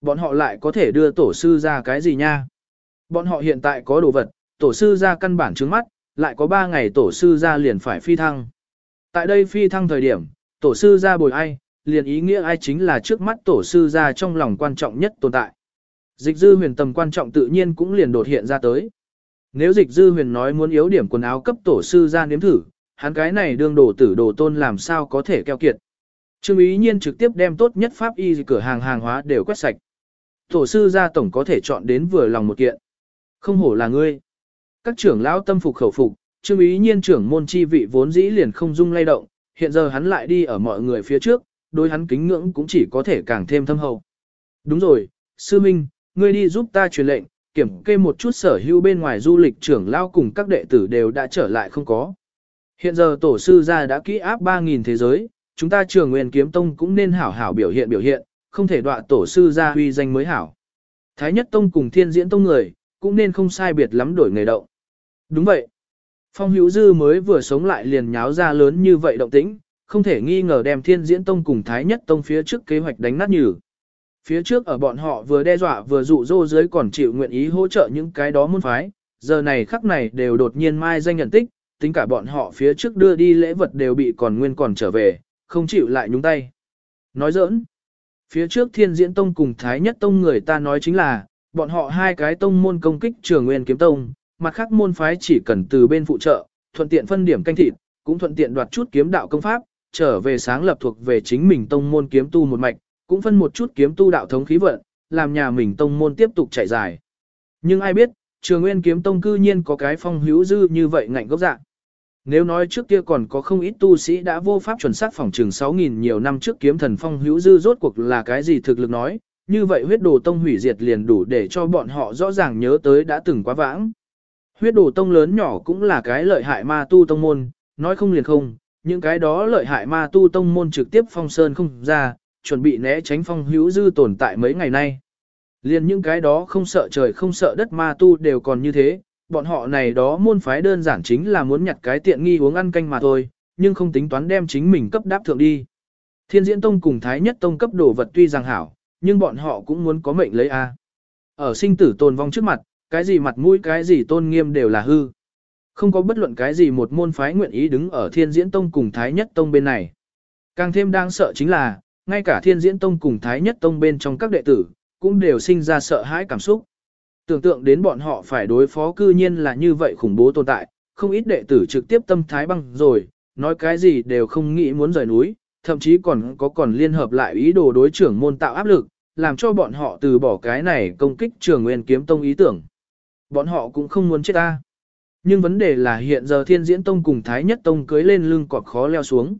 Bọn họ lại có thể đưa tổ sư ra cái gì nha? Bọn họ hiện tại có đồ vật, tổ sư ra căn bản trứng mắt, lại có 3 ngày tổ sư ra liền phải phi thăng. Tại đây phi thăng thời điểm, tổ sư ra bồi ai, liền ý nghĩa ai chính là trước mắt tổ sư ra trong lòng quan trọng nhất tồn tại. Dịch dư huyền tầm quan trọng tự nhiên cũng liền đột hiện ra tới. Nếu dịch dư huyền nói muốn yếu điểm quần áo cấp tổ sư ra nếm thử, hắn cái này đương đồ tử đồ tôn làm sao có thể keo kiệt. Trương ý nhiên trực tiếp đem tốt nhất pháp y cửa hàng hàng hóa đều quét sạch. Tổ sư gia tổng có thể chọn đến vừa lòng một kiện. Không hổ là ngươi. Các trưởng lão tâm phục khẩu phục, trương ý nhiên trưởng môn chi vị vốn dĩ liền không dung lay động, hiện giờ hắn lại đi ở mọi người phía trước, đối hắn kính ngưỡng cũng chỉ có thể càng thêm thâm hậu. Đúng rồi, sư minh, ngươi đi giúp ta truyền lệnh, kiểm kê một chút sở hữu bên ngoài du lịch trưởng lao cùng các đệ tử đều đã trở lại không có. Hiện giờ tổ sư gia đã kỹ áp 3.000 thế giới, chúng ta trường nguyên kiếm tông cũng nên hảo hảo biểu hiện biểu hiện, không thể đọa tổ sư gia huy danh mới hảo. Thái nhất tông cùng thiên diễn tông người, cũng nên không sai biệt lắm đổi nghề động. Đúng vậy. Phong hữu dư mới vừa sống lại liền nháo ra lớn như vậy động tĩnh, không thể nghi ngờ đem thiên diễn tông cùng thái nhất tông phía trước kế hoạch đánh nát nhừ. Phía trước ở bọn họ vừa đe dọa vừa dụ dỗ dưới còn chịu nguyện ý hỗ trợ những cái đó môn phái, giờ này khắc này đều đột nhiên mai danh nhận tích, tính cả bọn họ phía trước đưa đi lễ vật đều bị còn nguyên còn trở về, không chịu lại nhúng tay. Nói giỡn, phía trước thiên diễn tông cùng thái nhất tông người ta nói chính là, bọn họ hai cái tông môn công kích trường nguyên kiếm tông, mặt khác môn phái chỉ cần từ bên phụ trợ, thuận tiện phân điểm canh thịt, cũng thuận tiện đoạt chút kiếm đạo công pháp, trở về sáng lập thuộc về chính mình tông môn kiếm tu một mạch, cũng phân một chút kiếm tu đạo thống khí vận, làm nhà mình tông môn tiếp tục chạy dài. Nhưng ai biết, trường nguyên kiếm tông cư nhiên có cái phong hữu dư như vậy ngạnh gốc dạng. Nếu nói trước kia còn có không ít tu sĩ đã vô pháp chuẩn xác phòng trường 6.000 nhiều năm trước kiếm thần phong hữu dư rốt cuộc là cái gì thực lực nói, như vậy huyết đồ tông hủy diệt liền đủ để cho bọn họ rõ ràng nhớ tới đã từng quá vãng. Huyết đồ tông lớn nhỏ cũng là cái lợi hại ma tu tông môn, nói không liền không, những cái đó lợi hại ma tu tông môn trực tiếp phong sơn không ra, chuẩn bị né tránh phong hữu dư tồn tại mấy ngày nay. Liền những cái đó không sợ trời không sợ đất ma tu đều còn như thế, bọn họ này đó môn phái đơn giản chính là muốn nhặt cái tiện nghi uống ăn canh mà thôi, nhưng không tính toán đem chính mình cấp đáp thượng đi. Thiên diễn tông cùng thái nhất tông cấp đồ vật tuy rằng hảo, nhưng bọn họ cũng muốn có mệnh lấy A. Ở sinh tử tồn vong trước mặt, cái gì mặt mũi cái gì tôn nghiêm đều là hư. Không có bất luận cái gì một môn phái nguyện ý đứng ở thiên diễn tông cùng thái nhất tông bên này. Càng thêm đang sợ chính là, ngay cả thiên diễn tông cùng thái nhất tông bên trong các đệ tử, cũng đều sinh ra sợ hãi cảm xúc. Tưởng tượng đến bọn họ phải đối phó cư nhiên là như vậy khủng bố tồn tại, không ít đệ tử trực tiếp tâm thái băng rồi, nói cái gì đều không nghĩ muốn rời núi, thậm chí còn có còn liên hợp lại ý đồ đối trưởng môn tạo áp lực, làm cho bọn họ từ bỏ cái này công kích trường nguyên kiếm tông ý tưởng. Bọn họ cũng không muốn chết ta. Nhưng vấn đề là hiện giờ thiên diễn tông cùng thái nhất tông cưới lên lưng cọt khó leo xuống.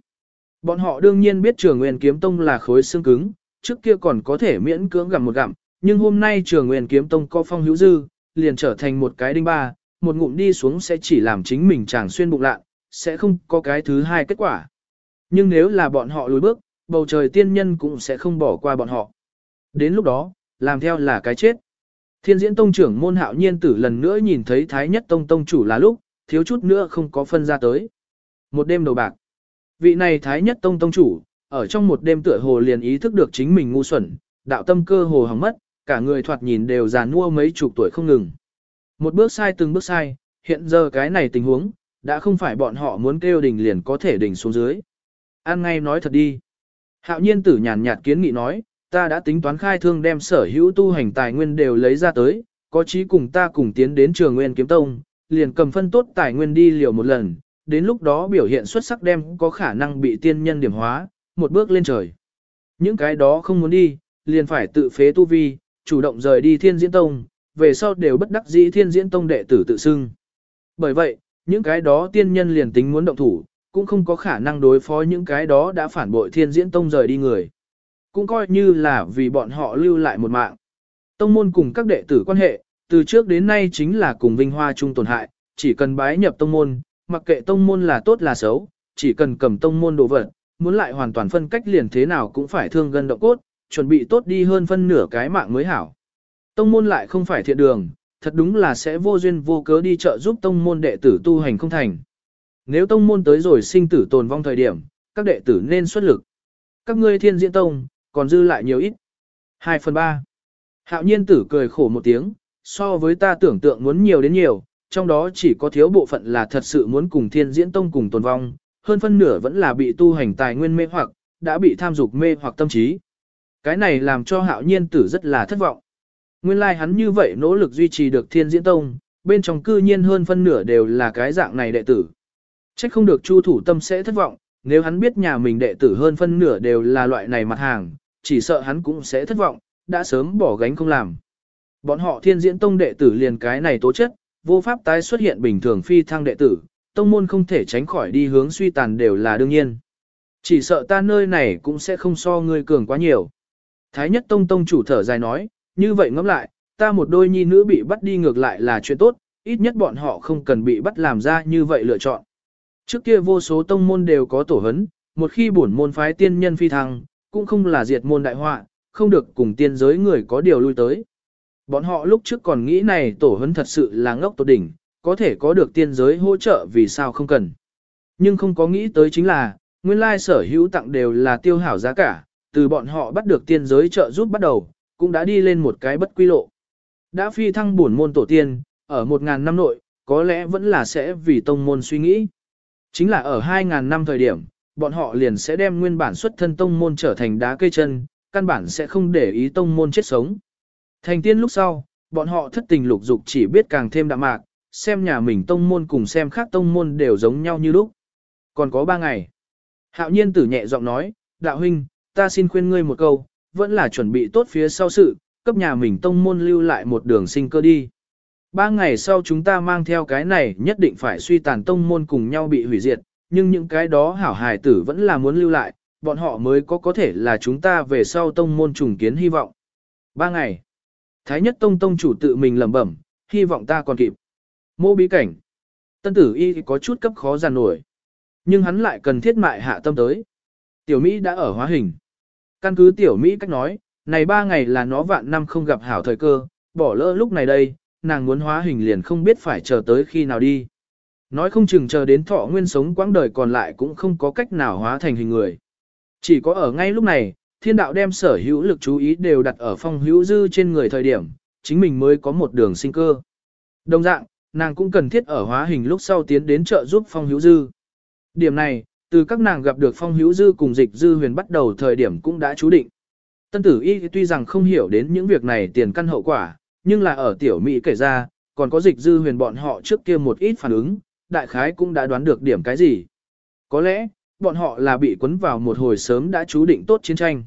Bọn họ đương nhiên biết trường nguyên kiếm tông là khối xương cứng, trước kia còn có thể miễn cưỡng gặm một gặm, nhưng hôm nay trường nguyên kiếm tông có phong hữu dư, liền trở thành một cái đinh ba, một ngụm đi xuống sẽ chỉ làm chính mình chàng xuyên bụng lạ, sẽ không có cái thứ hai kết quả. Nhưng nếu là bọn họ lùi bước, bầu trời tiên nhân cũng sẽ không bỏ qua bọn họ. Đến lúc đó, làm theo là cái chết. Thiên diễn tông trưởng môn hạo nhiên tử lần nữa nhìn thấy thái nhất tông tông chủ là lúc, thiếu chút nữa không có phân ra tới. Một đêm đầu bạc. Vị này thái nhất tông tông chủ, ở trong một đêm tựa hồ liền ý thức được chính mình ngu xuẩn, đạo tâm cơ hồ hỏng mất, cả người thoạt nhìn đều già nua mấy chục tuổi không ngừng. Một bước sai từng bước sai, hiện giờ cái này tình huống, đã không phải bọn họ muốn kêu đỉnh liền có thể đỉnh xuống dưới. An ngay nói thật đi. Hạo nhiên tử nhàn nhạt kiến nghị nói, ta đã tính toán khai thương đem sở hữu tu hành tài nguyên đều lấy ra tới, có chí cùng ta cùng tiến đến trường nguyên kiếm tông, liền cầm phân tốt tài nguyên đi liều một lần, đến lúc đó biểu hiện xuất sắc đem có khả năng bị tiên nhân điểm hóa, một bước lên trời. Những cái đó không muốn đi, liền phải tự phế tu vi, chủ động rời đi thiên diễn tông, về sau đều bất đắc dĩ thiên diễn tông đệ tử tự xưng. Bởi vậy, những cái đó tiên nhân liền tính muốn động thủ, cũng không có khả năng đối phó những cái đó đã phản bội thiên diễn tông rời đi người. Cũng coi như là vì bọn họ lưu lại một mạng. Tông môn cùng các đệ tử quan hệ, từ trước đến nay chính là cùng vinh hoa chung tổn hại, chỉ cần bái nhập tông môn, mặc kệ tông môn là tốt là xấu, chỉ cần cầm tông môn đồ vật, muốn lại hoàn toàn phân cách liền thế nào cũng phải thương gân động cốt, chuẩn bị tốt đi hơn phân nửa cái mạng mới hảo. Tông môn lại không phải thiện đường, thật đúng là sẽ vô duyên vô cớ đi chợ giúp tông môn đệ tử tu hành không thành. Nếu tông môn tới rồi sinh tử tồn vong thời điểm, các đệ tử nên xuất lực. Các ngươi thiên diễn tông, còn dư lại nhiều ít. 2 phần 3. Hạo nhiên tử cười khổ một tiếng, so với ta tưởng tượng muốn nhiều đến nhiều, trong đó chỉ có thiếu bộ phận là thật sự muốn cùng thiên diễn tông cùng tồn vong, hơn phân nửa vẫn là bị tu hành tài nguyên mê hoặc, đã bị tham dục mê hoặc tâm trí. Cái này làm cho hạo nhiên tử rất là thất vọng. Nguyên lai like hắn như vậy nỗ lực duy trì được thiên diễn tông, bên trong cư nhiên hơn phân nửa đều là cái dạng này đệ tử. Trách không được chu thủ tâm sẽ thất vọng, nếu hắn biết nhà mình đệ tử hơn phân nửa đều là loại này mặt hàng, chỉ sợ hắn cũng sẽ thất vọng, đã sớm bỏ gánh không làm. Bọn họ thiên diễn tông đệ tử liền cái này tố chất, vô pháp tái xuất hiện bình thường phi thăng đệ tử, tông môn không thể tránh khỏi đi hướng suy tàn đều là đương nhiên. Chỉ sợ ta nơi này cũng sẽ không so ngươi cường quá nhiều. Thái nhất tông tông chủ thở dài nói, như vậy ngẫm lại, ta một đôi nhi nữ bị bắt đi ngược lại là chuyện tốt, ít nhất bọn họ không cần bị bắt làm ra như vậy lựa chọn. Trước kia vô số tông môn đều có tổ hấn, một khi bổn môn phái tiên nhân phi thăng, cũng không là diệt môn đại họa, không được cùng tiên giới người có điều lui tới. Bọn họ lúc trước còn nghĩ này tổ hấn thật sự là ngốc tốt đỉnh, có thể có được tiên giới hỗ trợ vì sao không cần. Nhưng không có nghĩ tới chính là, nguyên lai sở hữu tặng đều là tiêu hảo giá cả, từ bọn họ bắt được tiên giới trợ giúp bắt đầu, cũng đã đi lên một cái bất quy lộ. Đã phi thăng bổn môn tổ tiên, ở một ngàn năm nội, có lẽ vẫn là sẽ vì tông môn suy nghĩ. Chính là ở hai ngàn năm thời điểm, bọn họ liền sẽ đem nguyên bản xuất thân tông môn trở thành đá cây chân, căn bản sẽ không để ý tông môn chết sống. Thành tiên lúc sau, bọn họ thất tình lục dục chỉ biết càng thêm đạm mạc, xem nhà mình tông môn cùng xem khác tông môn đều giống nhau như lúc. Còn có ba ngày. Hạo nhiên tử nhẹ giọng nói, đạo huynh, ta xin khuyên ngươi một câu, vẫn là chuẩn bị tốt phía sau sự, cấp nhà mình tông môn lưu lại một đường sinh cơ đi. Ba ngày sau chúng ta mang theo cái này nhất định phải suy tàn tông môn cùng nhau bị hủy diệt, nhưng những cái đó hảo hài tử vẫn là muốn lưu lại, bọn họ mới có có thể là chúng ta về sau tông môn trùng kiến hy vọng. Ba ngày. Thái nhất tông tông chủ tự mình lẩm bẩm, hy vọng ta còn kịp. Mô bí cảnh. Tân tử y có chút cấp khó giàn nổi. Nhưng hắn lại cần thiết mại hạ tâm tới. Tiểu Mỹ đã ở hóa hình. Căn cứ tiểu Mỹ cách nói, này ba ngày là nó vạn năm không gặp hảo thời cơ, bỏ lỡ lúc này đây, nàng muốn hóa hình liền không biết phải chờ tới khi nào đi. Nói không chừng chờ đến thọ nguyên sống quãng đời còn lại cũng không có cách nào hóa thành hình người. Chỉ có ở ngay lúc này, thiên đạo đem sở hữu lực chú ý đều đặt ở phong hữu dư trên người thời điểm, chính mình mới có một đường sinh cơ. Đồng dạng, nàng cũng cần thiết ở hóa hình lúc sau tiến đến trợ giúp phong hữu dư. Điểm này, từ các nàng gặp được phong hữu dư cùng dịch dư huyền bắt đầu thời điểm cũng đã chú định. Tân tử y tuy rằng không hiểu đến những việc này tiền căn hậu quả, nhưng là ở tiểu Mỹ kể ra, còn có dịch dư huyền bọn họ trước kia một ít phản ứng, đại khái cũng đã đoán được điểm cái gì. Có lẽ, bọn họ là bị cuốn vào một hồi sớm đã chú định tốt chiến tranh.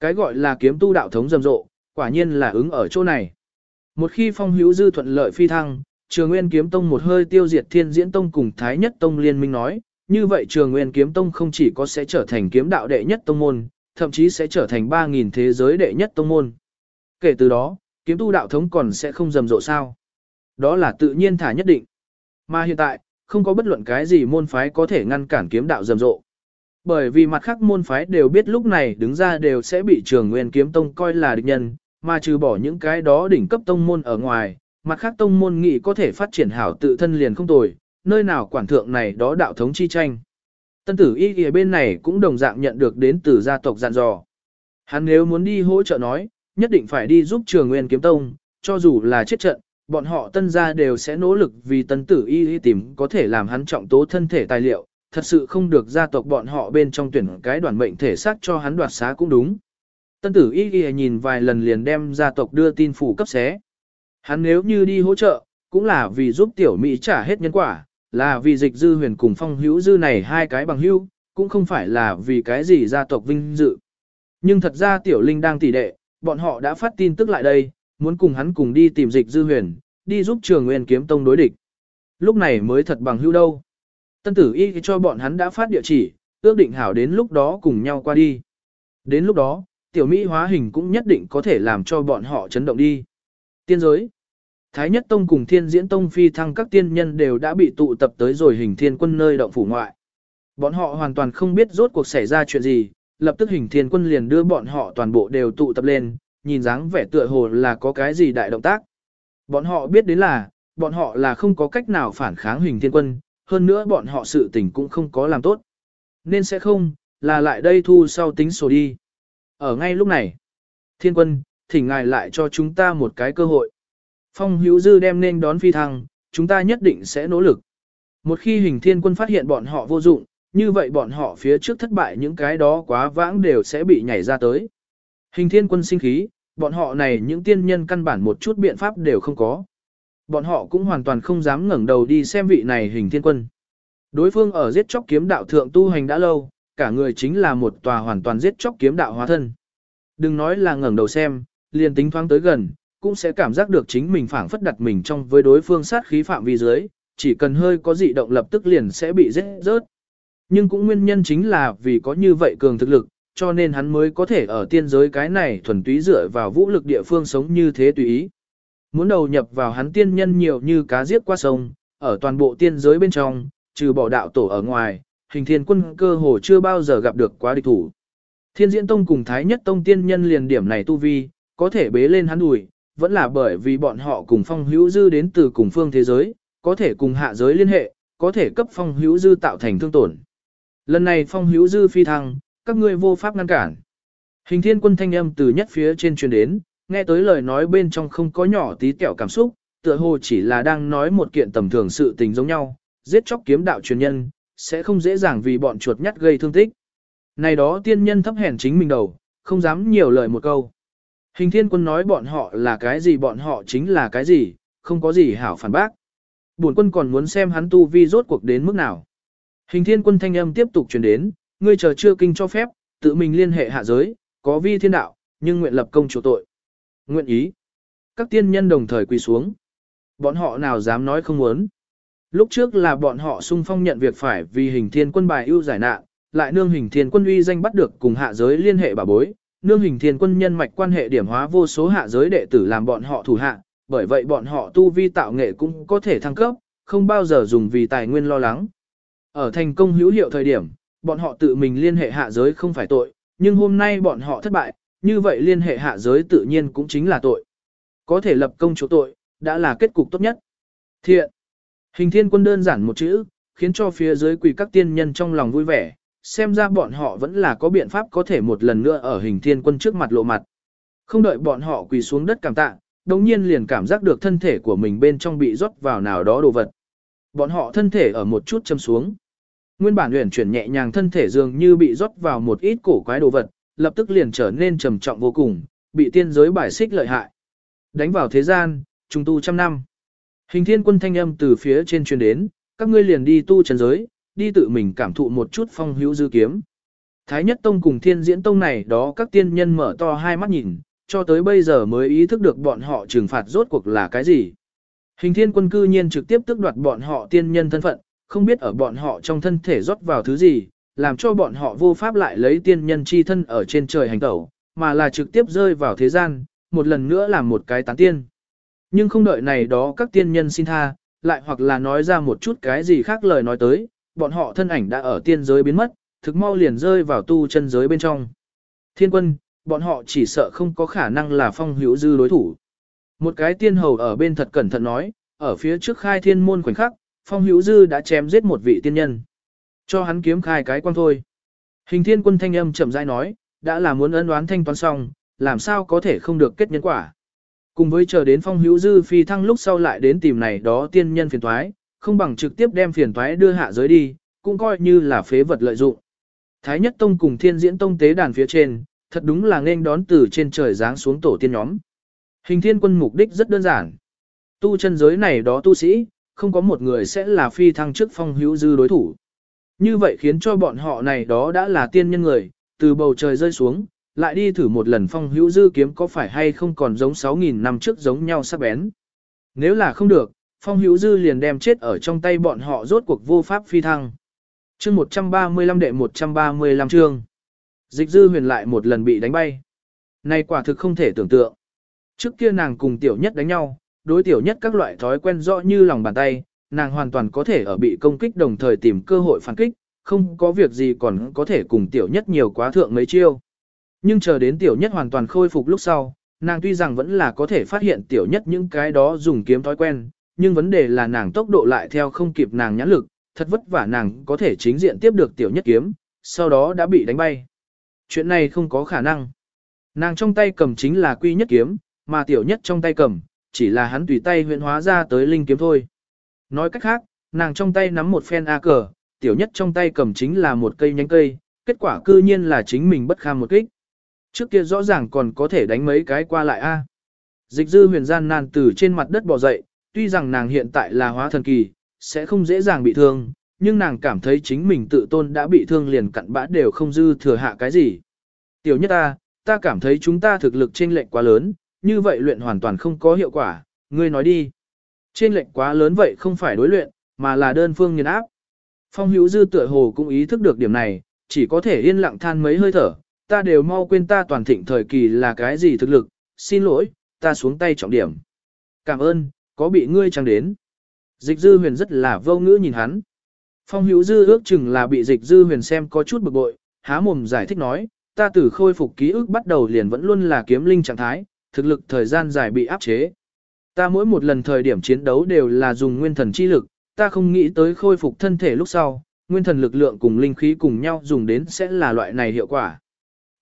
Cái gọi là kiếm tu đạo thống rầm rộ, quả nhiên là ứng ở chỗ này. Một khi phong hữu dư thuận lợi phi thăng, trường nguyên kiếm tông một hơi tiêu diệt thiên diễn tông cùng thái nhất tông liên minh nói, như vậy trường nguyên kiếm tông không chỉ có sẽ trở thành kiếm đạo đệ nhất tông môn, thậm chí sẽ trở thành 3.000 thế giới đệ nhất tông môn. Kể từ đó, kiếm tu đạo thống còn sẽ không rầm rộ sao. Đó là tự nhiên thả nhất định. Mà hiện tại, không có bất luận cái gì môn phái có thể ngăn cản kiếm đạo rầm rộ. Bởi vì mặt khác môn phái đều biết lúc này đứng ra đều sẽ bị trường nguyên kiếm tông coi là địch nhân, mà trừ bỏ những cái đó đỉnh cấp tông môn ở ngoài, mặt khác tông môn nghị có thể phát triển hảo tự thân liền không tồi, nơi nào quản thượng này đó đạo thống chi tranh. Tân tử y kìa bên này cũng đồng dạng nhận được đến từ gia tộc dặn dò. Hắn nếu muốn đi hỗ trợ nói, nhất định phải đi giúp trường nguyên kiếm tông, cho dù là chết trận, bọn họ tân gia đều sẽ nỗ lực vì tân tử y y tìm có thể làm hắn trọng tố thân thể tài liệu, thật sự không được gia tộc bọn họ bên trong tuyển cái đoàn mệnh thể xác cho hắn đoạt xá cũng đúng. Tân tử y y nhìn vài lần liền đem gia tộc đưa tin phủ cấp xé. Hắn nếu như đi hỗ trợ, cũng là vì giúp tiểu Mỹ trả hết nhân quả, là vì dịch dư huyền cùng phong hữu dư này hai cái bằng hữu, cũng không phải là vì cái gì gia tộc vinh dự. Nhưng thật ra tiểu linh đang tỉ đệ, bọn họ đã phát tin tức lại đây, muốn cùng hắn cùng đi tìm dịch dư huyền, đi giúp trường nguyên kiếm tông đối địch. Lúc này mới thật bằng hữu đâu. Tân tử y cho bọn hắn đã phát địa chỉ, ước định hảo đến lúc đó cùng nhau qua đi. Đến lúc đó, tiểu Mỹ hóa hình cũng nhất định có thể làm cho bọn họ chấn động đi. Tiên giới Thái Nhất Tông cùng Thiên Diễn Tông phi thăng các tiên nhân đều đã bị tụ tập tới rồi hình thiên quân nơi động phủ ngoại. Bọn họ hoàn toàn không biết rốt cuộc xảy ra chuyện gì, lập tức hình thiên quân liền đưa bọn họ toàn bộ đều tụ tập lên, nhìn dáng vẻ tựa hồ là có cái gì đại động tác. Bọn họ biết đến là, bọn họ là không có cách nào phản kháng hình thiên quân, hơn nữa bọn họ sự tình cũng không có làm tốt. Nên sẽ không, là lại đây thu sau tính sổ đi. Ở ngay lúc này, thiên quân, thỉnh ngài lại cho chúng ta một cái cơ hội. Phong hữu dư đem nên đón phi thăng, chúng ta nhất định sẽ nỗ lực. Một khi hình thiên quân phát hiện bọn họ vô dụng, như vậy bọn họ phía trước thất bại những cái đó quá vãng đều sẽ bị nhảy ra tới. Hình thiên quân sinh khí, bọn họ này những tiên nhân căn bản một chút biện pháp đều không có. Bọn họ cũng hoàn toàn không dám ngẩng đầu đi xem vị này hình thiên quân. Đối phương ở giết chóc kiếm đạo thượng tu hành đã lâu, cả người chính là một tòa hoàn toàn giết chóc kiếm đạo hóa thân. Đừng nói là ngẩng đầu xem, liền tính thoáng tới gần, cũng sẽ cảm giác được chính mình phản phất đặt mình trong với đối phương sát khí phạm vi dưới, chỉ cần hơi có dị động lập tức liền sẽ bị giết rớt. Nhưng cũng nguyên nhân chính là vì có như vậy cường thực lực, cho nên hắn mới có thể ở tiên giới cái này thuần túy dựa vào vũ lực địa phương sống như thế tùy ý. Muốn đầu nhập vào hắn tiên nhân nhiều như cá giết qua sông, ở toàn bộ tiên giới bên trong, trừ bỏ đạo tổ ở ngoài, hình thiên quân cơ hồ chưa bao giờ gặp được quá địch thủ. Thiên diễn tông cùng thái nhất tông tiên nhân liền điểm này tu vi, có thể bế lên hắn đùi, vẫn là bởi vì bọn họ cùng phong hữu dư đến từ cùng phương thế giới, có thể cùng hạ giới liên hệ, có thể cấp phong hữu dư tạo thành thương tổn. Lần này phong hữu dư phi thăng, các ngươi vô pháp ngăn cản. Hình thiên quân thanh âm từ nhất phía trên truyền đến, nghe tới lời nói bên trong không có nhỏ tí kẹo cảm xúc, tựa hồ chỉ là đang nói một kiện tầm thường sự tình giống nhau, giết chóc kiếm đạo truyền nhân, sẽ không dễ dàng vì bọn chuột nhắt gây thương tích. Này đó tiên nhân thấp hèn chính mình đầu, không dám nhiều lời một câu. Hình thiên quân nói bọn họ là cái gì bọn họ chính là cái gì, không có gì hảo phản bác. Bổn quân còn muốn xem hắn tu vi rốt cuộc đến mức nào. Hình thiên quân thanh âm tiếp tục truyền đến, ngươi chờ chưa kinh cho phép, tự mình liên hệ hạ giới, có vi thiên đạo, nhưng nguyện lập công chủ tội. Nguyện ý. Các tiên nhân đồng thời quỳ xuống. Bọn họ nào dám nói không muốn. Lúc trước là bọn họ sung phong nhận việc phải vì hình thiên quân bài ưu giải nạn, lại nương hình thiên quân uy danh bắt được cùng hạ giới liên hệ bà bối, nương hình thiên quân nhân mạch quan hệ điểm hóa vô số hạ giới đệ tử làm bọn họ thủ hạ, bởi vậy bọn họ tu vi tạo nghệ cũng có thể thăng cấp, không bao giờ dùng vì tài nguyên lo lắng. Ở thành công hữu hiệu thời điểm, bọn họ tự mình liên hệ hạ giới không phải tội, nhưng hôm nay bọn họ thất bại, như vậy liên hệ hạ giới tự nhiên cũng chính là tội. Có thể lập công chỗ tội, đã là kết cục tốt nhất. Thiện. Hình thiên quân đơn giản một chữ, khiến cho phía dưới quỷ các tiên nhân trong lòng vui vẻ, xem ra bọn họ vẫn là có biện pháp có thể một lần nữa ở hình thiên quân trước mặt lộ mặt. Không đợi bọn họ quỳ xuống đất cảm tạ, đồng nhiên liền cảm giác được thân thể của mình bên trong bị rót vào nào đó đồ vật. Bọn họ thân thể ở một chút châm xuống. Nguyên bản huyền chuyển nhẹ nhàng thân thể dường như bị rót vào một ít cổ quái đồ vật, lập tức liền trở nên trầm trọng vô cùng, bị tiên giới bài xích lợi hại. Đánh vào thế gian, trùng tu trăm năm. Hình thiên quân thanh âm từ phía trên truyền đến, các ngươi liền đi tu trần giới, đi tự mình cảm thụ một chút phong hữu dư kiếm. Thái nhất tông cùng thiên diễn tông này đó các tiên nhân mở to hai mắt nhìn, cho tới bây giờ mới ý thức được bọn họ trừng phạt rốt cuộc là cái gì. Hình thiên quân cư nhiên trực tiếp tước đoạt bọn họ tiên nhân thân phận, không biết ở bọn họ trong thân thể rót vào thứ gì, làm cho bọn họ vô pháp lại lấy tiên nhân chi thân ở trên trời hành tẩu, mà là trực tiếp rơi vào thế gian, một lần nữa làm một cái tán tiên. Nhưng không đợi này đó các tiên nhân xin tha, lại hoặc là nói ra một chút cái gì khác lời nói tới, bọn họ thân ảnh đã ở tiên giới biến mất, thực mau liền rơi vào tu chân giới bên trong. Thiên quân, bọn họ chỉ sợ không có khả năng là phong hữu dư đối thủ. Một cái tiên hầu ở bên thật cẩn thận nói, ở phía trước khai thiên môn khoảnh khắc, phong hữu dư đã chém giết một vị tiên nhân. Cho hắn kiếm khai cái quan thôi. Hình thiên quân thanh âm chậm rãi nói, đã là muốn ân đoán thanh toán xong, làm sao có thể không được kết nhân quả. Cùng với chờ đến phong hữu dư phi thăng lúc sau lại đến tìm này đó tiên nhân phiền thoái, không bằng trực tiếp đem phiền thoái đưa hạ giới đi, cũng coi như là phế vật lợi dụng. Thái nhất tông cùng thiên diễn tông tế đàn phía trên, thật đúng là nên đón từ trên trời giáng xuống tổ tiên nhóm. Hình thiên quân mục đích rất đơn giản. Tu chân giới này đó tu sĩ, không có một người sẽ là phi thăng trước phong hữu dư đối thủ. Như vậy khiến cho bọn họ này đó đã là tiên nhân người, từ bầu trời rơi xuống, lại đi thử một lần phong hữu dư kiếm có phải hay không còn giống 6.000 năm trước giống nhau sắc bén. Nếu là không được, phong hữu dư liền đem chết ở trong tay bọn họ rốt cuộc vô pháp phi thăng. chương 135 đệ 135 chương. Dịch dư huyền lại một lần bị đánh bay. Này quả thực không thể tưởng tượng. Trước kia nàng cùng tiểu nhất đánh nhau, đối tiểu nhất các loại thói quen rõ như lòng bàn tay, nàng hoàn toàn có thể ở bị công kích đồng thời tìm cơ hội phản kích, không có việc gì còn có thể cùng tiểu nhất nhiều quá thượng mấy chiêu. Nhưng chờ đến tiểu nhất hoàn toàn khôi phục lúc sau, nàng tuy rằng vẫn là có thể phát hiện tiểu nhất những cái đó dùng kiếm thói quen, nhưng vấn đề là nàng tốc độ lại theo không kịp nàng nhãn lực, thật vất vả nàng có thể chính diện tiếp được tiểu nhất kiếm, sau đó đã bị đánh bay. Chuyện này không có khả năng. Nàng trong tay cầm chính là quy nhất kiếm, mà tiểu nhất trong tay cầm, chỉ là hắn tùy tay huyện hóa ra tới linh kiếm thôi. Nói cách khác, nàng trong tay nắm một phen A cờ, tiểu nhất trong tay cầm chính là một cây nhánh cây, kết quả cư nhiên là chính mình bất kham một kích. Trước kia rõ ràng còn có thể đánh mấy cái qua lại A. Dịch dư huyền gian nan từ trên mặt đất bò dậy, tuy rằng nàng hiện tại là hóa thần kỳ, sẽ không dễ dàng bị thương, nhưng nàng cảm thấy chính mình tự tôn đã bị thương liền cặn bã đều không dư thừa hạ cái gì. Tiểu nhất ta, ta cảm thấy chúng ta thực lực chênh lệch quá lớn, như vậy luyện hoàn toàn không có hiệu quả, ngươi nói đi. Trên lệnh quá lớn vậy không phải đối luyện, mà là đơn phương nghiền áp. Phong hữu dư tựa hồ cũng ý thức được điểm này, chỉ có thể yên lặng than mấy hơi thở, ta đều mau quên ta toàn thịnh thời kỳ là cái gì thực lực, xin lỗi, ta xuống tay trọng điểm. Cảm ơn, có bị ngươi chẳng đến. Dịch dư huyền rất là vô ngữ nhìn hắn. Phong hữu dư ước chừng là bị dịch dư huyền xem có chút bực bội, há mồm giải thích nói, ta từ khôi phục ký ức bắt đầu liền vẫn luôn là kiếm linh trạng thái, thực lực thời gian dài bị áp chế. Ta mỗi một lần thời điểm chiến đấu đều là dùng nguyên thần chi lực, ta không nghĩ tới khôi phục thân thể lúc sau, nguyên thần lực lượng cùng linh khí cùng nhau dùng đến sẽ là loại này hiệu quả.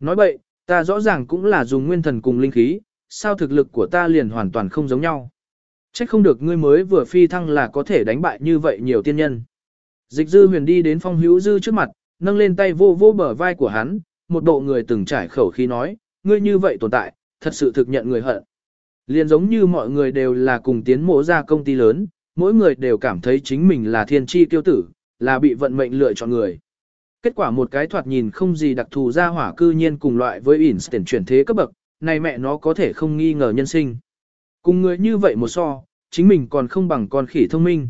Nói vậy, ta rõ ràng cũng là dùng nguyên thần cùng linh khí, sao thực lực của ta liền hoàn toàn không giống nhau. Chắc không được ngươi mới vừa phi thăng là có thể đánh bại như vậy nhiều tiên nhân. Dịch dư huyền đi đến phong hữu dư trước mặt, nâng lên tay vô vô bờ vai của hắn, một bộ người từng trải khẩu khí nói, ngươi như vậy tồn tại, thật sự thực nhận người hận. Liền giống như mọi người đều là cùng tiến mộ ra công ty lớn, mỗi người đều cảm thấy chính mình là thiên tri tiêu tử, là bị vận mệnh lựa chọn người. Kết quả một cái thoạt nhìn không gì đặc thù ra hỏa cư nhiên cùng loại với Einstein chuyển thế cấp bậc, này mẹ nó có thể không nghi ngờ nhân sinh. Cùng người như vậy một so, chính mình còn không bằng con khỉ thông minh.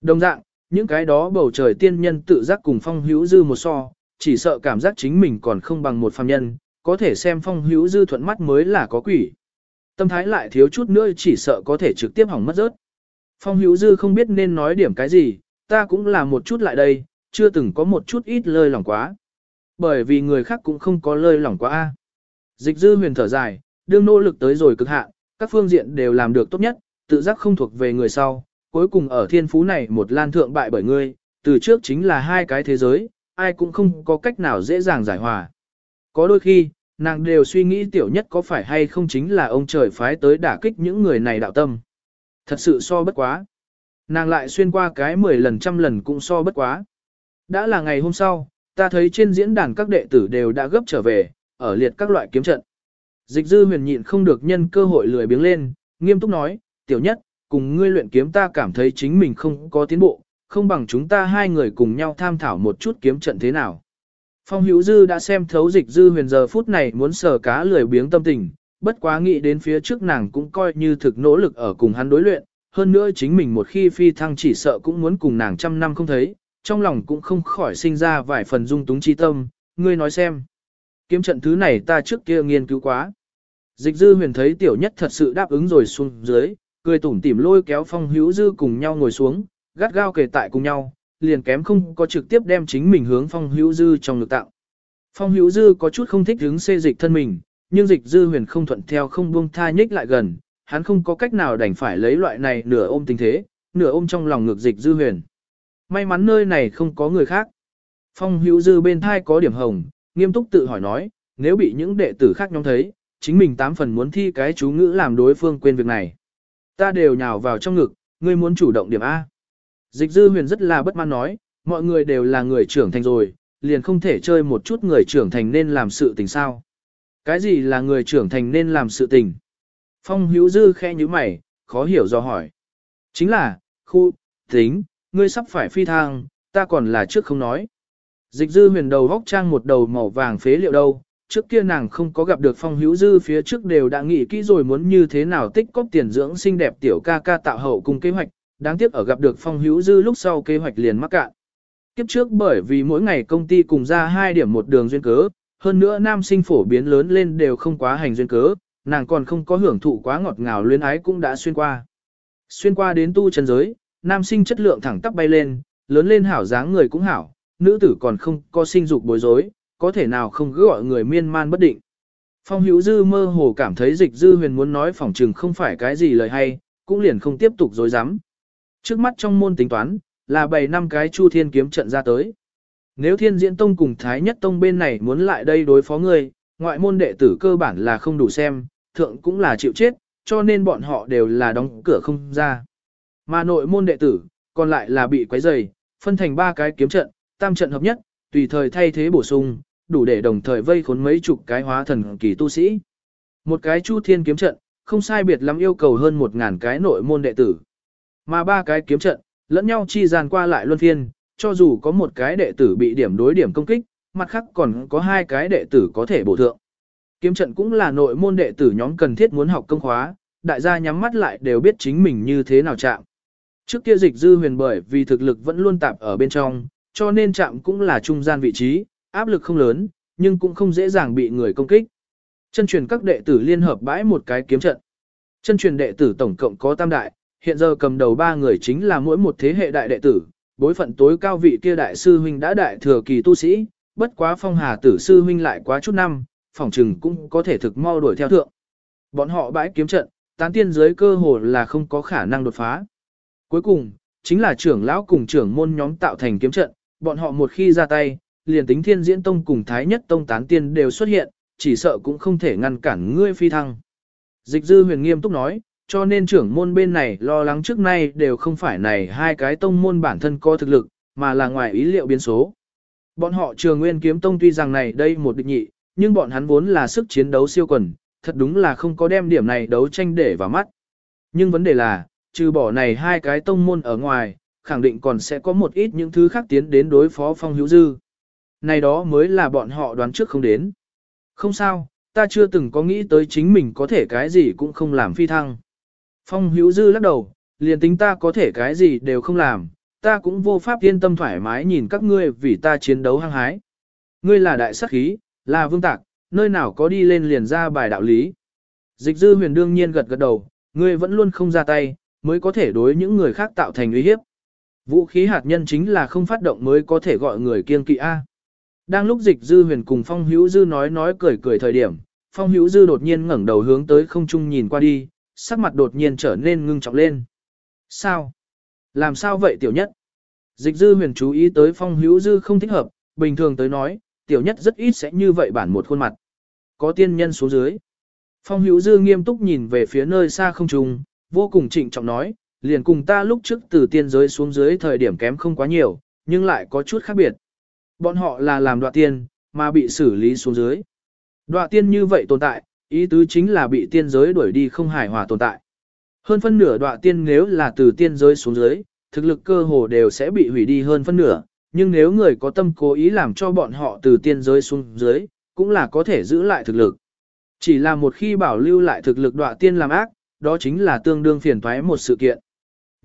Đồng dạng, những cái đó bầu trời tiên nhân tự giác cùng phong hữu dư một so, chỉ sợ cảm giác chính mình còn không bằng một phàm nhân, có thể xem phong hữu dư thuận mắt mới là có quỷ. Tâm thái lại thiếu chút nữa chỉ sợ có thể trực tiếp hỏng mất rớt. Phong hữu dư không biết nên nói điểm cái gì, ta cũng là một chút lại đây, chưa từng có một chút ít lơi lỏng quá. Bởi vì người khác cũng không có lơi lỏng quá. a. Dịch dư huyền thở dài, đương nỗ lực tới rồi cực hạn, các phương diện đều làm được tốt nhất, tự giác không thuộc về người sau, cuối cùng ở thiên phú này một lan thượng bại bởi ngươi, từ trước chính là hai cái thế giới, ai cũng không có cách nào dễ dàng giải hòa. Có đôi khi, nàng đều suy nghĩ tiểu nhất có phải hay không chính là ông trời phái tới đả kích những người này đạo tâm. Thật sự so bất quá. Nàng lại xuyên qua cái 10 lần trăm lần cũng so bất quá. Đã là ngày hôm sau, ta thấy trên diễn đàn các đệ tử đều đã gấp trở về, ở liệt các loại kiếm trận. Dịch dư huyền nhịn không được nhân cơ hội lười biếng lên, nghiêm túc nói, tiểu nhất, cùng ngươi luyện kiếm ta cảm thấy chính mình không có tiến bộ, không bằng chúng ta hai người cùng nhau tham thảo một chút kiếm trận thế nào. Phong Hữu Dư đã xem thấu dịch dư huyền giờ phút này muốn sờ cá lười biếng tâm tình, bất quá nghĩ đến phía trước nàng cũng coi như thực nỗ lực ở cùng hắn đối luyện, hơn nữa chính mình một khi phi thăng chỉ sợ cũng muốn cùng nàng trăm năm không thấy, trong lòng cũng không khỏi sinh ra vài phần dung túng chi tâm, ngươi nói xem. Kiếm trận thứ này ta trước kia nghiên cứu quá. Dịch dư huyền thấy tiểu nhất thật sự đáp ứng rồi xuống dưới, cười tủm tỉm lôi kéo phong hữu dư cùng nhau ngồi xuống, gắt gao kề tại cùng nhau, liền kém không có trực tiếp đem chính mình hướng phong hữu dư trong lực tạo. Phong hữu dư có chút không thích hướng xê dịch thân mình, nhưng dịch dư huyền không thuận theo không buông tha nhích lại gần, hắn không có cách nào đành phải lấy loại này nửa ôm tình thế, nửa ôm trong lòng ngược dịch dư huyền. May mắn nơi này không có người khác. Phong hữu dư bên thai có điểm hồng, nghiêm túc tự hỏi nói, nếu bị những đệ tử khác nhóm thấy, chính mình tám phần muốn thi cái chú ngữ làm đối phương quên việc này. Ta đều nhào vào trong ngực, ngươi muốn chủ động điểm A. Dịch dư huyền rất là bất mãn nói, mọi người đều là người trưởng thành rồi, liền không thể chơi một chút người trưởng thành nên làm sự tình sao. Cái gì là người trưởng thành nên làm sự tình? Phong hữu dư khe như mày, khó hiểu do hỏi. Chính là, khu, tính, ngươi sắp phải phi thang, ta còn là trước không nói. Dịch dư huyền đầu vóc trang một đầu màu vàng phế liệu đâu, trước kia nàng không có gặp được phong hữu dư phía trước đều đã nghĩ kỹ rồi muốn như thế nào tích cóp tiền dưỡng xinh đẹp tiểu ca ca tạo hậu cùng kế hoạch, đáng tiếc ở gặp được phong hữu dư lúc sau kế hoạch liền mắc cạn. Kiếp trước bởi vì mỗi ngày công ty cùng ra hai điểm một đường duyên cớ, hơn nữa nam sinh phổ biến lớn lên đều không quá hành duyên cớ, nàng còn không có hưởng thụ quá ngọt ngào luyến ái cũng đã xuyên qua. Xuyên qua đến tu chân giới, nam sinh chất lượng thẳng tắp bay lên, lớn lên hảo dáng người cũng hảo, nữ tử còn không có sinh dục bối rối, có thể nào không cứ gọi người miên man bất định. Phong hữu dư mơ hồ cảm thấy dịch dư huyền muốn nói phỏng trừng không phải cái gì lời hay, cũng liền không tiếp tục dối rắm Trước mắt trong môn tính toán, là bảy năm cái chu thiên kiếm trận ra tới. Nếu thiên diễn tông cùng thái nhất tông bên này muốn lại đây đối phó người ngoại môn đệ tử cơ bản là không đủ xem, thượng cũng là chịu chết, cho nên bọn họ đều là đóng cửa không ra. Mà nội môn đệ tử, còn lại là bị quấy rầy, phân thành ba cái kiếm trận, tam trận hợp nhất, tùy thời thay thế bổ sung, đủ để đồng thời vây khốn mấy chục cái hóa thần kỳ tu sĩ. Một cái chu thiên kiếm trận, không sai biệt lắm yêu cầu hơn một ngàn cái nội môn đệ tử. Mà ba cái kiếm trận, lẫn nhau chi gian qua lại luân phiên, cho dù có một cái đệ tử bị điểm đối điểm công kích, mặt khác còn có hai cái đệ tử có thể bổ thượng. Kiếm trận cũng là nội môn đệ tử nhóm cần thiết muốn học công khóa, đại gia nhắm mắt lại đều biết chính mình như thế nào chạm. Trước kia dịch dư huyền bởi vì thực lực vẫn luôn tạp ở bên trong, cho nên chạm cũng là trung gian vị trí, áp lực không lớn, nhưng cũng không dễ dàng bị người công kích. Chân truyền các đệ tử liên hợp bãi một cái kiếm trận. Chân truyền đệ tử tổng cộng có tam đại, hiện giờ cầm đầu ba người chính là mỗi một thế hệ đại đệ tử, bối phận tối cao vị kia đại sư huynh đã đại thừa kỳ tu sĩ, bất quá phong hà tử sư huynh lại quá chút năm, phỏng trừng cũng có thể thực mau đuổi theo thượng. Bọn họ bãi kiếm trận, tán tiên giới cơ hồ là không có khả năng đột phá. Cuối cùng, chính là trưởng lão cùng trưởng môn nhóm tạo thành kiếm trận, bọn họ một khi ra tay, liền tính thiên diễn tông cùng thái nhất tông tán tiên đều xuất hiện, chỉ sợ cũng không thể ngăn cản ngươi phi thăng. Dịch dư huyền nghiêm túc nói, cho nên trưởng môn bên này lo lắng trước nay đều không phải này hai cái tông môn bản thân có thực lực, mà là ngoài ý liệu biến số. Bọn họ trường nguyên kiếm tông tuy rằng này đây một định nhị, nhưng bọn hắn vốn là sức chiến đấu siêu quần, thật đúng là không có đem điểm này đấu tranh để vào mắt. Nhưng vấn đề là, trừ bỏ này hai cái tông môn ở ngoài, khẳng định còn sẽ có một ít những thứ khác tiến đến đối phó phong hữu dư. Này đó mới là bọn họ đoán trước không đến. Không sao, ta chưa từng có nghĩ tới chính mình có thể cái gì cũng không làm phi thăng. Phong hữu dư lắc đầu, liền tính ta có thể cái gì đều không làm, ta cũng vô pháp yên tâm thoải mái nhìn các ngươi vì ta chiến đấu hăng hái. Ngươi là đại sắc khí, là vương tạc, nơi nào có đi lên liền ra bài đạo lý. Dịch dư huyền đương nhiên gật gật đầu, ngươi vẫn luôn không ra tay, mới có thể đối những người khác tạo thành uy hiếp. Vũ khí hạt nhân chính là không phát động mới có thể gọi người kiên kỵ A. Đang lúc dịch dư huyền cùng phong hữu dư nói nói cười cười thời điểm, phong hữu dư đột nhiên ngẩng đầu hướng tới không trung nhìn qua đi, sắc mặt đột nhiên trở nên ngưng trọng lên. Sao? Làm sao vậy tiểu nhất? Dịch dư huyền chú ý tới phong hữu dư không thích hợp, bình thường tới nói, tiểu nhất rất ít sẽ như vậy bản một khuôn mặt. Có tiên nhân xuống dưới. Phong hữu dư nghiêm túc nhìn về phía nơi xa không Trung, vô cùng trịnh trọng nói, liền cùng ta lúc trước từ tiên giới xuống dưới thời điểm kém không quá nhiều, nhưng lại có chút khác biệt. Bọn họ là làm đoạ tiên, mà bị xử lý xuống dưới. Đoạ tiên như vậy tồn tại, ý tứ chính là bị tiên giới đuổi đi không hài hòa tồn tại. Hơn phân nửa đoạ tiên nếu là từ tiên giới xuống dưới, thực lực cơ hồ đều sẽ bị hủy đi hơn phân nửa, nhưng nếu người có tâm cố ý làm cho bọn họ từ tiên giới xuống dưới, cũng là có thể giữ lại thực lực. Chỉ là một khi bảo lưu lại thực lực đoạ tiên làm ác, đó chính là tương đương phiền toái một sự kiện.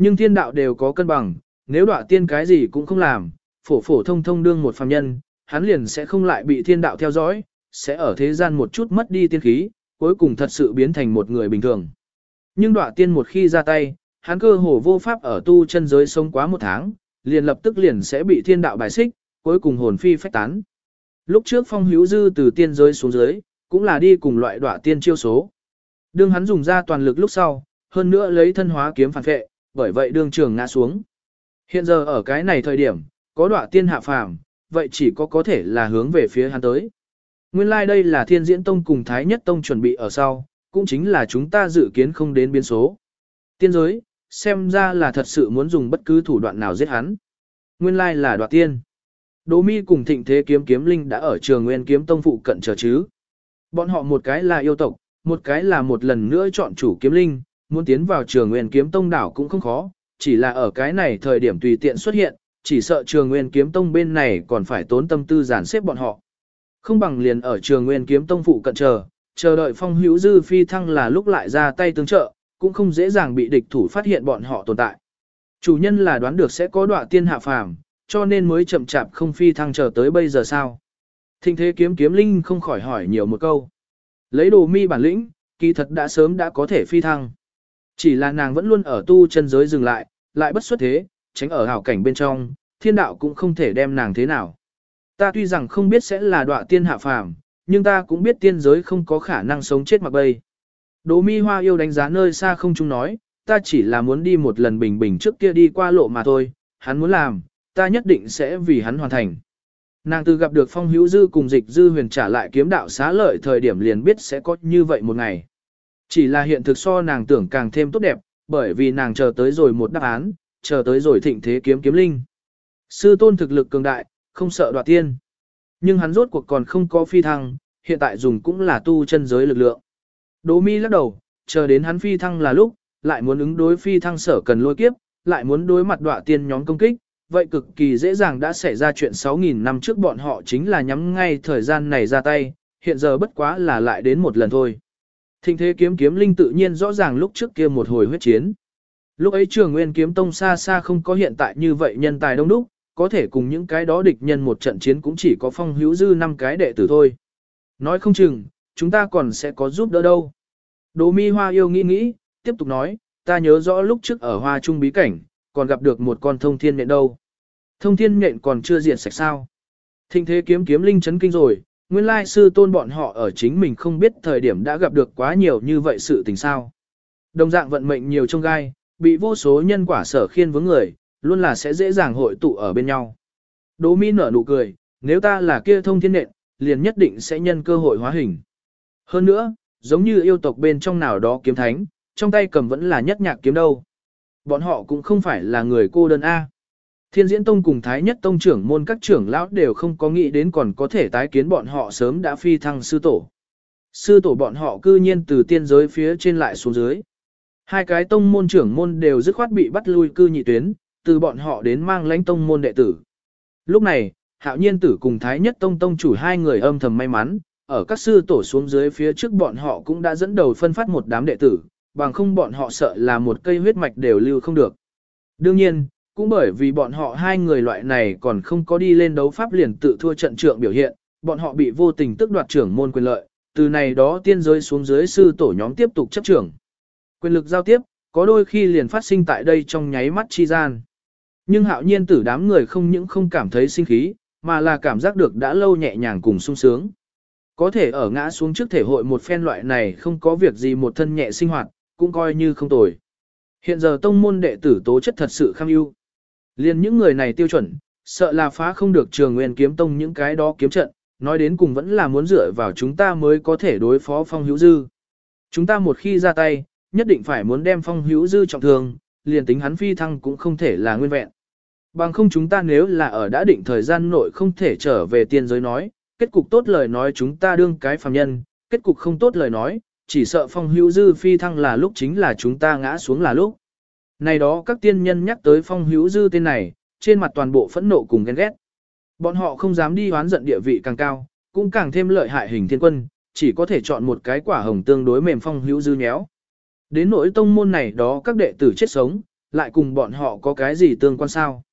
Nhưng thiên đạo đều có cân bằng, nếu đọa tiên cái gì cũng không làm, phổ phổ thông thông đương một phàm nhân, hắn liền sẽ không lại bị thiên đạo theo dõi, sẽ ở thế gian một chút mất đi tiên khí, cuối cùng thật sự biến thành một người bình thường. Nhưng đọa tiên một khi ra tay, hắn cơ hồ vô pháp ở tu chân giới sống quá một tháng, liền lập tức liền sẽ bị thiên đạo bài xích, cuối cùng hồn phi phách tán. Lúc trước phong hữu dư từ tiên giới xuống dưới, cũng là đi cùng loại đọa tiên chiêu số. Đương hắn dùng ra toàn lực lúc sau, hơn nữa lấy thân hóa kiếm phản vệ, bởi vậy đương trường ngã xuống. Hiện giờ ở cái này thời điểm, có đọa tiên hạ phàm, vậy chỉ có có thể là hướng về phía hắn tới. Nguyên lai like đây là thiên diễn tông cùng thái nhất tông chuẩn bị ở sau, cũng chính là chúng ta dự kiến không đến biến số. Tiên giới, xem ra là thật sự muốn dùng bất cứ thủ đoạn nào giết hắn. Nguyên lai like là đoạt tiên. Đỗ mi cùng thịnh thế kiếm kiếm linh đã ở trường nguyên kiếm tông phụ cận chờ chứ. Bọn họ một cái là yêu tộc, một cái là một lần nữa chọn chủ kiếm linh, muốn tiến vào trường nguyên kiếm tông đảo cũng không khó, chỉ là ở cái này thời điểm tùy tiện xuất hiện, chỉ sợ trường nguyên kiếm tông bên này còn phải tốn tâm tư giản xếp bọn họ. Không bằng liền ở trường nguyên kiếm tông phụ cận chờ, chờ đợi phong hữu dư phi thăng là lúc lại ra tay tương trợ, cũng không dễ dàng bị địch thủ phát hiện bọn họ tồn tại. Chủ nhân là đoán được sẽ có đọa tiên hạ phàm, cho nên mới chậm chạp không phi thăng chờ tới bây giờ sao. Thinh thế kiếm kiếm linh không khỏi hỏi nhiều một câu. Lấy đồ mi bản lĩnh, kỳ thật đã sớm đã có thể phi thăng. Chỉ là nàng vẫn luôn ở tu chân giới dừng lại, lại bất xuất thế, tránh ở hảo cảnh bên trong, thiên đạo cũng không thể đem nàng thế nào. Ta tuy rằng không biết sẽ là đọa tiên hạ phàm, nhưng ta cũng biết tiên giới không có khả năng sống chết mặc bay. Đỗ mi hoa yêu đánh giá nơi xa không chung nói, ta chỉ là muốn đi một lần bình bình trước kia đi qua lộ mà thôi, hắn muốn làm, ta nhất định sẽ vì hắn hoàn thành. Nàng từ gặp được phong hữu dư cùng dịch dư huyền trả lại kiếm đạo xá lợi thời điểm liền biết sẽ có như vậy một ngày. Chỉ là hiện thực so nàng tưởng càng thêm tốt đẹp, bởi vì nàng chờ tới rồi một đáp án, chờ tới rồi thịnh thế kiếm kiếm linh. Sư tôn thực lực cường đại, không sợ đoạt tiên. Nhưng hắn rốt cuộc còn không có phi thăng, hiện tại dùng cũng là tu chân giới lực lượng. Đỗ mi lắc đầu, chờ đến hắn phi thăng là lúc, lại muốn ứng đối phi thăng sở cần lôi kiếp, lại muốn đối mặt đoạt tiên nhóm công kích, vậy cực kỳ dễ dàng đã xảy ra chuyện 6.000 năm trước bọn họ chính là nhắm ngay thời gian này ra tay, hiện giờ bất quá là lại đến một lần thôi. Thịnh thế kiếm kiếm linh tự nhiên rõ ràng lúc trước kia một hồi huyết chiến. Lúc ấy trường nguyên kiếm tông xa xa không có hiện tại như vậy nhân tài đông đúc, có thể cùng những cái đó địch nhân một trận chiến cũng chỉ có phong hữu dư năm cái đệ tử thôi. Nói không chừng, chúng ta còn sẽ có giúp đỡ đâu. Đỗ mi hoa yêu nghĩ nghĩ, tiếp tục nói, ta nhớ rõ lúc trước ở hoa trung bí cảnh, còn gặp được một con thông thiên nhện đâu. Thông thiên nhện còn chưa diệt sạch sao. Thịnh thế kiếm kiếm linh chấn kinh rồi, nguyên lai sư tôn bọn họ ở chính mình không biết thời điểm đã gặp được quá nhiều như vậy sự tình sao. Đồng dạng vận mệnh nhiều trong gai, bị vô số nhân quả sở khiên với người, luôn là sẽ dễ dàng hội tụ ở bên nhau. Đỗ mi nở nụ cười, nếu ta là kia thông thiên nện, liền nhất định sẽ nhân cơ hội hóa hình. Hơn nữa, giống như yêu tộc bên trong nào đó kiếm thánh, trong tay cầm vẫn là nhất nhạc kiếm đâu. Bọn họ cũng không phải là người cô đơn A. Thiên diễn tông cùng thái nhất tông trưởng môn các trưởng lão đều không có nghĩ đến còn có thể tái kiến bọn họ sớm đã phi thăng sư tổ. Sư tổ bọn họ cư nhiên từ tiên giới phía trên lại xuống dưới. Hai cái tông môn trưởng môn đều dứt khoát bị bắt lui cư nhị tuyến, từ bọn họ đến mang lãnh tông môn đệ tử. Lúc này, hạo nhiên tử cùng thái nhất tông tông chủ hai người âm thầm may mắn, ở các sư tổ xuống dưới phía trước bọn họ cũng đã dẫn đầu phân phát một đám đệ tử, bằng không bọn họ sợ là một cây huyết mạch đều lưu không được. Đương nhiên, cũng bởi vì bọn họ hai người loại này còn không có đi lên đấu pháp liền tự thua trận trưởng biểu hiện, bọn họ bị vô tình tức đoạt trưởng môn quyền lợi, từ này đó tiên giới xuống dưới sư tổ nhóm tiếp tục chấp trưởng. Quyền lực giao tiếp, có đôi khi liền phát sinh tại đây trong nháy mắt chi gian. Nhưng hạo nhiên tử đám người không những không cảm thấy sinh khí, mà là cảm giác được đã lâu nhẹ nhàng cùng sung sướng. Có thể ở ngã xuống trước thể hội một phen loại này không có việc gì một thân nhẹ sinh hoạt, cũng coi như không tồi. Hiện giờ tông môn đệ tử tố chất thật sự kham ưu. Liên những người này tiêu chuẩn, sợ là phá không được trường nguyên kiếm tông những cái đó kiếm trận, nói đến cùng vẫn là muốn dựa vào chúng ta mới có thể đối phó phong hữu dư. Chúng ta một khi ra tay, nhất định phải muốn đem phong hữu dư trọng thương, liền tính hắn phi thăng cũng không thể là nguyên vẹn. Bằng không chúng ta nếu là ở đã định thời gian nội không thể trở về tiên giới nói, kết cục tốt lời nói chúng ta đương cái phàm nhân, kết cục không tốt lời nói, chỉ sợ phong hữu dư phi thăng là lúc chính là chúng ta ngã xuống là lúc. Này đó các tiên nhân nhắc tới phong hữu dư tên này, trên mặt toàn bộ phẫn nộ cùng ghen ghét. Bọn họ không dám đi hoán giận địa vị càng cao, cũng càng thêm lợi hại hình thiên quân, chỉ có thể chọn một cái quả hồng tương đối mềm phong hữu dư nhéo. Đến nỗi tông môn này đó các đệ tử chết sống, lại cùng bọn họ có cái gì tương quan sao.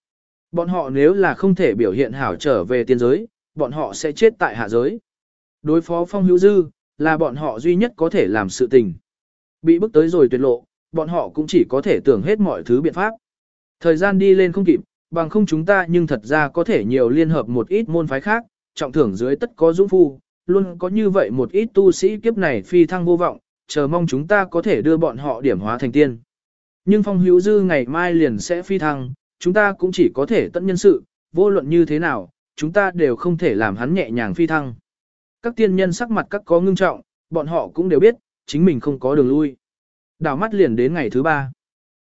Bọn họ nếu là không thể biểu hiện hảo trở về tiên giới, bọn họ sẽ chết tại hạ giới. Đối phó phong hữu dư, là bọn họ duy nhất có thể làm sự tình. Bị bức tới rồi tuyệt lộ, bọn họ cũng chỉ có thể tưởng hết mọi thứ biện pháp. Thời gian đi lên không kịp, bằng không chúng ta nhưng thật ra có thể nhiều liên hợp một ít môn phái khác, trọng thưởng dưới tất có dũng phu, luôn có như vậy một ít tu sĩ kiếp này phi thăng vô vọng, chờ mong chúng ta có thể đưa bọn họ điểm hóa thành tiên. Nhưng phong hữu dư ngày mai liền sẽ phi thăng, chúng ta cũng chỉ có thể tận nhân sự, vô luận như thế nào, chúng ta đều không thể làm hắn nhẹ nhàng phi thăng. Các tiên nhân sắc mặt các có ngưng trọng, bọn họ cũng đều biết, chính mình không có đường lui. Đảo mắt liền đến ngày thứ ba.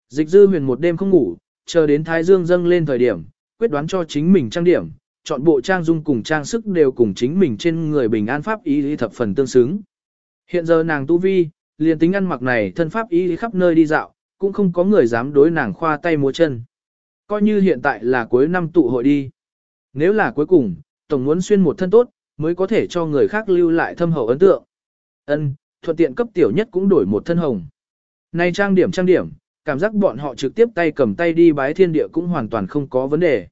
Dịch dư huyền một đêm không ngủ, chờ đến thái dương dâng lên thời điểm, quyết đoán cho chính mình trang điểm, chọn bộ trang dung cùng trang sức đều cùng chính mình trên người bình an pháp ý lý thập phần tương xứng. Hiện giờ nàng tu vi, liền tính ăn mặc này thân pháp ý lý khắp nơi đi dạo, cũng không có người dám đối nàng khoa tay múa chân. Coi như hiện tại là cuối năm tụ hội đi. Nếu là cuối cùng, tổng muốn xuyên một thân tốt, mới có thể cho người khác lưu lại thâm hậu ấn tượng. Ân, thuận tiện cấp tiểu nhất cũng đổi một thân hồng. Này trang điểm trang điểm, cảm giác bọn họ trực tiếp tay cầm tay đi bái thiên địa cũng hoàn toàn không có vấn đề.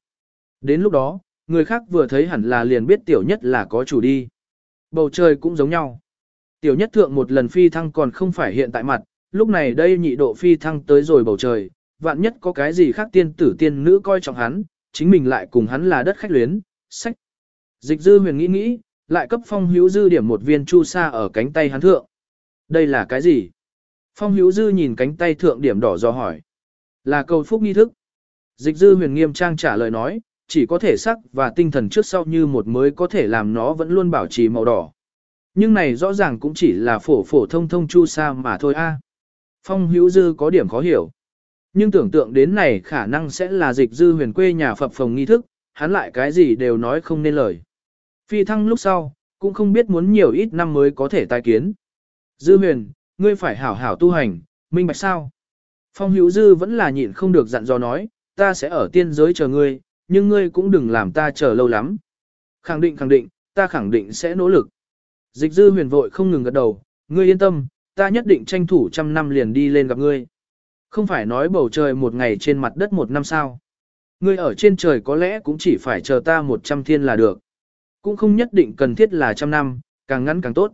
Đến lúc đó, người khác vừa thấy hẳn là liền biết tiểu nhất là có chủ đi. Bầu trời cũng giống nhau. Tiểu nhất thượng một lần phi thăng còn không phải hiện tại mặt, lúc này đây nhị độ phi thăng tới rồi bầu trời, vạn nhất có cái gì khác tiên tử tiên nữ coi trọng hắn, chính mình lại cùng hắn là đất khách luyến, sách. Dịch dư huyền nghĩ nghĩ, lại cấp phong hữu dư điểm một viên chu sa ở cánh tay hắn thượng. Đây là cái gì? Phong hữu dư nhìn cánh tay thượng điểm đỏ do hỏi. Là cầu phúc nghi thức. Dịch dư huyền nghiêm trang trả lời nói, chỉ có thể sắc và tinh thần trước sau như một mới có thể làm nó vẫn luôn bảo trì màu đỏ. Nhưng này rõ ràng cũng chỉ là phổ phổ thông thông chu sa mà thôi a. Phong hữu dư có điểm khó hiểu. Nhưng tưởng tượng đến này khả năng sẽ là dịch dư huyền quê nhà phập phòng nghi thức, hắn lại cái gì đều nói không nên lời. Phi thăng lúc sau, cũng không biết muốn nhiều ít năm mới có thể tai kiến. Dư huyền, ngươi phải hảo hảo tu hành, minh bạch sao? Phong hữu dư vẫn là nhịn không được dặn dò nói, ta sẽ ở tiên giới chờ ngươi, nhưng ngươi cũng đừng làm ta chờ lâu lắm. Khẳng định khẳng định, ta khẳng định sẽ nỗ lực. Dịch dư huyền vội không ngừng gật đầu, ngươi yên tâm, ta nhất định tranh thủ trăm năm liền đi lên gặp ngươi. Không phải nói bầu trời một ngày trên mặt đất một năm sao. Ngươi ở trên trời có lẽ cũng chỉ phải chờ ta một trăm thiên là được. Cũng không nhất định cần thiết là trăm năm, càng ngắn càng tốt.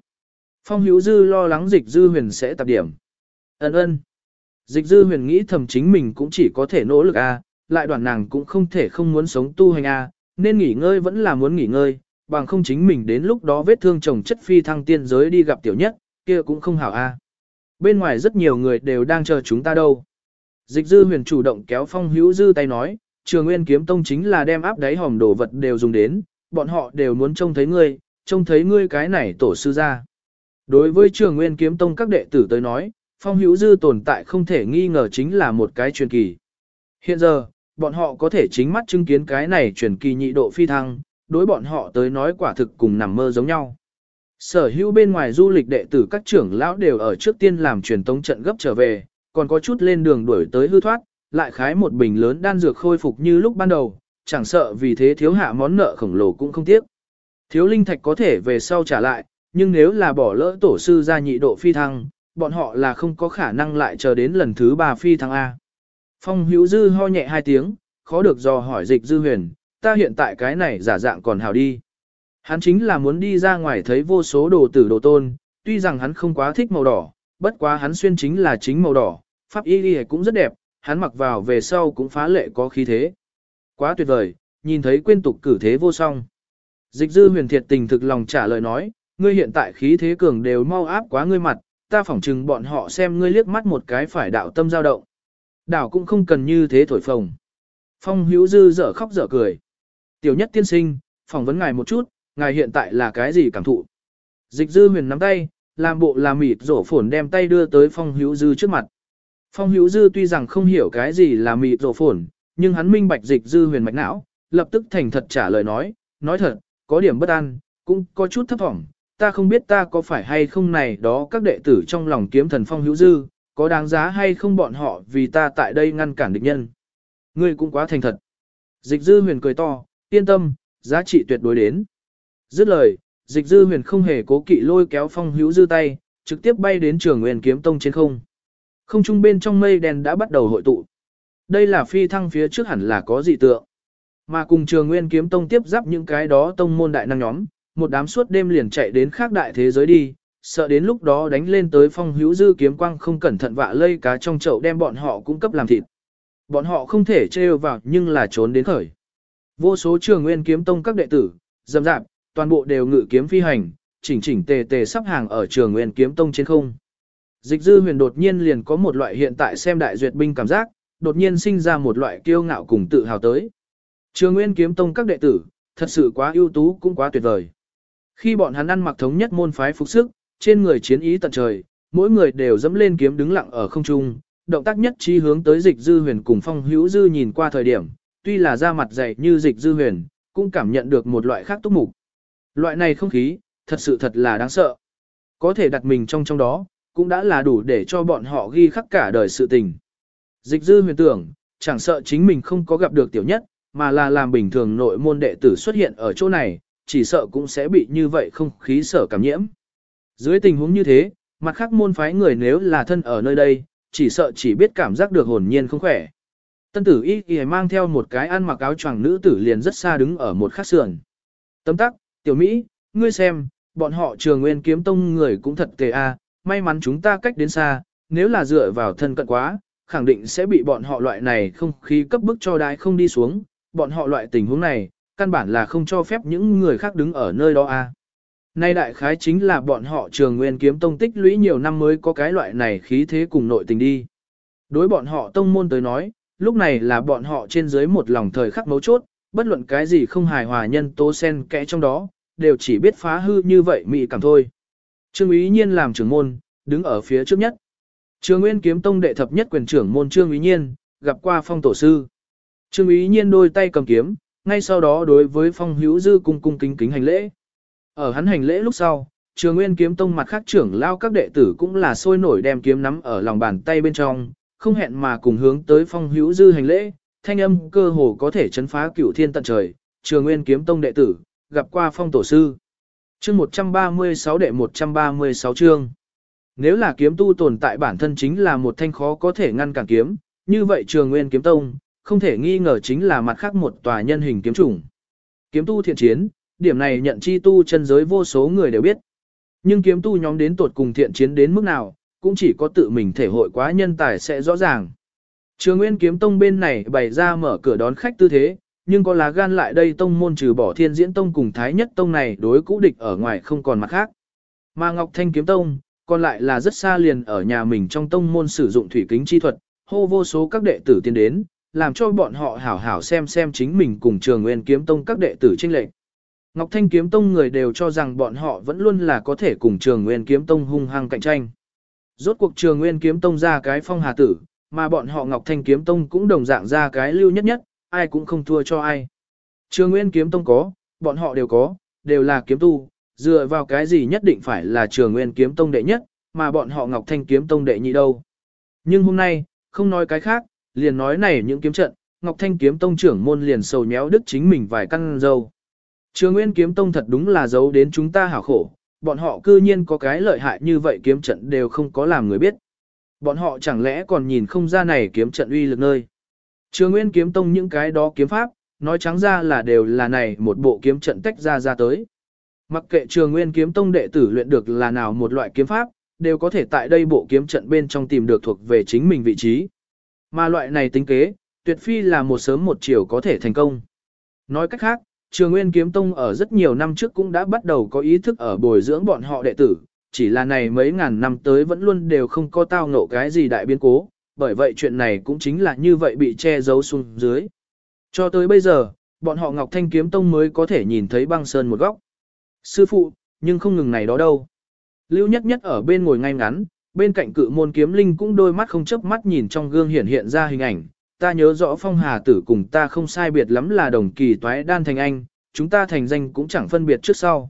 Phong hữu dư lo lắng dịch dư huyền sẽ tập điểm. Ấn ơn. Dịch dư huyền nghĩ thầm chính mình cũng chỉ có thể nỗ lực a, lại đoàn nàng cũng không thể không muốn sống tu hành a, nên nghỉ ngơi vẫn là muốn nghỉ ngơi, bằng không chính mình đến lúc đó vết thương chồng chất phi thăng tiên giới đi gặp tiểu nhất, kia cũng không hảo a. Bên ngoài rất nhiều người đều đang chờ chúng ta đâu. Dịch dư huyền chủ động kéo phong hữu dư tay nói, trường nguyên kiếm tông chính là đem áp đáy hòm đồ vật đều dùng đến, bọn họ đều muốn trông thấy ngươi, trông thấy ngươi cái này tổ sư ra. Đối với trường nguyên kiếm tông các đệ tử tới nói, phong hữu dư tồn tại không thể nghi ngờ chính là một cái truyền kỳ. Hiện giờ, bọn họ có thể chính mắt chứng kiến cái này truyền kỳ nhị độ phi thăng, đối bọn họ tới nói quả thực cùng nằm mơ giống nhau. Sở hữu bên ngoài du lịch đệ tử các trưởng lão đều ở trước tiên làm truyền tống trận gấp trở về, còn có chút lên đường đuổi tới hư thoát, lại khái một bình lớn đan dược khôi phục như lúc ban đầu, chẳng sợ vì thế thiếu hạ món nợ khổng lồ cũng không tiếc. Thiếu linh thạch có thể về sau trả lại, nhưng nếu là bỏ lỡ tổ sư ra nhị độ phi thăng, bọn họ là không có khả năng lại chờ đến lần thứ ba phi thăng A. Phong hữu dư ho nhẹ hai tiếng, khó được dò hỏi dịch dư huyền, ta hiện tại cái này giả dạng còn hào đi. Hắn chính là muốn đi ra ngoài thấy vô số đồ tử đồ tôn, tuy rằng hắn không quá thích màu đỏ, bất quá hắn xuyên chính là chính màu đỏ, pháp y đi cũng rất đẹp, hắn mặc vào về sau cũng phá lệ có khí thế. Quá tuyệt vời, nhìn thấy quên tục cử thế vô song. Dịch dư huyền thiệt tình thực lòng trả lời nói, ngươi hiện tại khí thế cường đều mau áp quá ngươi mặt, ta phỏng chừng bọn họ xem ngươi liếc mắt một cái phải đạo tâm dao động. Đảo cũng không cần như thế thổi phồng. Phong hữu dư dở khóc dở cười. Tiểu nhất tiên sinh, phỏng vấn ngài một chút, ngài hiện tại là cái gì cảm thụ? Dịch dư huyền nắm tay, làm bộ làm mịt rổ phổn đem tay đưa tới phong hữu dư trước mặt. Phong hữu dư tuy rằng không hiểu cái gì là mịt rổ phổn, nhưng hắn minh bạch dịch dư huyền mạch não, lập tức thành thật trả lời nói, nói thật, có điểm bất an, cũng có chút thấp thỏm ta không biết ta có phải hay không này đó các đệ tử trong lòng kiếm thần phong hữu dư, có đáng giá hay không bọn họ vì ta tại đây ngăn cản địch nhân. Ngươi cũng quá thành thật. Dịch dư huyền cười to, yên tâm, giá trị tuyệt đối đến. Dứt lời, dịch dư huyền không hề cố kỵ lôi kéo phong hữu dư tay, trực tiếp bay đến trường nguyên kiếm tông trên không. Không trung bên trong mây đen đã bắt đầu hội tụ. Đây là phi thăng phía trước hẳn là có dị tượng. Mà cùng trường nguyên kiếm tông tiếp giáp những cái đó tông môn đại năng nhóm, một đám suốt đêm liền chạy đến khác đại thế giới đi, sợ đến lúc đó đánh lên tới phong hữu dư kiếm quang không cẩn thận vạ lây cá trong chậu đem bọn họ cung cấp làm thịt. Bọn họ không thể trêu vào nhưng là trốn đến khởi. Vô số trường nguyên kiếm tông các đệ tử, dầm dạp, toàn bộ đều ngự kiếm phi hành, chỉnh chỉnh tề tề sắp hàng ở trường nguyên kiếm tông trên không. Dịch dư huyền đột nhiên liền có một loại hiện tại xem đại duyệt binh cảm giác, đột nhiên sinh ra một loại kiêu ngạo cùng tự hào tới. Trường nguyên kiếm tông các đệ tử, thật sự quá ưu tú cũng quá tuyệt vời. Khi bọn hắn ăn mặc thống nhất môn phái phục sức, trên người chiến ý tận trời, mỗi người đều dẫm lên kiếm đứng lặng ở không trung, động tác nhất trí hướng tới dịch dư huyền cùng phong hữu dư nhìn qua thời điểm, tuy là da mặt dày như dịch dư huyền, cũng cảm nhận được một loại khác túc mục. Loại này không khí, thật sự thật là đáng sợ. Có thể đặt mình trong trong đó, cũng đã là đủ để cho bọn họ ghi khắc cả đời sự tình. Dịch dư huyền tưởng, chẳng sợ chính mình không có gặp được tiểu nhất, mà là làm bình thường nội môn đệ tử xuất hiện ở chỗ này, chỉ sợ cũng sẽ bị như vậy không khí sở cảm nhiễm. Dưới tình huống như thế, mặt khác môn phái người nếu là thân ở nơi đây, chỉ sợ chỉ biết cảm giác được hồn nhiên không khỏe. Tân tử y y mang theo một cái ăn mặc áo choàng nữ tử liền rất xa đứng ở một khắc sườn. Tấm tắc, tiểu Mỹ, ngươi xem, bọn họ trường nguyên kiếm tông người cũng thật tề a, may mắn chúng ta cách đến xa, nếu là dựa vào thân cận quá, khẳng định sẽ bị bọn họ loại này không khí cấp bức cho đái không đi xuống, bọn họ loại tình huống này, căn bản là không cho phép những người khác đứng ở nơi đó a. Nay đại khái chính là bọn họ trường nguyên kiếm tông tích lũy nhiều năm mới có cái loại này khí thế cùng nội tình đi. Đối bọn họ tông môn tới nói, lúc này là bọn họ trên dưới một lòng thời khắc mấu chốt, bất luận cái gì không hài hòa nhân tố sen kẽ trong đó, đều chỉ biết phá hư như vậy mị cảm thôi. Trương Ý Nhiên làm trưởng môn, đứng ở phía trước nhất. Trường Nguyên kiếm tông đệ thập nhất quyền trưởng môn Trương Ý Nhiên, gặp qua phong tổ sư. Trương Ý Nhiên đôi tay cầm kiếm, ngay sau đó đối với phong hữu dư cung cung kính kính hành lễ. Ở hắn hành lễ lúc sau, trường nguyên kiếm tông mặt khác trưởng lao các đệ tử cũng là sôi nổi đem kiếm nắm ở lòng bàn tay bên trong, không hẹn mà cùng hướng tới phong hữu dư hành lễ, thanh âm cơ hồ có thể chấn phá cửu thiên tận trời, trường nguyên kiếm tông đệ tử, gặp qua phong tổ sư. Chương 136 đệ 136 chương. Nếu là kiếm tu tồn tại bản thân chính là một thanh khó có thể ngăn cản kiếm, như vậy trường nguyên kiếm tông, không thể nghi ngờ chính là mặt khác một tòa nhân hình kiếm chủng. Kiếm tu thiện chiến, điểm này nhận chi tu chân giới vô số người đều biết. Nhưng kiếm tu nhóm đến tột cùng thiện chiến đến mức nào, cũng chỉ có tự mình thể hội quá nhân tài sẽ rõ ràng. Trường Nguyên kiếm tông bên này bày ra mở cửa đón khách tư thế, nhưng có lá gan lại đây tông môn trừ bỏ thiên diễn tông cùng thái nhất tông này đối cũ địch ở ngoài không còn mặt khác. Mà Ngọc Thanh kiếm tông, còn lại là rất xa liền ở nhà mình trong tông môn sử dụng thủy kính chi thuật, hô vô số các đệ tử tiến đến, làm cho bọn họ hảo hảo xem xem chính mình cùng trường nguyên kiếm tông các đệ tử tranh lệnh Ngọc Thanh kiếm tông người đều cho rằng bọn họ vẫn luôn là có thể cùng trường nguyên kiếm tông hung hăng cạnh tranh. Rốt cuộc trường nguyên kiếm tông ra cái phong hà tử, mà bọn họ Ngọc Thanh kiếm tông cũng đồng dạng ra cái lưu nhất nhất, ai cũng không thua cho ai. Trường nguyên kiếm tông có, bọn họ đều có, đều là kiếm tu, dựa vào cái gì nhất định phải là trường nguyên kiếm tông đệ nhất, mà bọn họ Ngọc Thanh kiếm tông đệ nhị đâu. Nhưng hôm nay, không nói cái khác, liền nói này những kiếm trận, Ngọc Thanh kiếm tông trưởng môn liền sầu nhéo đức chính mình vài căn dâu. Trường Nguyên kiếm tông thật đúng là giấu đến chúng ta hảo khổ, bọn họ cư nhiên có cái lợi hại như vậy kiếm trận đều không có làm người biết. Bọn họ chẳng lẽ còn nhìn không ra này kiếm trận uy lực nơi. Trường Nguyên kiếm tông những cái đó kiếm pháp, nói trắng ra là đều là này một bộ kiếm trận tách ra ra tới. Mặc kệ trường Nguyên kiếm tông đệ tử luyện được là nào một loại kiếm pháp, đều có thể tại đây bộ kiếm trận bên trong tìm được thuộc về chính mình vị trí. Mà loại này tính kế, tuyệt phi là một sớm một chiều có thể thành công. Nói cách khác, Trường Nguyên Kiếm Tông ở rất nhiều năm trước cũng đã bắt đầu có ý thức ở bồi dưỡng bọn họ đệ tử, chỉ là này mấy ngàn năm tới vẫn luôn đều không có tao ngộ cái gì đại biến cố, bởi vậy chuyện này cũng chính là như vậy bị che giấu xuống dưới. Cho tới bây giờ, bọn họ Ngọc Thanh Kiếm Tông mới có thể nhìn thấy băng sơn một góc. Sư phụ, nhưng không ngừng này đó đâu. Lưu nhất nhất ở bên ngồi ngay ngắn, bên cạnh cự môn kiếm linh cũng đôi mắt không chớp mắt nhìn trong gương hiện hiện ra hình ảnh, ta nhớ rõ phong hà tử cùng ta không sai biệt lắm là đồng kỳ toái đan thành anh, chúng ta thành danh cũng chẳng phân biệt trước sau.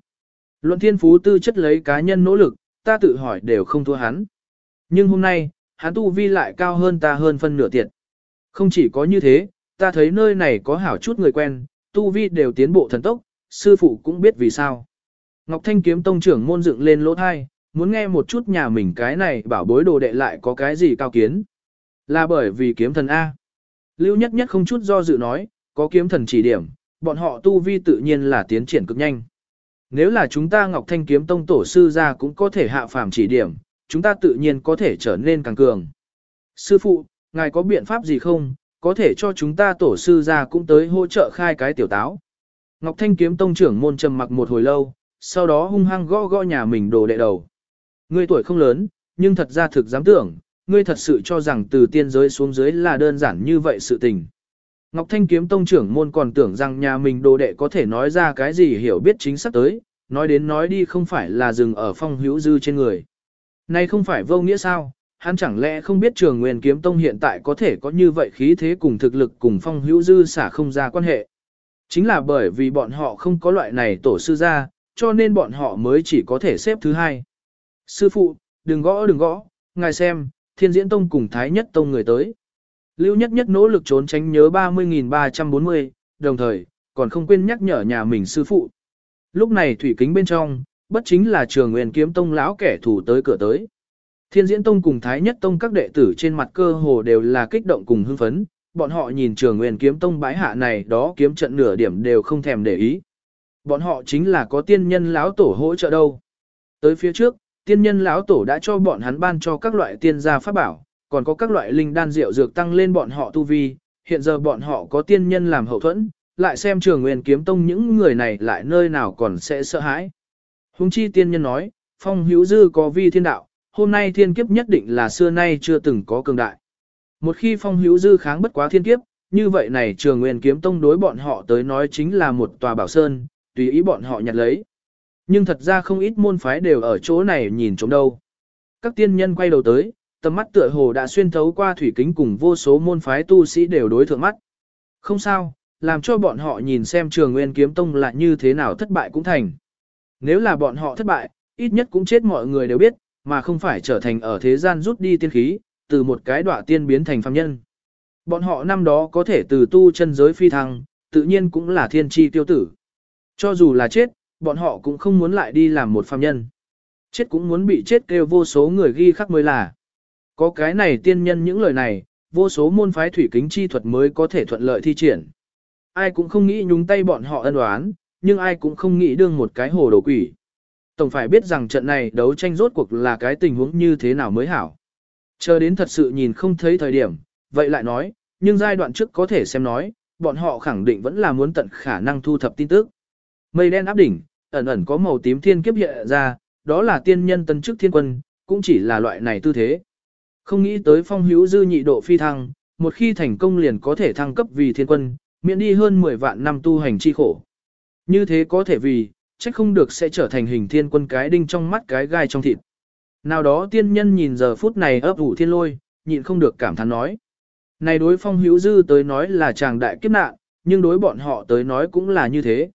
Luận thiên phú tư chất lấy cá nhân nỗ lực, ta tự hỏi đều không thua hắn. Nhưng hôm nay, hắn tu vi lại cao hơn ta hơn phân nửa tiệt. Không chỉ có như thế, ta thấy nơi này có hảo chút người quen, tu vi đều tiến bộ thần tốc, sư phụ cũng biết vì sao. Ngọc Thanh kiếm tông trưởng môn dựng lên lỗ thai, muốn nghe một chút nhà mình cái này bảo bối đồ đệ lại có cái gì cao kiến. Là bởi vì kiếm thần A. Lưu nhất nhất không chút do dự nói, có kiếm thần chỉ điểm, bọn họ tu vi tự nhiên là tiến triển cực nhanh. Nếu là chúng ta Ngọc Thanh kiếm tông tổ sư ra cũng có thể hạ phàm chỉ điểm, chúng ta tự nhiên có thể trở nên càng cường. Sư phụ, ngài có biện pháp gì không, có thể cho chúng ta tổ sư ra cũng tới hỗ trợ khai cái tiểu táo. Ngọc Thanh kiếm tông trưởng môn trầm mặc một hồi lâu, sau đó hung hăng gõ gõ nhà mình đồ đệ đầu. Ngươi tuổi không lớn, nhưng thật ra thực dám tưởng, ngươi thật sự cho rằng từ tiên giới xuống dưới là đơn giản như vậy sự tình. Ngọc Thanh kiếm tông trưởng môn còn tưởng rằng nhà mình đồ đệ có thể nói ra cái gì hiểu biết chính xác tới, nói đến nói đi không phải là dừng ở phong hữu dư trên người. Này không phải vô nghĩa sao, hắn chẳng lẽ không biết trường nguyên kiếm tông hiện tại có thể có như vậy khí thế cùng thực lực cùng phong hữu dư xả không ra quan hệ. Chính là bởi vì bọn họ không có loại này tổ sư ra, cho nên bọn họ mới chỉ có thể xếp thứ hai. Sư phụ, đừng gõ đừng gõ, ngài xem, thiên diễn tông cùng thái nhất tông người tới. Lưu nhất nhất nỗ lực trốn tránh nhớ 30.340, đồng thời, còn không quên nhắc nhở nhà mình sư phụ. Lúc này thủy kính bên trong, bất chính là trường nguyên kiếm tông lão kẻ thủ tới cửa tới. Thiên diễn tông cùng thái nhất tông các đệ tử trên mặt cơ hồ đều là kích động cùng hưng phấn, bọn họ nhìn trường nguyên kiếm tông bãi hạ này đó kiếm trận nửa điểm đều không thèm để ý. Bọn họ chính là có tiên nhân lão tổ hỗ trợ đâu. Tới phía trước, tiên nhân lão tổ đã cho bọn hắn ban cho các loại tiên gia pháp bảo, còn có các loại linh đan rượu dược tăng lên bọn họ tu vi, hiện giờ bọn họ có tiên nhân làm hậu thuẫn, lại xem trường nguyên kiếm tông những người này lại nơi nào còn sẽ sợ hãi. Hùng chi tiên nhân nói, phong hữu dư có vi thiên đạo, hôm nay thiên kiếp nhất định là xưa nay chưa từng có cường đại. Một khi phong hữu dư kháng bất quá thiên kiếp, như vậy này trường nguyên kiếm tông đối bọn họ tới nói chính là một tòa bảo sơn, tùy ý bọn họ nhặt lấy. Nhưng thật ra không ít môn phái đều ở chỗ này nhìn trống đâu. Các tiên nhân quay đầu tới, tầm mắt tựa hồ đã xuyên thấu qua thủy kính cùng vô số môn phái tu sĩ đều đối thượng mắt. Không sao, làm cho bọn họ nhìn xem trường nguyên kiếm tông là như thế nào thất bại cũng thành. Nếu là bọn họ thất bại, ít nhất cũng chết mọi người đều biết, mà không phải trở thành ở thế gian rút đi tiên khí, từ một cái đọa tiên biến thành phàm nhân. Bọn họ năm đó có thể từ tu chân giới phi thăng, tự nhiên cũng là thiên tri tiêu tử. Cho dù là chết, bọn họ cũng không muốn lại đi làm một phàm nhân. Chết cũng muốn bị chết kêu vô số người ghi khắc mới là. Có cái này tiên nhân những lời này, vô số môn phái thủy kính chi thuật mới có thể thuận lợi thi triển. Ai cũng không nghĩ nhúng tay bọn họ ân oán, nhưng ai cũng không nghĩ đương một cái hồ đồ quỷ. Tổng phải biết rằng trận này đấu tranh rốt cuộc là cái tình huống như thế nào mới hảo. Chờ đến thật sự nhìn không thấy thời điểm, vậy lại nói, nhưng giai đoạn trước có thể xem nói, bọn họ khẳng định vẫn là muốn tận khả năng thu thập tin tức. Mây đen áp đỉnh, ẩn ẩn có màu tím thiên kiếp hiện ra, đó là tiên nhân tân chức thiên quân, cũng chỉ là loại này tư thế. Không nghĩ tới phong hữu dư nhị độ phi thăng, một khi thành công liền có thể thăng cấp vì thiên quân, miễn đi hơn 10 vạn năm tu hành chi khổ. Như thế có thể vì, trách không được sẽ trở thành hình thiên quân cái đinh trong mắt cái gai trong thịt. Nào đó tiên nhân nhìn giờ phút này ấp ủ thiên lôi, nhịn không được cảm thán nói. Này đối phong hữu dư tới nói là chàng đại kiếp nạn, nhưng đối bọn họ tới nói cũng là như thế.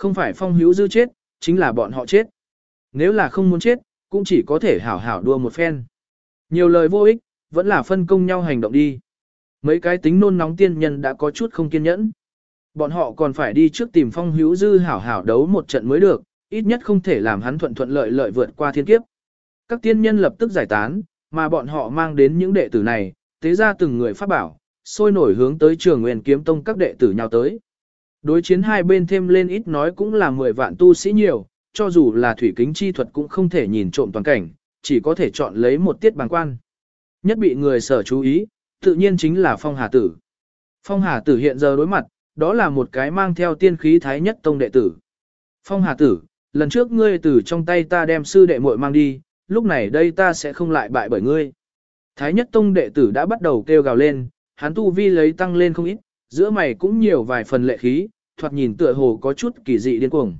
Không phải phong hữu dư chết, chính là bọn họ chết. Nếu là không muốn chết, cũng chỉ có thể hảo hảo đua một phen. Nhiều lời vô ích, vẫn là phân công nhau hành động đi. Mấy cái tính nôn nóng tiên nhân đã có chút không kiên nhẫn. Bọn họ còn phải đi trước tìm phong hữu dư hảo hảo đấu một trận mới được, ít nhất không thể làm hắn thuận thuận lợi lợi vượt qua thiên kiếp. Các tiên nhân lập tức giải tán, mà bọn họ mang đến những đệ tử này, tế ra từng người phát bảo, sôi nổi hướng tới trường nguyên kiếm tông các đệ tử nhau tới. Đối chiến hai bên thêm lên ít nói cũng là 10 vạn tu sĩ nhiều, cho dù là thủy kính chi thuật cũng không thể nhìn trộm toàn cảnh, chỉ có thể chọn lấy một tiết bằng quan. Nhất bị người sở chú ý, tự nhiên chính là Phong Hà Tử. Phong Hà Tử hiện giờ đối mặt, đó là một cái mang theo tiên khí thái nhất tông đệ tử. Phong Hà Tử, lần trước ngươi từ trong tay ta đem sư đệ muội mang đi, lúc này đây ta sẽ không lại bại bởi ngươi. Thái nhất tông đệ tử đã bắt đầu kêu gào lên, hắn tu vi lấy tăng lên không ít, giữa mày cũng nhiều vài phần lệ khí, thoạt nhìn tựa hồ có chút kỳ dị điên cuồng.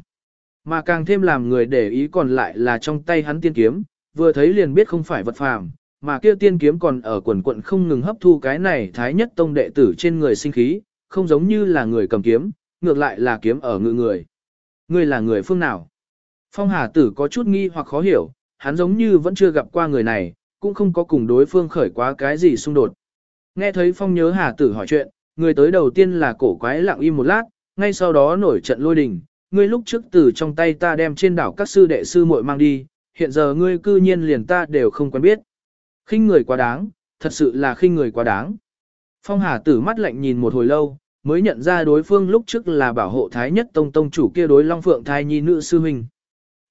Mà càng thêm làm người để ý còn lại là trong tay hắn tiên kiếm, vừa thấy liền biết không phải vật phàm, mà kia tiên kiếm còn ở quần quận không ngừng hấp thu cái này thái nhất tông đệ tử trên người sinh khí, không giống như là người cầm kiếm, ngược lại là kiếm ở ngự người. ngươi là người phương nào? Phong Hà Tử có chút nghi hoặc khó hiểu, hắn giống như vẫn chưa gặp qua người này, cũng không có cùng đối phương khởi quá cái gì xung đột. Nghe thấy Phong nhớ Hà Tử hỏi chuyện, người tới đầu tiên là cổ quái lặng im một lát, ngay sau đó nổi trận lôi đình. Ngươi lúc trước từ trong tay ta đem trên đảo các sư đệ sư muội mang đi, hiện giờ ngươi cư nhiên liền ta đều không quen biết. khinh người quá đáng, thật sự là khinh người quá đáng. Phong Hà tử mắt lạnh nhìn một hồi lâu, mới nhận ra đối phương lúc trước là bảo hộ thái nhất tông tông chủ kia đối Long Phượng thai nhi nữ sư huynh.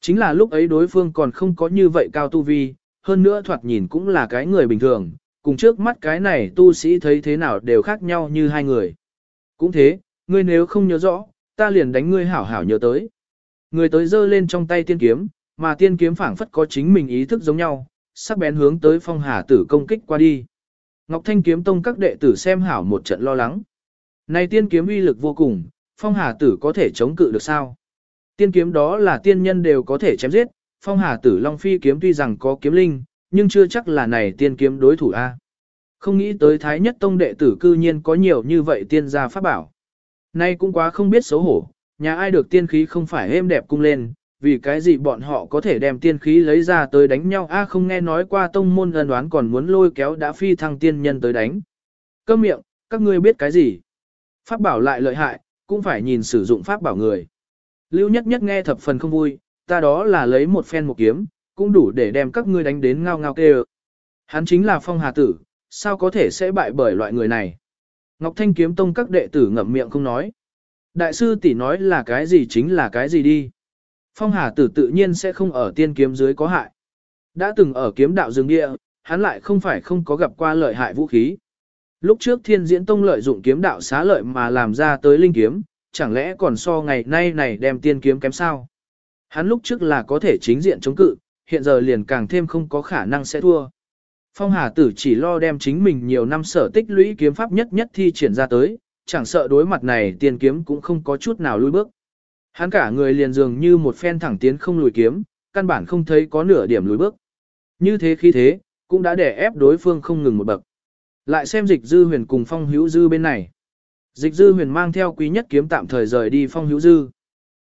Chính là lúc ấy đối phương còn không có như vậy cao tu vi, hơn nữa thoạt nhìn cũng là cái người bình thường, cùng trước mắt cái này tu sĩ thấy thế nào đều khác nhau như hai người. Cũng thế, ngươi nếu không nhớ rõ, ta liền đánh ngươi hảo hảo nhớ tới. Người tới giơ lên trong tay tiên kiếm, mà tiên kiếm phảng phất có chính mình ý thức giống nhau, sắc bén hướng tới phong hà tử công kích qua đi. Ngọc Thanh kiếm tông các đệ tử xem hảo một trận lo lắng. Này tiên kiếm uy lực vô cùng, phong hà tử có thể chống cự được sao? Tiên kiếm đó là tiên nhân đều có thể chém giết, phong hà tử Long Phi kiếm tuy rằng có kiếm linh, nhưng chưa chắc là này tiên kiếm đối thủ A. Không nghĩ tới Thái Nhất Tông đệ tử cư nhiên có nhiều như vậy tiên gia pháp bảo. Nay cũng quá không biết xấu hổ, nhà ai được tiên khí không phải êm đẹp cung lên, vì cái gì bọn họ có thể đem tiên khí lấy ra tới đánh nhau a không nghe nói qua tông môn ân đoán còn muốn lôi kéo đã phi thăng tiên nhân tới đánh. Câm miệng, các ngươi biết cái gì? Pháp bảo lại lợi hại, cũng phải nhìn sử dụng pháp bảo người. Lưu nhất nhất nghe thập phần không vui, ta đó là lấy một phen một kiếm, cũng đủ để đem các ngươi đánh đến ngao ngao kêu. Hắn chính là phong hà tử, sao có thể sẽ bại bởi loại người này? Ngọc Thanh kiếm tông các đệ tử ngậm miệng không nói. Đại sư tỷ nói là cái gì chính là cái gì đi. Phong hà tử tự nhiên sẽ không ở tiên kiếm dưới có hại. Đã từng ở kiếm đạo dương địa, hắn lại không phải không có gặp qua lợi hại vũ khí. Lúc trước thiên diễn tông lợi dụng kiếm đạo xá lợi mà làm ra tới linh kiếm, chẳng lẽ còn so ngày nay này đem tiên kiếm kém sao? Hắn lúc trước là có thể chính diện chống cự, hiện giờ liền càng thêm không có khả năng sẽ thua. Phong Hà Tử chỉ lo đem chính mình nhiều năm sở tích lũy kiếm pháp nhất nhất thi triển ra tới, chẳng sợ đối mặt này tiền kiếm cũng không có chút nào lùi bước. Hắn cả người liền dường như một phen thẳng tiến không lùi kiếm, căn bản không thấy có nửa điểm lùi bước. Như thế khi thế, cũng đã để ép đối phương không ngừng một bậc. Lại xem dịch dư huyền cùng phong hữu dư bên này. Dịch dư huyền mang theo quý nhất kiếm tạm thời rời đi phong hữu dư.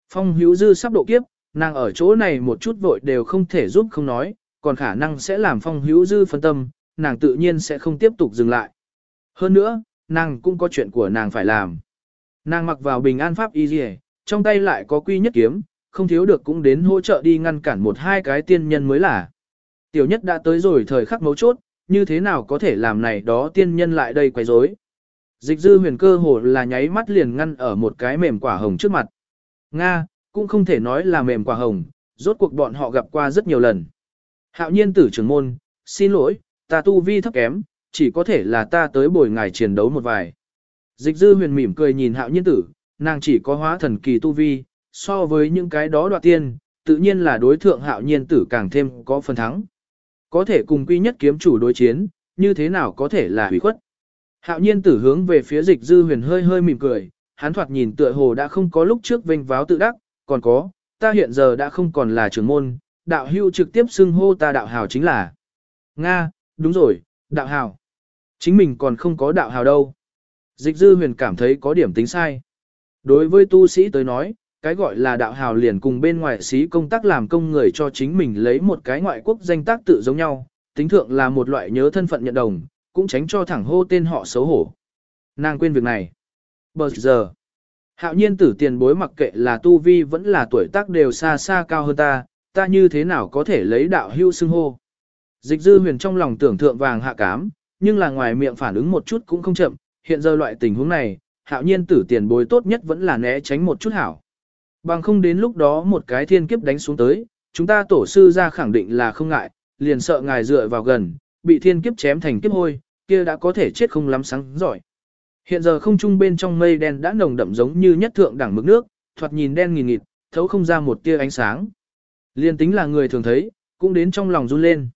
Phong hữu dư sắp độ kiếp, nàng ở chỗ này một chút vội đều không thể giúp không nói, còn khả năng sẽ làm phong hữu dư phân tâm, nàng tự nhiên sẽ không tiếp tục dừng lại. Hơn nữa, nàng cũng có chuyện của nàng phải làm. Nàng mặc vào bình an pháp y dì trong tay lại có quy nhất kiếm, không thiếu được cũng đến hỗ trợ đi ngăn cản một hai cái tiên nhân mới là. Tiểu nhất đã tới rồi thời khắc mấu chốt, như thế nào có thể làm này đó tiên nhân lại đây quấy rối. Dịch dư huyền cơ hồ là nháy mắt liền ngăn ở một cái mềm quả hồng trước mặt. Nga, cũng không thể nói là mềm quả hồng, rốt cuộc bọn họ gặp qua rất nhiều lần. Hạo nhiên tử trưởng môn, xin lỗi, ta tu vi thấp kém, chỉ có thể là ta tới bồi ngài chiến đấu một vài. Dịch dư huyền mỉm cười nhìn hạo nhiên tử, nàng chỉ có hóa thần kỳ tu vi, so với những cái đó đoạt tiên, tự nhiên là đối thượng hạo nhiên tử càng thêm có phần thắng. Có thể cùng quy nhất kiếm chủ đối chiến, như thế nào có thể là hủy khuất. Hạo nhiên tử hướng về phía dịch dư huyền hơi hơi mỉm cười, hắn thoạt nhìn tựa hồ đã không có lúc trước vinh váo tự đắc, còn có, ta hiện giờ đã không còn là trưởng môn, đạo hưu trực tiếp xưng hô ta đạo hào chính là. Nga, đúng rồi, đạo hào. Chính mình còn không có đạo hào đâu. Dịch dư huyền cảm thấy có điểm tính sai. Đối với tu sĩ tới nói, cái gọi là đạo hào liền cùng bên ngoại sĩ công tác làm công người cho chính mình lấy một cái ngoại quốc danh tác tự giống nhau, tính thượng là một loại nhớ thân phận nhận đồng, cũng tránh cho thẳng hô tên họ xấu hổ. Nàng quên việc này. Bờ giờ, hạo nhiên tử tiền bối mặc kệ là tu vi vẫn là tuổi tác đều xa xa cao hơn ta, ta như thế nào có thể lấy đạo hưu xưng hô. Dịch dư huyền trong lòng tưởng thượng vàng hạ cám, nhưng là ngoài miệng phản ứng một chút cũng không chậm, hiện giờ loại tình huống này, hạo nhiên tử tiền bối tốt nhất vẫn là né tránh một chút hảo. Bằng không đến lúc đó một cái thiên kiếp đánh xuống tới, chúng ta tổ sư ra khẳng định là không ngại, liền sợ ngài dựa vào gần, bị thiên kiếp chém thành kiếp hôi, kia đã có thể chết không lắm sáng giỏi. Hiện giờ không trung bên trong mây đen đã nồng đậm giống như nhất thượng đẳng mực nước, thoạt nhìn đen nghìn nghịt, thấu không ra một tia ánh sáng. Liên tính là người thường thấy, cũng đến trong lòng run lên.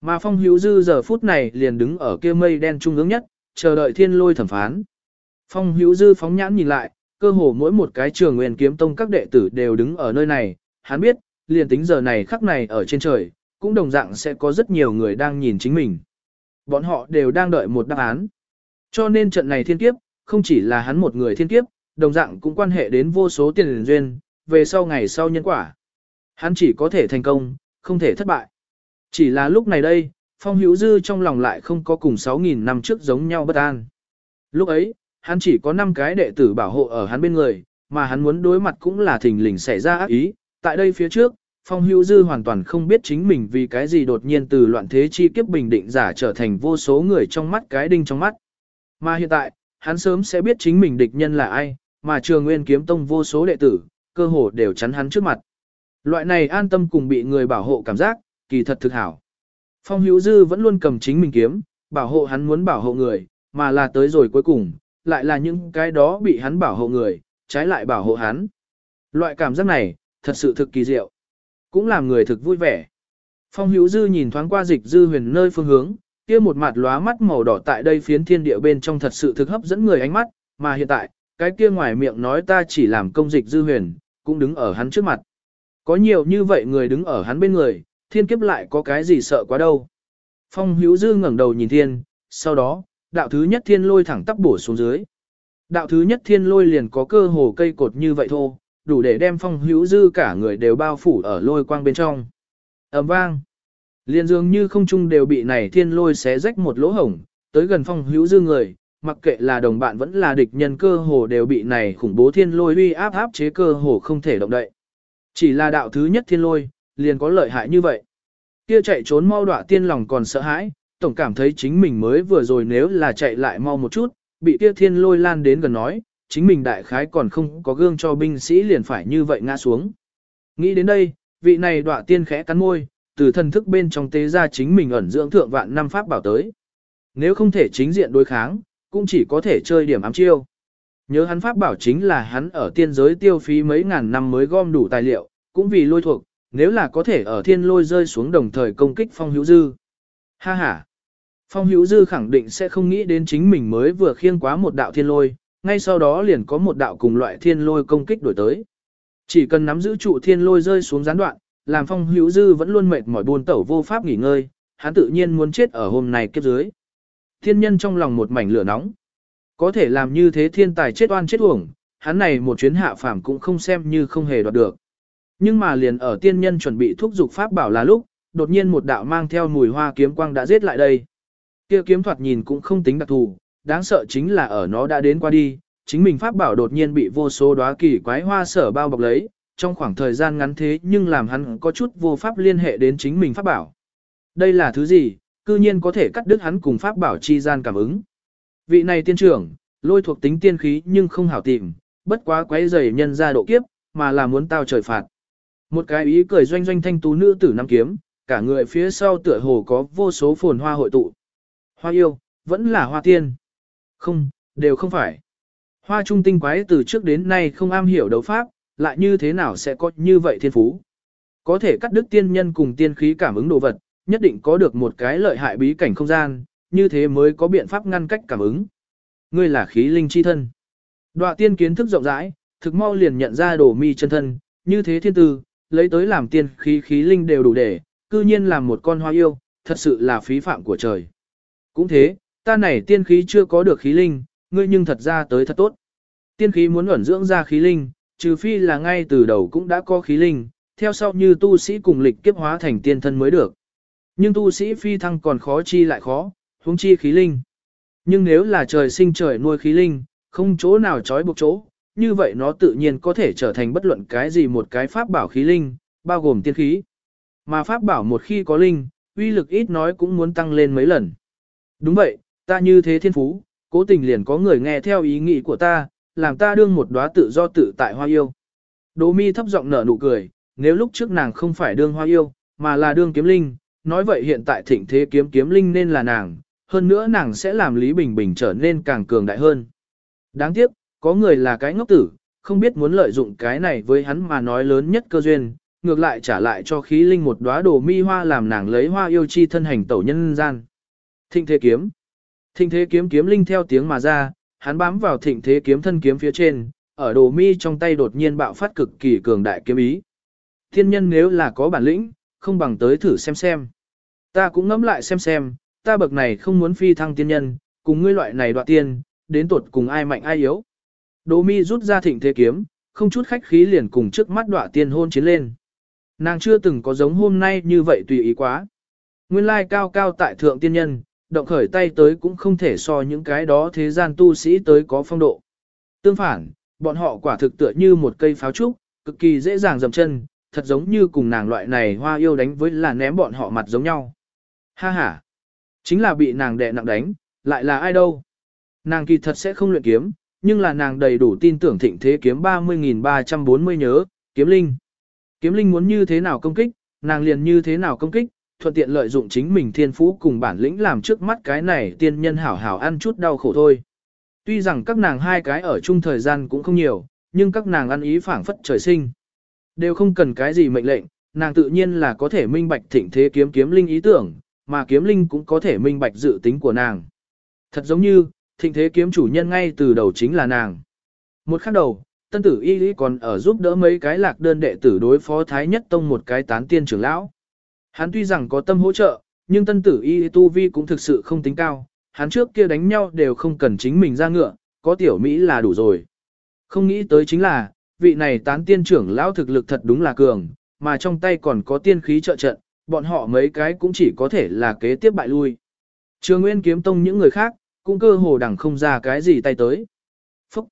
Mà phong hữu dư giờ phút này liền đứng ở kia mây đen trung ương nhất, chờ đợi thiên lôi thẩm phán. Phong hữu dư phóng nhãn nhìn lại, cơ hồ mỗi một cái trường nguyên kiếm tông các đệ tử đều đứng ở nơi này, hắn biết, liền tính giờ này khắc này ở trên trời, cũng đồng dạng sẽ có rất nhiều người đang nhìn chính mình. Bọn họ đều đang đợi một đáp án. Cho nên trận này thiên kiếp, không chỉ là hắn một người thiên kiếp, đồng dạng cũng quan hệ đến vô số tiền duyên, về sau ngày sau nhân quả. Hắn chỉ có thể thành công, không thể thất bại. Chỉ là lúc này đây, Phong Hữu Dư trong lòng lại không có cùng 6.000 năm trước giống nhau bất an. Lúc ấy, hắn chỉ có 5 cái đệ tử bảo hộ ở hắn bên người, mà hắn muốn đối mặt cũng là thình lình xảy ra ác ý. Tại đây phía trước, Phong Hữu Dư hoàn toàn không biết chính mình vì cái gì đột nhiên từ loạn thế chi kiếp bình định giả trở thành vô số người trong mắt cái đinh trong mắt. Mà hiện tại, hắn sớm sẽ biết chính mình địch nhân là ai, mà trường nguyên kiếm tông vô số đệ tử, cơ hồ đều chắn hắn trước mặt. Loại này an tâm cùng bị người bảo hộ cảm giác, kỳ thật thực hảo. Phong Hữu Dư vẫn luôn cầm chính mình kiếm, bảo hộ hắn muốn bảo hộ người, mà là tới rồi cuối cùng, lại là những cái đó bị hắn bảo hộ người, trái lại bảo hộ hắn. Loại cảm giác này, thật sự thực kỳ diệu, cũng làm người thực vui vẻ. Phong hữu dư nhìn thoáng qua dịch dư huyền nơi phương hướng, kia một mặt lóa mắt màu đỏ tại đây phiến thiên địa bên trong thật sự thực hấp dẫn người ánh mắt, mà hiện tại, cái kia ngoài miệng nói ta chỉ làm công dịch dư huyền, cũng đứng ở hắn trước mặt. Có nhiều như vậy người đứng ở hắn bên người, thiên kiếp lại có cái gì sợ quá đâu. Phong hữu dư ngẩng đầu nhìn thiên, sau đó, đạo thứ nhất thiên lôi thẳng tắp bổ xuống dưới. Đạo thứ nhất thiên lôi liền có cơ hồ cây cột như vậy thôi, đủ để đem phong hữu dư cả người đều bao phủ ở lôi quang bên trong. ầm vang. Liên dường như không trung đều bị này thiên lôi xé rách một lỗ hổng, tới gần phong hữu dư người, mặc kệ là đồng bạn vẫn là địch nhân cơ hồ đều bị này khủng bố thiên lôi uy áp áp chế cơ hồ không thể động đậy. Chỉ là đạo thứ nhất thiên lôi, liền có lợi hại như vậy. Kia chạy trốn mau đọa tiên lòng còn sợ hãi, tổng cảm thấy chính mình mới vừa rồi nếu là chạy lại mau một chút, bị kia thiên lôi lan đến gần nói, chính mình đại khái còn không có gương cho binh sĩ liền phải như vậy ngã xuống. Nghĩ đến đây, vị này đọa tiên khẽ cắn môi, từ thân thức bên trong tế ra chính mình ẩn dưỡng thượng vạn năm pháp bảo tới. Nếu không thể chính diện đối kháng, cũng chỉ có thể chơi điểm ám chiêu. Nhớ hắn pháp bảo chính là hắn ở tiên giới tiêu phí mấy ngàn năm mới gom đủ tài liệu, cũng vì lôi thuộc, nếu là có thể ở thiên lôi rơi xuống đồng thời công kích phong hữu dư. Ha ha! Phong hữu dư khẳng định sẽ không nghĩ đến chính mình mới vừa khiêng quá một đạo thiên lôi, ngay sau đó liền có một đạo cùng loại thiên lôi công kích đổi tới. Chỉ cần nắm giữ trụ thiên lôi rơi xuống gián đoạn, làm phong hữu dư vẫn luôn mệt mỏi buôn tẩu vô pháp nghỉ ngơi, hắn tự nhiên muốn chết ở hôm này kiếp dưới. Thiên nhân trong lòng một mảnh lửa nóng. Có thể làm như thế thiên tài chết oan chết uổng, hắn này một chuyến hạ phàm cũng không xem như không hề đoạt được. Nhưng mà liền ở tiên nhân chuẩn bị thúc dục pháp bảo là lúc, đột nhiên một đạo mang theo mùi hoa kiếm quang đã giết lại đây. Kia kiếm thoạt nhìn cũng không tính đặc thù, đáng sợ chính là ở nó đã đến qua đi, chính mình pháp bảo đột nhiên bị vô số đóa kỳ quái hoa sở bao bọc lấy, trong khoảng thời gian ngắn thế nhưng làm hắn có chút vô pháp liên hệ đến chính mình pháp bảo. Đây là thứ gì, cư nhiên có thể cắt đứt hắn cùng pháp bảo chi gian cảm ứng. Vị này tiên trưởng, lôi thuộc tính tiên khí nhưng không hảo tìm, bất quá quấy rầy nhân ra độ kiếp, mà là muốn tao trời phạt. Một cái ý cười doanh doanh thanh tú nữ tử năm kiếm, cả người phía sau tựa hồ có vô số phồn hoa hội tụ. Hoa yêu, vẫn là hoa tiên. Không, đều không phải. Hoa trung tinh quái từ trước đến nay không am hiểu đấu pháp, lại như thế nào sẽ có như vậy thiên phú. Có thể cắt đứt tiên nhân cùng tiên khí cảm ứng đồ vật, nhất định có được một cái lợi hại bí cảnh không gian, như thế mới có biện pháp ngăn cách cảm ứng. Ngươi là khí linh chi thân. Đoạ tiên kiến thức rộng rãi, thực mau liền nhận ra đồ mi chân thân, như thế thiên tư, lấy tới làm tiên khí khí linh đều đủ để, cư nhiên làm một con hoa yêu, thật sự là phí phạm của trời. Cũng thế, ta này tiên khí chưa có được khí linh, ngươi nhưng thật ra tới thật tốt. Tiên khí muốn ẩn dưỡng ra khí linh, trừ phi là ngay từ đầu cũng đã có khí linh, theo sau như tu sĩ cùng lịch kiếp hóa thành tiên thân mới được. Nhưng tu sĩ phi thăng còn khó chi lại khó, huống chi khí linh. Nhưng nếu là trời sinh trời nuôi khí linh, không chỗ nào trói buộc chỗ, như vậy nó tự nhiên có thể trở thành bất luận cái gì một cái pháp bảo khí linh, bao gồm tiên khí. Mà pháp bảo một khi có linh, uy lực ít nói cũng muốn tăng lên mấy lần. Đúng vậy, ta như thế thiên phú, cố tình liền có người nghe theo ý nghĩ của ta, làm ta đương một đóa tự do tự tại hoa yêu. Đỗ mi thấp giọng nở nụ cười, nếu lúc trước nàng không phải đương hoa yêu, mà là đương kiếm linh, nói vậy hiện tại thịnh thế kiếm kiếm linh nên là nàng, hơn nữa nàng sẽ làm Lý Bình Bình trở nên càng cường đại hơn. Đáng tiếc, có người là cái ngốc tử, không biết muốn lợi dụng cái này với hắn mà nói lớn nhất cơ duyên, ngược lại trả lại cho khí linh một đóa đồ mi hoa làm nàng lấy hoa yêu chi thân hành tẩu nhân gian. Thịnh thế kiếm. Thịnh thế kiếm kiếm linh theo tiếng mà ra, hắn bám vào thịnh thế kiếm thân kiếm phía trên, ở đồ mi trong tay đột nhiên bạo phát cực kỳ cường đại kiếm ý. Thiên nhân nếu là có bản lĩnh, không bằng tới thử xem xem. Ta cũng ngẫm lại xem xem, ta bậc này không muốn phi thăng tiên nhân, cùng ngươi loại này đoạt tiên, đến tuột cùng ai mạnh ai yếu. Đỗ mi rút ra thịnh thế kiếm, không chút khách khí liền cùng trước mắt đoạt tiên hôn chiến lên. Nàng chưa từng có giống hôm nay như vậy tùy ý quá. Nguyên lai cao cao tại thượng tiên nhân, động khởi tay tới cũng không thể so những cái đó thế gian tu sĩ tới có phong độ. Tương phản, bọn họ quả thực tựa như một cây pháo trúc, cực kỳ dễ dàng dầm chân, thật giống như cùng nàng loại này hoa yêu đánh với là ném bọn họ mặt giống nhau. Ha ha, chính là bị nàng đè nặng đánh, lại là ai đâu. Nàng kỳ thật sẽ không luyện kiếm, nhưng là nàng đầy đủ tin tưởng thịnh thế kiếm 30.340 nhớ, kiếm linh. Kiếm linh muốn như thế nào công kích, nàng liền như thế nào công kích, thuận tiện lợi dụng chính mình thiên phú cùng bản lĩnh làm trước mắt cái này tiên nhân hảo hảo ăn chút đau khổ thôi. Tuy rằng các nàng hai cái ở chung thời gian cũng không nhiều, nhưng các nàng ăn ý phảng phất trời sinh. Đều không cần cái gì mệnh lệnh, nàng tự nhiên là có thể minh bạch thịnh thế kiếm kiếm linh ý tưởng, mà kiếm linh cũng có thể minh bạch dự tính của nàng. Thật giống như, thịnh thế kiếm chủ nhân ngay từ đầu chính là nàng. Một khắc đầu, tân tử y lý còn ở giúp đỡ mấy cái lạc đơn đệ tử đối phó thái nhất tông một cái tán tiên trưởng lão. Hắn tuy rằng có tâm hỗ trợ, nhưng tân tử y tu vi cũng thực sự không tính cao, hắn trước kia đánh nhau đều không cần chính mình ra ngựa, có tiểu Mỹ là đủ rồi. Không nghĩ tới chính là, vị này tán tiên trưởng lão thực lực thật đúng là cường, mà trong tay còn có tiên khí trợ trận, bọn họ mấy cái cũng chỉ có thể là kế tiếp bại lui. Trường Nguyên kiếm tông những người khác, cũng cơ hồ đẳng không ra cái gì tay tới. Phúc!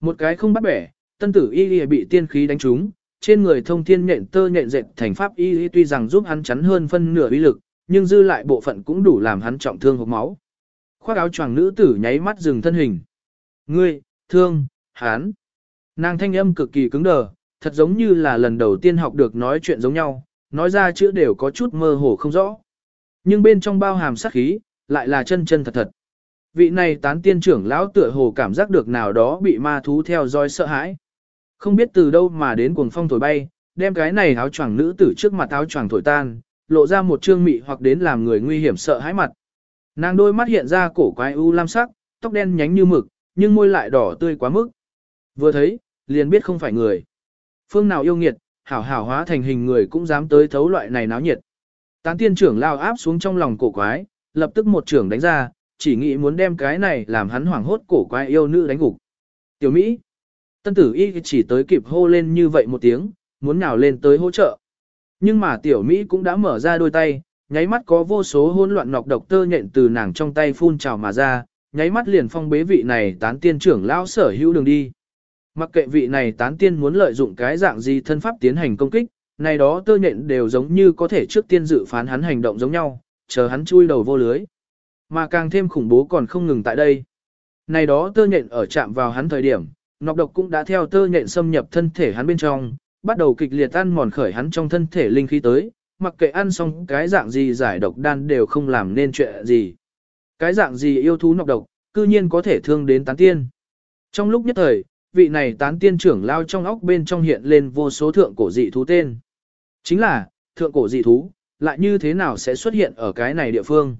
Một cái không bắt bẻ, tân tử y y bị tiên khí đánh trúng, trên người thông thiên nhện tơ nhện dệt thành pháp y tuy rằng giúp hắn chắn hơn phân nửa uy lực, nhưng dư lại bộ phận cũng đủ làm hắn trọng thương hộc máu. Khoác áo choàng nữ tử nháy mắt dừng thân hình. Ngươi, thương, hắn. Nàng thanh âm cực kỳ cứng đờ, thật giống như là lần đầu tiên học được nói chuyện giống nhau, nói ra chữ đều có chút mơ hồ không rõ. Nhưng bên trong bao hàm sát khí, lại là chân chân thật thật. Vị này tán tiên trưởng lão tựa hồ cảm giác được nào đó bị ma thú theo dõi sợ hãi. Không biết từ đâu mà đến cuồng phong thổi bay, đem cái này áo choàng nữ tử trước mặt áo choàng thổi tan, lộ ra một trương mị hoặc đến làm người nguy hiểm sợ hãi mặt. Nàng đôi mắt hiện ra cổ quái u lam sắc, tóc đen nhánh như mực, nhưng môi lại đỏ tươi quá mức. Vừa thấy, liền biết không phải người. Phương nào yêu nghiệt, hảo hảo hóa thành hình người cũng dám tới thấu loại này náo nhiệt. Tán tiên trưởng lao áp xuống trong lòng cổ quái, lập tức một trưởng đánh ra, chỉ nghĩ muốn đem cái này làm hắn hoảng hốt cổ quái yêu nữ đánh gục. Tiểu Mỹ, tân tử y chỉ tới kịp hô lên như vậy một tiếng, muốn nhào lên tới hỗ trợ. Nhưng mà tiểu Mỹ cũng đã mở ra đôi tay, nháy mắt có vô số hỗn loạn nọc độc tơ nhện từ nàng trong tay phun trào mà ra, nháy mắt liền phong bế vị này tán tiên trưởng lão sở hữu đường đi. Mặc kệ vị này tán tiên muốn lợi dụng cái dạng gì thân pháp tiến hành công kích, này đó tơ nhện đều giống như có thể trước tiên dự phán hắn hành động giống nhau, chờ hắn chui đầu vô lưới. Mà càng thêm khủng bố còn không ngừng tại đây. Này đó tơ nhện ở chạm vào hắn thời điểm, nọc độc cũng đã theo tơ nhện xâm nhập thân thể hắn bên trong, bắt đầu kịch liệt ăn mòn khởi hắn trong thân thể linh khí tới, mặc kệ ăn xong cái dạng gì giải độc đan đều không làm nên chuyện gì. Cái dạng gì yêu thú nọc độc, cư nhiên có thể thương đến tán tiên. Trong lúc nhất thời, vị này tán tiên trưởng lao trong óc bên trong hiện lên vô số thượng cổ dị thú tên. Chính là, thượng cổ dị thú, lại như thế nào sẽ xuất hiện ở cái này địa phương?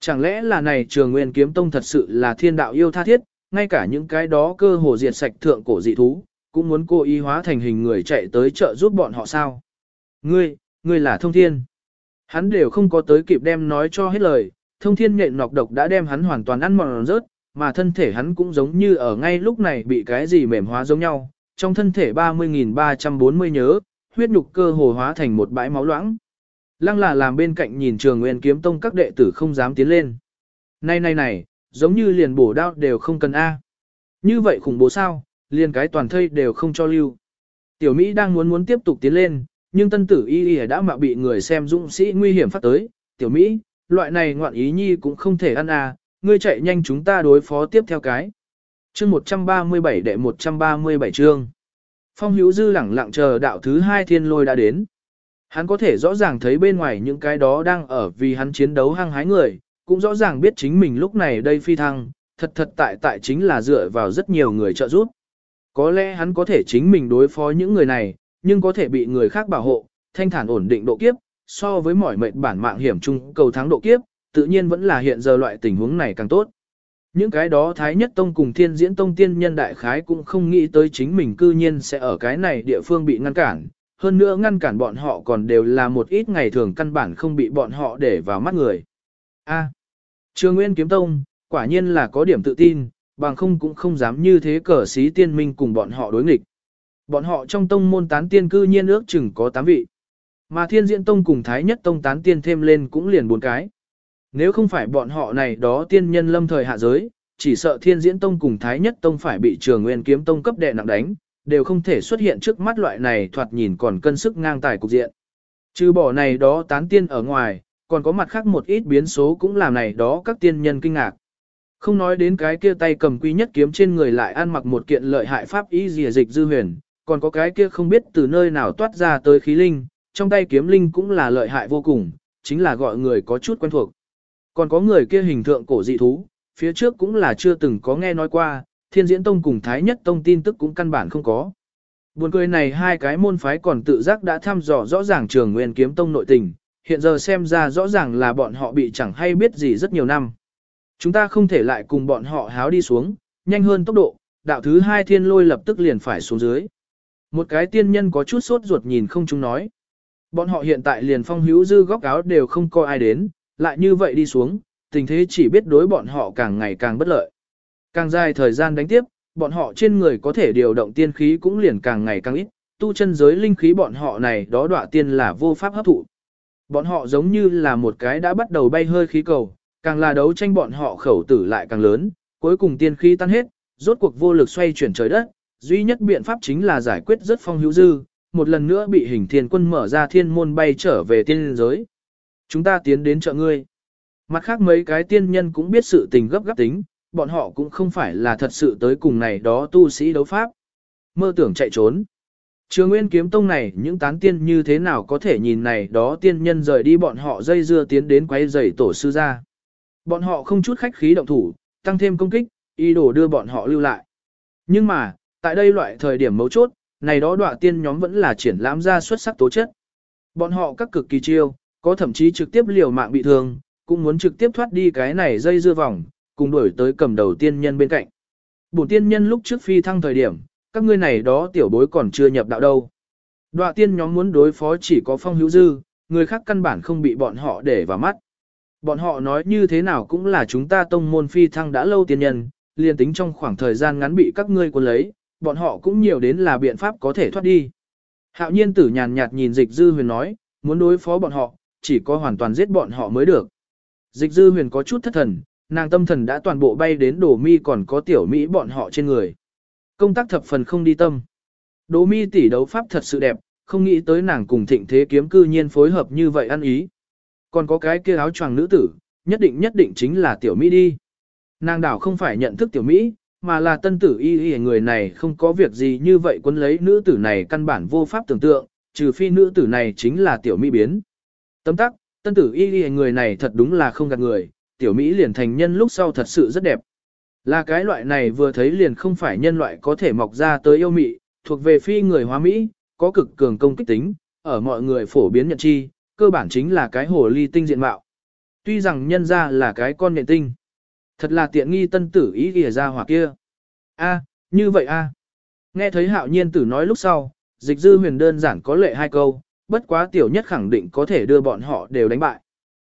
Chẳng lẽ là này trường nguyên kiếm tông thật sự là thiên đạo yêu tha thiết, ngay cả những cái đó cơ hồ diệt sạch thượng cổ dị thú, cũng muốn cô y hóa thành hình người chạy tới chợ giúp bọn họ sao? Ngươi, ngươi là thông thiên. Hắn đều không có tới kịp đem nói cho hết lời, thông thiên nhện nọc độc đã đem hắn hoàn toàn ăn mòn rớt, mà thân thể hắn cũng giống như ở ngay lúc này bị cái gì mềm hóa giống nhau, trong thân thể 30.340 nhớ, huyết nhục cơ hồ hóa thành một bãi máu loãng. Lăng là làm bên cạnh nhìn trường nguyên kiếm tông các đệ tử không dám tiến lên. Này này này, giống như liền bổ đao đều không cần A. Như vậy khủng bố sao, liền cái toàn thây đều không cho lưu. Tiểu Mỹ đang muốn muốn tiếp tục tiến lên, nhưng tân tử y y đã mạo bị người xem dũng sĩ nguy hiểm phát tới. Tiểu Mỹ, loại này ngoạn ý nhi cũng không thể ăn à, ngươi chạy nhanh chúng ta đối phó tiếp theo cái. Chương 137 đệ 137 chương. Phong hữu dư lẳng lặng chờ đạo thứ hai thiên lôi đã đến. Hắn có thể rõ ràng thấy bên ngoài những cái đó đang ở vì hắn chiến đấu hăng hái người, cũng rõ ràng biết chính mình lúc này đây phi thăng, thật thật tại tại chính là dựa vào rất nhiều người trợ giúp. Có lẽ hắn có thể chính mình đối phó những người này, nhưng có thể bị người khác bảo hộ, thanh thản ổn định độ kiếp, so với mọi mệnh bản mạng hiểm chung cầu thắng độ kiếp, tự nhiên vẫn là hiện giờ loại tình huống này càng tốt. Những cái đó Thái Nhất Tông cùng Thiên Diễn Tông tiên nhân đại khái cũng không nghĩ tới chính mình cư nhiên sẽ ở cái này địa phương bị ngăn cản, hơn nữa ngăn cản bọn họ còn đều là một ít ngày thường căn bản không bị bọn họ để vào mắt người. A. À, Trường Nguyên Kiếm Tông, quả nhiên là có điểm tự tin, bằng không cũng không dám như thế cờ sĩ tiên minh cùng bọn họ đối nghịch. Bọn họ trong tông môn tán tiên cư nhiên ước chừng có 8 vị. Mà Thiên Diễn Tông cùng Thái Nhất Tông tán tiên thêm lên cũng liền bốn cái. Nếu không phải bọn họ này đó tiên nhân lâm thời hạ giới, chỉ sợ Thiên Diễn Tông cùng Thái Nhất Tông phải bị Trường Nguyên Kiếm Tông cấp đệ nặng đánh, đều không thể xuất hiện trước mắt loại này thoạt nhìn còn cân sức ngang tài cục diện. Trừ bỏ này đó tán tiên ở ngoài, còn có mặt khác một ít biến số cũng làm này đó các tiên nhân kinh ngạc. Không nói đến cái kia tay cầm quy nhất kiếm trên người lại ăn mặc một kiện lợi hại pháp ý dìa dịch dư huyền, còn có cái kia không biết từ nơi nào toát ra tới khí linh, trong tay kiếm linh cũng là lợi hại vô cùng, chính là gọi người có chút quen thuộc. Còn có người kia hình tượng cổ dị thú, phía trước cũng là chưa từng có nghe nói qua, thiên diễn tông cùng thái nhất tông tin tức cũng căn bản không có. Buồn cười này hai cái môn phái còn tự giác đã thăm dò rõ ràng trường nguyên kiếm tông nội tình, hiện giờ xem ra rõ ràng là bọn họ bị chẳng hay biết gì rất nhiều năm. Chúng ta không thể lại cùng bọn họ háo đi xuống, nhanh hơn tốc độ, đạo thứ hai thiên lôi lập tức liền phải xuống dưới. Một cái tiên nhân có chút sốt ruột nhìn không chúng nói. Bọn họ hiện tại liền phong hữu dư góc áo đều không coi ai đến, lại như vậy đi xuống, tình thế chỉ biết đối bọn họ càng ngày càng bất lợi. Càng dài thời gian đánh tiếp, bọn họ trên người có thể điều động tiên khí cũng liền càng ngày càng ít, tu chân giới linh khí bọn họ này đó đọa tiên là vô pháp hấp thụ. Bọn họ giống như là một cái đã bắt đầu bay hơi khí cầu, càng là đấu tranh bọn họ khẩu tử lại càng lớn, cuối cùng tiên khí tan hết, rốt cuộc vô lực xoay chuyển trời đất, duy nhất biện pháp chính là giải quyết rất phong hữu dư, một lần nữa bị hình thiên quân mở ra thiên môn bay trở về tiên giới. Chúng ta tiến đến chợ ngươi. Mặt khác mấy cái tiên nhân cũng biết sự tình gấp gáp tính, bọn họ cũng không phải là thật sự tới cùng này đó tu sĩ đấu pháp. Mơ tưởng chạy trốn. Trường Nguyên kiếm tông này những tán tiên như thế nào có thể nhìn này đó tiên nhân rời đi bọn họ dây dưa tiến đến quay giày tổ sư ra. Bọn họ không chút khách khí động thủ, tăng thêm công kích, ý đồ đưa bọn họ lưu lại. Nhưng mà, tại đây loại thời điểm mấu chốt, này đó đọa tiên nhóm vẫn là triển lãm ra xuất sắc tố chất. Bọn họ các cực kỳ chiêu, có thậm chí trực tiếp liều mạng bị thương, cũng muốn trực tiếp thoát đi cái này dây dưa vòng, cùng đuổi tới cầm đầu tiên nhân bên cạnh. Bổn tiên nhân lúc trước phi thăng thời điểm, các ngươi này đó tiểu bối còn chưa nhập đạo đâu. Đoạ tiên nhóm muốn đối phó chỉ có phong hữu dư, người khác căn bản không bị bọn họ để vào mắt. Bọn họ nói như thế nào cũng là chúng ta tông môn phi thăng đã lâu tiên nhân, liền tính trong khoảng thời gian ngắn bị các ngươi cuốn lấy, bọn họ cũng nhiều đến là biện pháp có thể thoát đi. Hạo nhiên tử nhàn nhạt nhìn dịch dư huyền nói, muốn đối phó bọn họ, chỉ có hoàn toàn giết bọn họ mới được. Dịch dư huyền có chút thất thần, nàng tâm thần đã toàn bộ bay đến đổ mi còn có tiểu Mỹ bọn họ trên người. Công tác thập phần không đi tâm. Đỗ mi tỷ đấu pháp thật sự đẹp, không nghĩ tới nàng cùng thịnh thế kiếm cư nhiên phối hợp như vậy ăn ý. Còn có cái kia áo choàng nữ tử, nhất định nhất định chính là tiểu Mỹ đi. Nàng đảo không phải nhận thức tiểu Mỹ, mà là tân tử y y người này không có việc gì như vậy quân lấy nữ tử này căn bản vô pháp tưởng tượng, trừ phi nữ tử này chính là tiểu Mỹ biến. Tấm tắc, tân tử y y người này thật đúng là không gạt người, tiểu Mỹ liền thành nhân lúc sau thật sự rất đẹp. Là cái loại này vừa thấy liền không phải nhân loại có thể mọc ra tới yêu mị, thuộc về phi người hóa Mỹ, có cực cường công kích tính, ở mọi người phổ biến nhận chi, cơ bản chính là cái hồ ly tinh diện mạo. Tuy rằng nhân ra là cái con nhện tinh. Thật là tiện nghi tân tử ý kìa ra hỏa kia. a như vậy a Nghe thấy hạo nhiên tử nói lúc sau, dịch dư huyền đơn giản có lệ hai câu, bất quá tiểu nhất khẳng định có thể đưa bọn họ đều đánh bại.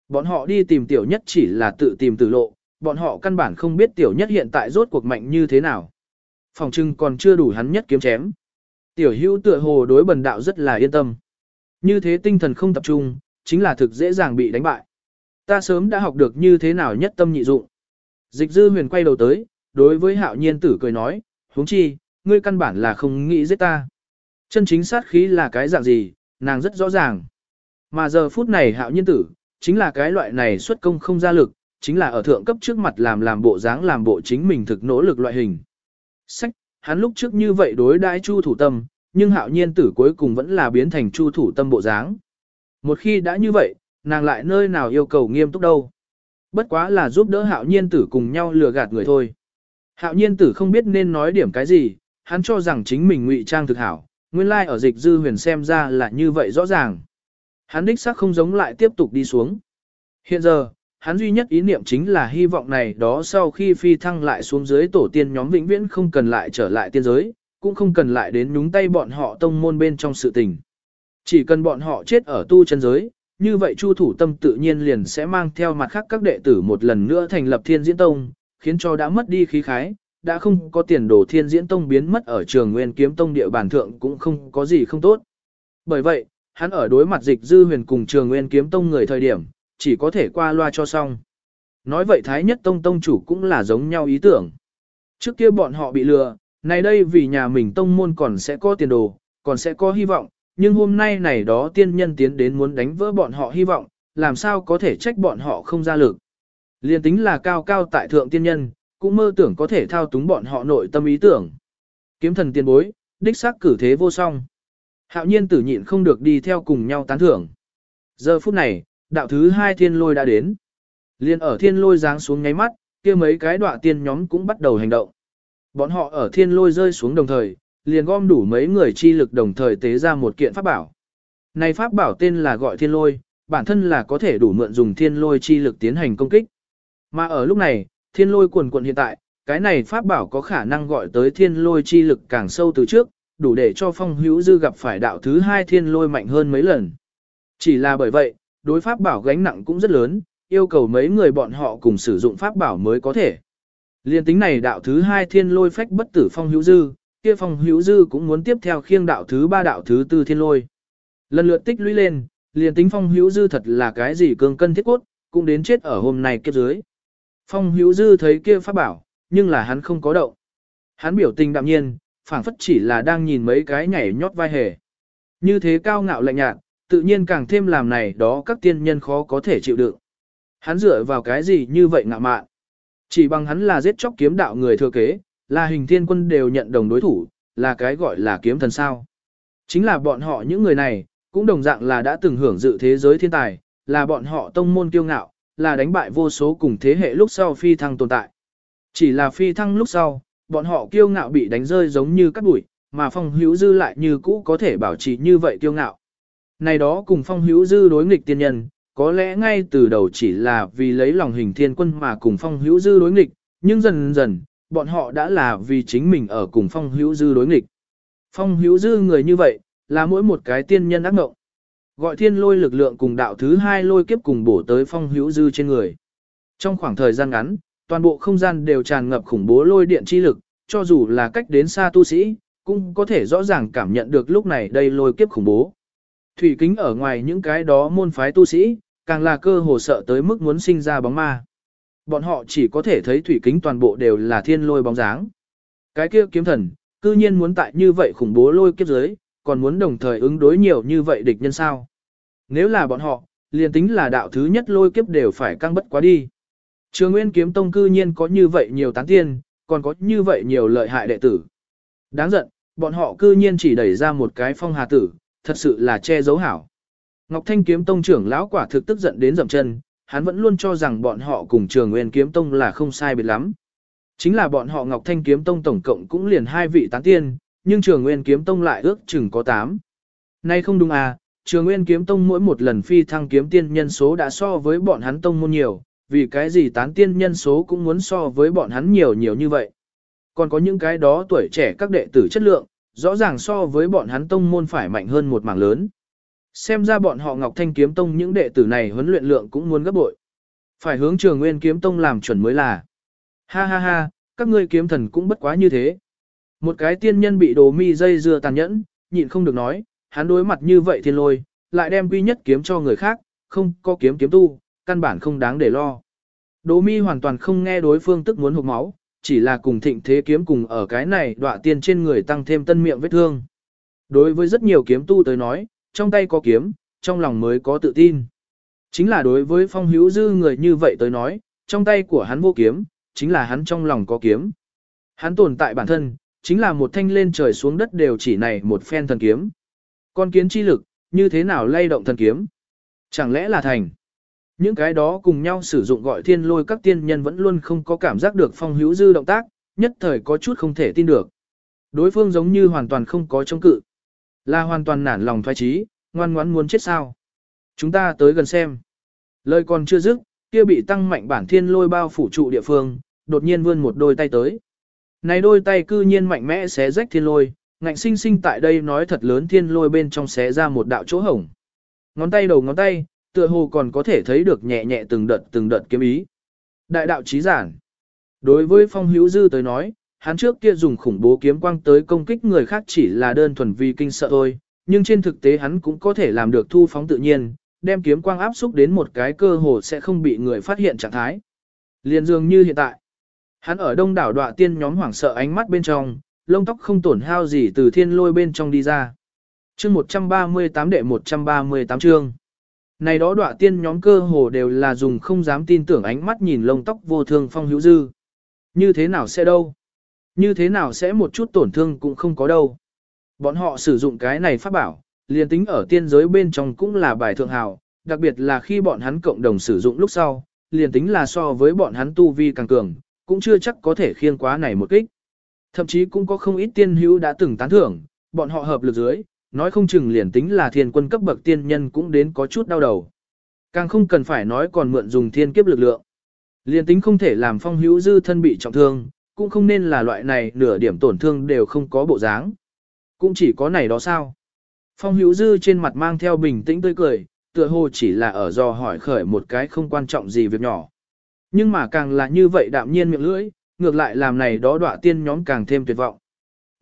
Bọn họ đi tìm tiểu nhất chỉ là tự tìm tử lộ, bọn họ căn bản không biết tiểu nhất hiện tại rốt cuộc mạnh như thế nào. Phòng trưng còn chưa đủ hắn nhất kiếm chém. Tiểu hữu tựa hồ đối bần đạo rất là yên tâm. Như thế tinh thần không tập trung, chính là thực dễ dàng bị đánh bại. Ta sớm đã học được như thế nào nhất tâm nhị dụng. Dịch dư huyền quay đầu tới, đối với hạo nhiên tử cười nói, huống chi, ngươi căn bản là không nghĩ giết ta. Chân chính sát khí là cái dạng gì, nàng rất rõ ràng. Mà giờ phút này hạo nhiên tử, chính là cái loại này xuất công không ra lực, chính là ở thượng cấp trước mặt làm làm bộ dáng làm bộ chính mình thực nỗ lực loại hình. Sách, hắn lúc trước như vậy đối đãi chu thủ tâm, nhưng hạo nhiên tử cuối cùng vẫn là biến thành chu thủ tâm bộ dáng. Một khi đã như vậy, nàng lại nơi nào yêu cầu nghiêm túc đâu. Bất quá là giúp đỡ hạo nhiên tử cùng nhau lừa gạt người thôi. Hạo nhiên tử không biết nên nói điểm cái gì, hắn cho rằng chính mình ngụy trang thực hảo, nguyên lai like ở dịch dư huyền xem ra là như vậy rõ ràng. Hắn đích xác không giống lại tiếp tục đi xuống. Hiện giờ, hắn duy nhất ý niệm chính là hy vọng này đó sau khi phi thăng lại xuống dưới tổ tiên nhóm vĩnh viễn không cần lại trở lại tiên giới, cũng không cần lại đến nhúng tay bọn họ tông môn bên trong sự tình. Chỉ cần bọn họ chết ở tu chân giới, như vậy Chu thủ tâm tự nhiên liền sẽ mang theo mặt khác các đệ tử một lần nữa thành lập thiên diễn tông, khiến cho đã mất đi khí khái, đã không có tiền đồ thiên diễn tông biến mất ở trường nguyên kiếm tông địa bàn thượng cũng không có gì không tốt. Bởi vậy, hắn ở đối mặt dịch dư huyền cùng trường nguyên kiếm tông người thời điểm, chỉ có thể qua loa cho xong. Nói vậy Thái Nhất Tông Tông chủ cũng là giống nhau ý tưởng. Trước kia bọn họ bị lừa, này đây vì nhà mình tông môn còn sẽ có tiền đồ, còn sẽ có hy vọng, nhưng hôm nay này đó tiên nhân tiến đến muốn đánh vỡ bọn họ hy vọng, làm sao có thể trách bọn họ không ra lực. Liên tính là cao cao tại thượng tiên nhân, cũng mơ tưởng có thể thao túng bọn họ nội tâm ý tưởng. Kiếm thần tiên bối, đích xác cử thế vô song. Hạo nhiên tử nhịn không được đi theo cùng nhau tán thưởng. Giờ phút này, đạo thứ hai thiên lôi đã đến. Liên ở thiên lôi giáng xuống nháy mắt, kia mấy cái đọa tiên nhóm cũng bắt đầu hành động. Bọn họ ở thiên lôi rơi xuống đồng thời, liền gom đủ mấy người chi lực đồng thời tế ra một kiện pháp bảo. Này pháp bảo tên là gọi thiên lôi, bản thân là có thể đủ mượn dùng thiên lôi chi lực tiến hành công kích. Mà ở lúc này, thiên lôi quần quận hiện tại, cái này pháp bảo có khả năng gọi tới thiên lôi chi lực càng sâu từ trước, đủ để cho phong hữu dư gặp phải đạo thứ hai thiên lôi mạnh hơn mấy lần. Chỉ là bởi vậy, đối pháp bảo gánh nặng cũng rất lớn, yêu cầu mấy người bọn họ cùng sử dụng pháp bảo mới có thể. Liên tính này đạo thứ hai thiên lôi phách bất tử phong hữu dư, kia phong hữu dư cũng muốn tiếp theo khiêng đạo thứ ba đạo thứ tư thiên lôi. Lần lượt tích lũy lên, liền tính phong hữu dư thật là cái gì cương cân thiết cốt, cũng đến chết ở hôm nay kiếp dưới. Phong hữu dư thấy kia pháp bảo, nhưng là hắn không có động. Hắn biểu tình đạm nhiên, phảng phất chỉ là đang nhìn mấy cái nhảy nhót vai hề. Như thế cao ngạo lạnh nhạt, tự nhiên càng thêm làm này đó các tiên nhân khó có thể chịu đựng. Hắn dựa vào cái gì như vậy ngạo mạn? Chỉ bằng hắn là giết chóc kiếm đạo người thừa kế, là hình thiên quân đều nhận đồng đối thủ, là cái gọi là kiếm thần sao. Chính là bọn họ những người này, cũng đồng dạng là đã từng hưởng dự thế giới thiên tài, là bọn họ tông môn kiêu ngạo, là đánh bại vô số cùng thế hệ lúc sau phi thăng tồn tại. Chỉ là phi thăng lúc sau, bọn họ kiêu ngạo bị đánh rơi giống như cát bụi, mà phong hữu dư lại như cũ có thể bảo trì như vậy kiêu ngạo. Này đó cùng phong hữu dư đối nghịch tiên nhân, có lẽ ngay từ đầu chỉ là vì lấy lòng hình thiên quân mà cùng phong hữu dư đối nghịch, nhưng dần dần, bọn họ đã là vì chính mình ở cùng phong hữu dư đối nghịch. Phong hữu dư người như vậy, là mỗi một cái tiên nhân ác ngộng. Gọi thiên lôi lực lượng cùng đạo thứ hai lôi kiếp cùng bổ tới phong hữu dư trên người. Trong khoảng thời gian ngắn, toàn bộ không gian đều tràn ngập khủng bố lôi điện chi lực, cho dù là cách đến xa tu sĩ, cũng có thể rõ ràng cảm nhận được lúc này đây lôi kiếp khủng bố. Thủy kính ở ngoài những cái đó môn phái tu sĩ, càng là cơ hồ sợ tới mức muốn sinh ra bóng ma. Bọn họ chỉ có thể thấy thủy kính toàn bộ đều là thiên lôi bóng dáng. Cái kia kiếm thần, cư nhiên muốn tại như vậy khủng bố lôi kiếp giới, còn muốn đồng thời ứng đối nhiều như vậy địch nhân sao. Nếu là bọn họ, liền tính là đạo thứ nhất lôi kiếp đều phải căng bất quá đi. Trường Nguyên kiếm tông cư nhiên có như vậy nhiều tán tiên, còn có như vậy nhiều lợi hại đệ tử. Đáng giận, bọn họ cư nhiên chỉ đẩy ra một cái phong hà tử, thật sự là che giấu hảo. Ngọc Thanh kiếm tông trưởng lão quả thực tức giận đến dậm chân, hắn vẫn luôn cho rằng bọn họ cùng Trường Nguyên kiếm tông là không sai biệt lắm. Chính là bọn họ Ngọc Thanh kiếm tông tổng cộng cũng liền hai vị tán tiên, nhưng Trường Nguyên kiếm tông lại ước chừng có tám. Nay không đúng à, Trường Nguyên kiếm tông mỗi một lần phi thăng kiếm tiên nhân số đã so với bọn hắn tông môn nhiều, vì cái gì tán tiên nhân số cũng muốn so với bọn hắn nhiều nhiều như vậy. Còn có những cái đó tuổi trẻ các đệ tử chất lượng, rõ ràng so với bọn hắn tông môn phải mạnh hơn một mảng lớn. Xem ra bọn họ Ngọc Thanh kiếm tông những đệ tử này huấn luyện lượng cũng muốn gấp bội. Phải hướng trường nguyên kiếm tông làm chuẩn mới là. Ha ha ha, các ngươi kiếm thần cũng bất quá như thế. Một cái tiên nhân bị đồ mi dây dưa tàn nhẫn, nhịn không được nói, hắn đối mặt như vậy thiên lôi, lại đem quy nhất kiếm cho người khác, không có kiếm kiếm tu, căn bản không đáng để lo. Đỗ mi hoàn toàn không nghe đối phương tức muốn hụt máu, chỉ là cùng thịnh thế kiếm cùng ở cái này đọa tiên trên người tăng thêm tân miệng vết thương. Đối với rất nhiều kiếm tu tới nói, trong tay có kiếm, trong lòng mới có tự tin. Chính là đối với phong hữu dư người như vậy tới nói, trong tay của hắn vô kiếm, chính là hắn trong lòng có kiếm. Hắn tồn tại bản thân, chính là một thanh lên trời xuống đất đều chỉ này một phen thần kiếm. Con kiến chi lực, như thế nào lay động thần kiếm? Chẳng lẽ là thành? Những cái đó cùng nhau sử dụng gọi thiên lôi các tiên nhân vẫn luôn không có cảm giác được phong hữu dư động tác, nhất thời có chút không thể tin được. Đối phương giống như hoàn toàn không có chống cự. Là hoàn toàn nản lòng thoái trí, ngoan ngoãn muốn chết sao. Chúng ta tới gần xem. Lời còn chưa dứt, kia bị tăng mạnh bản thiên lôi bao phủ trụ địa phương, đột nhiên vươn một đôi tay tới. Này đôi tay cư nhiên mạnh mẽ xé rách thiên lôi, ngạnh sinh sinh tại đây nói thật lớn thiên lôi bên trong xé ra một đạo chỗ hổng. Ngón tay đầu ngón tay, tựa hồ còn có thể thấy được nhẹ nhẹ từng đợt từng đợt kiếm ý. Đại đạo trí giản. Đối với phong hữu dư tới nói, hắn trước kia dùng khủng bố kiếm quang tới công kích người khác chỉ là đơn thuần vì kinh sợ thôi, nhưng trên thực tế hắn cũng có thể làm được thu phóng tự nhiên, đem kiếm quang áp xúc đến một cái cơ hồ sẽ không bị người phát hiện trạng thái. Liên dường như hiện tại, hắn ở đông đảo đọa tiên nhóm hoảng sợ ánh mắt bên trong, lông tóc không tổn hao gì từ thiên lôi bên trong đi ra. Chương 138 đệ 138 chương. Này đó đọa tiên nhóm cơ hồ đều là dùng không dám tin tưởng ánh mắt nhìn lông tóc vô thương phong hữu dư. Như thế nào sẽ đâu? Như thế nào sẽ một chút tổn thương cũng không có đâu? Bọn họ sử dụng cái này pháp bảo, liền tính ở tiên giới bên trong cũng là bài thượng hào, đặc biệt là khi bọn hắn cộng đồng sử dụng lúc sau, liền tính là so với bọn hắn tu vi càng cường, cũng chưa chắc có thể khiêng quá này một kích. Thậm chí cũng có không ít tiên hữu đã từng tán thưởng, bọn họ hợp lực dưới, nói không chừng liền tính là thiên quân cấp bậc tiên nhân cũng đến có chút đau đầu. Càng không cần phải nói còn mượn dùng thiên kiếp lực lượng. Liền tính không thể làm phong hữu dư thân bị trọng thương, cũng không nên là loại này nửa điểm tổn thương đều không có bộ dáng. Cũng chỉ có này đó sao. Phong hữu dư trên mặt mang theo bình tĩnh tươi cười, tựa hồ chỉ là ở do hỏi khởi một cái không quan trọng gì việc nhỏ. Nhưng mà càng là như vậy đạm nhiên miệng lưỡi, ngược lại làm này đó đọa tiên nhóm càng thêm tuyệt vọng.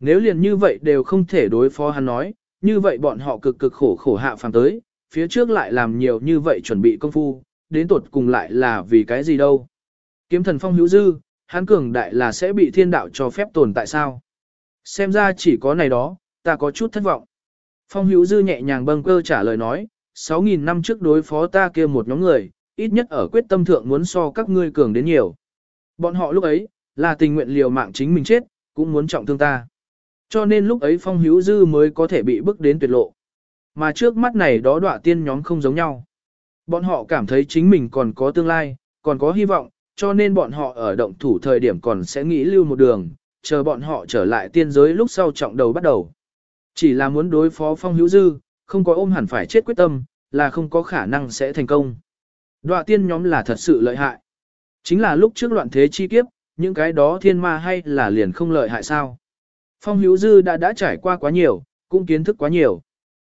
Nếu liền như vậy đều không thể đối phó hắn nói, như vậy bọn họ cực cực khổ khổ hạ phàm tới, phía trước lại làm nhiều như vậy chuẩn bị công phu, đến tuột cùng lại là vì cái gì đâu. Kiếm thần phong hữu dư, hắn cường đại là sẽ bị thiên đạo cho phép tồn tại sao. Xem ra chỉ có này đó, ta có chút thất vọng. Phong hữu dư nhẹ nhàng bâng cơ trả lời nói, 6.000 năm trước đối phó ta kia một nhóm người, ít nhất ở quyết tâm thượng muốn so các ngươi cường đến nhiều. Bọn họ lúc ấy, là tình nguyện liều mạng chính mình chết, cũng muốn trọng thương ta. Cho nên lúc ấy phong hữu dư mới có thể bị bức đến tuyệt lộ. Mà trước mắt này đó đọa tiên nhóm không giống nhau. Bọn họ cảm thấy chính mình còn có tương lai, còn có hy vọng, cho nên bọn họ ở động thủ thời điểm còn sẽ nghĩ lưu một đường, chờ bọn họ trở lại tiên giới lúc sau trọng đầu bắt đầu. Chỉ là muốn đối phó phong hữu dư, không có ôm hẳn phải chết quyết tâm, là không có khả năng sẽ thành công. Đọa tiên nhóm là thật sự lợi hại. Chính là lúc trước loạn thế chi kiếp, những cái đó thiên ma hay là liền không lợi hại sao. Phong hữu dư đã đã trải qua quá nhiều, cũng kiến thức quá nhiều.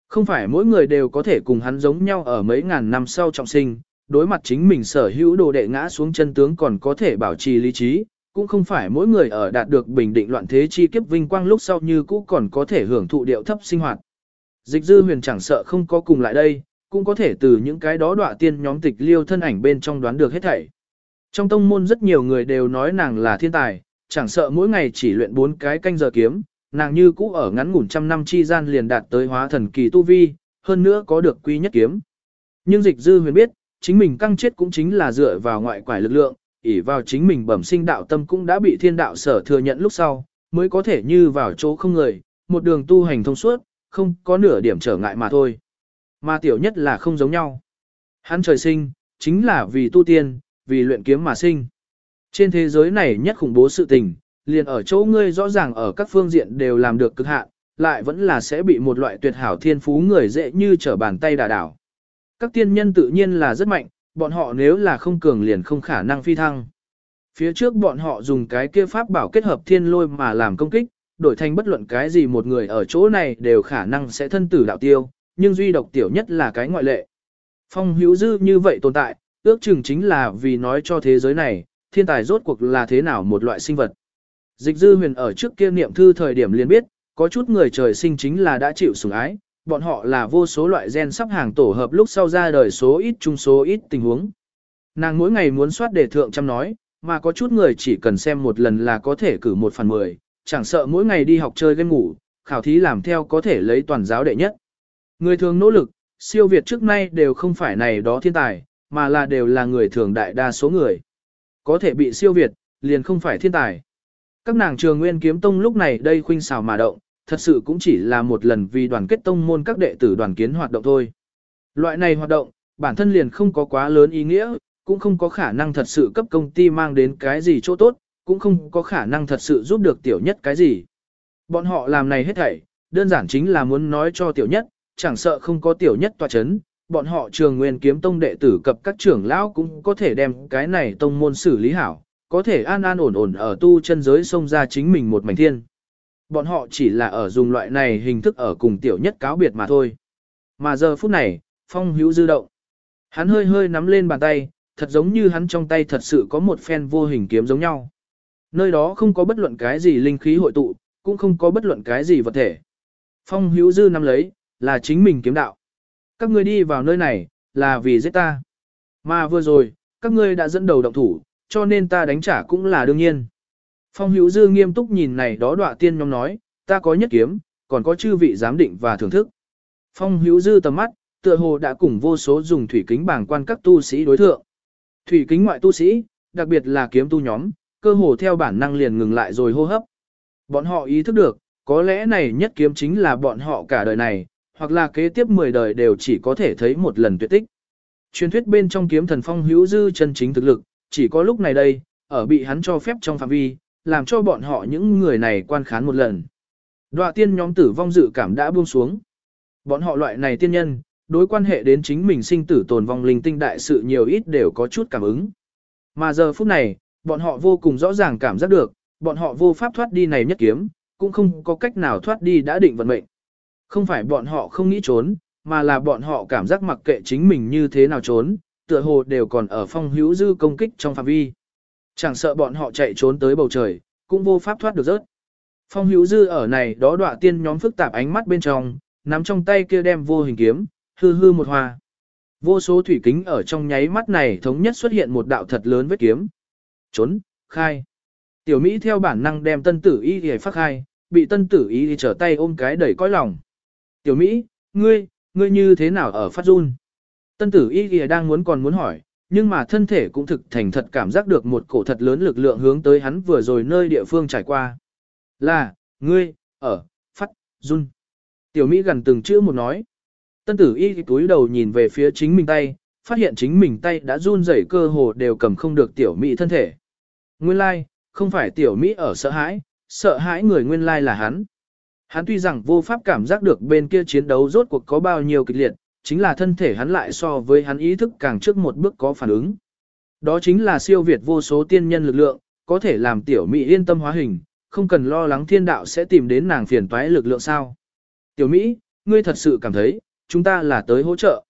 Không phải mỗi người đều có thể cùng hắn giống nhau ở mấy ngàn năm sau trọng sinh, đối mặt chính mình sở hữu đồ đệ ngã xuống chân tướng còn có thể bảo trì lý trí, cũng không phải mỗi người ở đạt được bình định loạn thế chi kiếp vinh quang lúc sau như cũ còn có thể hưởng thụ điệu thấp sinh hoạt. Dịch dư huyền chẳng sợ không có cùng lại đây, cũng có thể từ những cái đó đọa tiên nhóm tịch liêu thân ảnh bên trong đoán được hết thảy. Trong tông môn rất nhiều người đều nói nàng là thiên tài, chẳng sợ mỗi ngày chỉ luyện bốn cái canh giờ kiếm, nàng như cũ ở ngắn ngủn trăm năm chi gian liền đạt tới hóa thần kỳ tu vi, hơn nữa có được quy nhất kiếm. Nhưng dịch dư huyền biết, chính mình căng chết cũng chính là dựa vào ngoại quải lực lượng, ỷ vào chính mình bẩm sinh đạo tâm cũng đã bị thiên đạo sở thừa nhận lúc sau, mới có thể như vào chỗ không người, một đường tu hành thông suốt, không có nửa điểm trở ngại mà thôi. Mà tiểu nhất là không giống nhau. Hắn trời sinh, chính là vì tu tiên, vì luyện kiếm mà sinh. Trên thế giới này nhất khủng bố sự tình, liền ở chỗ ngươi rõ ràng ở các phương diện đều làm được cực hạn, lại vẫn là sẽ bị một loại tuyệt hảo thiên phú người dễ như trở bàn tay đà đảo. Các tiên nhân tự nhiên là rất mạnh, bọn họ nếu là không cường liền không khả năng phi thăng. Phía trước bọn họ dùng cái kia pháp bảo kết hợp thiên lôi mà làm công kích, đổi thành bất luận cái gì một người ở chỗ này đều khả năng sẽ thân tử đạo tiêu, nhưng duy độc tiểu nhất là cái ngoại lệ. Phong hữu dư như vậy tồn tại, ước chừng chính là vì nói cho thế giới này, thiên tài rốt cuộc là thế nào một loại sinh vật. Dịch dư huyền ở trước kia niệm thư thời điểm liền biết, có chút người trời sinh chính là đã chịu sủng ái, bọn họ là vô số loại gen sắp hàng tổ hợp lúc sau ra đời số ít chung số ít tình huống. Nàng mỗi ngày muốn soát đề thượng chăm nói, mà có chút người chỉ cần xem một lần là có thể cử một phần mười, chẳng sợ mỗi ngày đi học chơi game ngủ, khảo thí làm theo có thể lấy toàn giáo đệ nhất. Người thường nỗ lực, siêu việt trước nay đều không phải này đó thiên tài, mà là đều là người thường đại đa số người. Có thể bị siêu việt, liền không phải thiên tài. Các nàng trường nguyên kiếm tông lúc này đây khuynh xào mà động, thật sự cũng chỉ là một lần vì đoàn kết tông môn các đệ tử đoàn kiến hoạt động thôi. Loại này hoạt động, bản thân liền không có quá lớn ý nghĩa, cũng không có khả năng thật sự cấp công ty mang đến cái gì chỗ tốt, cũng không có khả năng thật sự giúp được tiểu nhất cái gì. Bọn họ làm này hết thảy, đơn giản chính là muốn nói cho tiểu nhất, chẳng sợ không có tiểu nhất tòa chấn, bọn họ trường nguyên kiếm tông đệ tử cập các trưởng lão cũng có thể đem cái này tông môn xử lý hảo, có thể an an ổn ổn ở tu chân giới xông ra chính mình một mảnh thiên. Bọn họ chỉ là ở dùng loại này hình thức ở cùng tiểu nhất cáo biệt mà thôi. Mà giờ phút này, phong hữu dư động. Hắn hơi hơi nắm lên bàn tay, thật giống như hắn trong tay thật sự có một phen vô hình kiếm giống nhau. Nơi đó không có bất luận cái gì linh khí hội tụ, cũng không có bất luận cái gì vật thể. Phong hữu dư nắm lấy, là chính mình kiếm đạo. Các ngươi đi vào nơi này, là vì giết ta. Mà vừa rồi, các ngươi đã dẫn đầu động thủ, cho nên ta đánh trả cũng là đương nhiên. Phong hữu dư nghiêm túc nhìn này đó đọa tiên nhóm nói, ta có nhất kiếm, còn có chư vị giám định và thưởng thức. Phong hữu dư tầm mắt, tựa hồ đã cùng vô số dùng thủy kính bảng quan các tu sĩ đối thượng. Thủy kính ngoại tu sĩ, đặc biệt là kiếm tu nhóm, cơ hồ theo bản năng liền ngừng lại rồi hô hấp. Bọn họ ý thức được, có lẽ này nhất kiếm chính là bọn họ cả đời này, hoặc là kế tiếp 10 đời đều chỉ có thể thấy một lần tuyệt tích. Truyền thuyết bên trong kiếm thần phong hữu dư chân chính thực lực, chỉ có lúc này đây, ở bị hắn cho phép trong phạm vi, làm cho bọn họ những người này quan khán một lần. Đoạ tiên nhóm tử vong dự cảm đã buông xuống. Bọn họ loại này tiên nhân, đối quan hệ đến chính mình sinh tử tồn vong linh tinh đại sự nhiều ít đều có chút cảm ứng. Mà giờ phút này, bọn họ vô cùng rõ ràng cảm giác được, bọn họ vô pháp thoát đi này nhất kiếm, cũng không có cách nào thoát đi đã định vận mệnh. Không phải bọn họ không nghĩ trốn, mà là bọn họ cảm giác mặc kệ chính mình như thế nào trốn, tựa hồ đều còn ở phong hữu dư công kích trong phạm vi. Chẳng sợ bọn họ chạy trốn tới bầu trời, cũng vô pháp thoát được rớt. Phong hữu dư ở này đó đọa tiên nhóm phức tạp ánh mắt bên trong, nắm trong tay kia đem vô hình kiếm, hư hư một hoa. Vô số thủy kính ở trong nháy mắt này thống nhất xuất hiện một đạo thật lớn vết kiếm. Trốn, khai. Tiểu Mỹ theo bản năng đem tân tử y thì phát khai, bị tân tử y thì trở tay ôm cái đẩy cõi lòng. Tiểu Mỹ, ngươi, ngươi như thế nào ở phát run? Tân tử y kìa đang muốn còn muốn hỏi, nhưng mà thân thể cũng thực thành thật cảm giác được một cổ thật lớn lực lượng hướng tới hắn vừa rồi nơi địa phương trải qua. Là, ngươi, ở, phát, run. Tiểu Mỹ gần từng chữ một nói. Tân tử y túi đầu nhìn về phía chính mình tay, phát hiện chính mình tay đã run rẩy cơ hồ đều cầm không được tiểu Mỹ thân thể. Nguyên lai, like, không phải tiểu Mỹ ở sợ hãi, sợ hãi người nguyên lai like là hắn. Hắn tuy rằng vô pháp cảm giác được bên kia chiến đấu rốt cuộc có bao nhiêu kịch liệt, chính là thân thể hắn lại so với hắn ý thức càng trước một bước có phản ứng. Đó chính là siêu việt vô số tiên nhân lực lượng, có thể làm tiểu Mỹ yên tâm hóa hình, không cần lo lắng thiên đạo sẽ tìm đến nàng phiền toái lực lượng sao. Tiểu Mỹ, ngươi thật sự cảm thấy, chúng ta là tới hỗ trợ.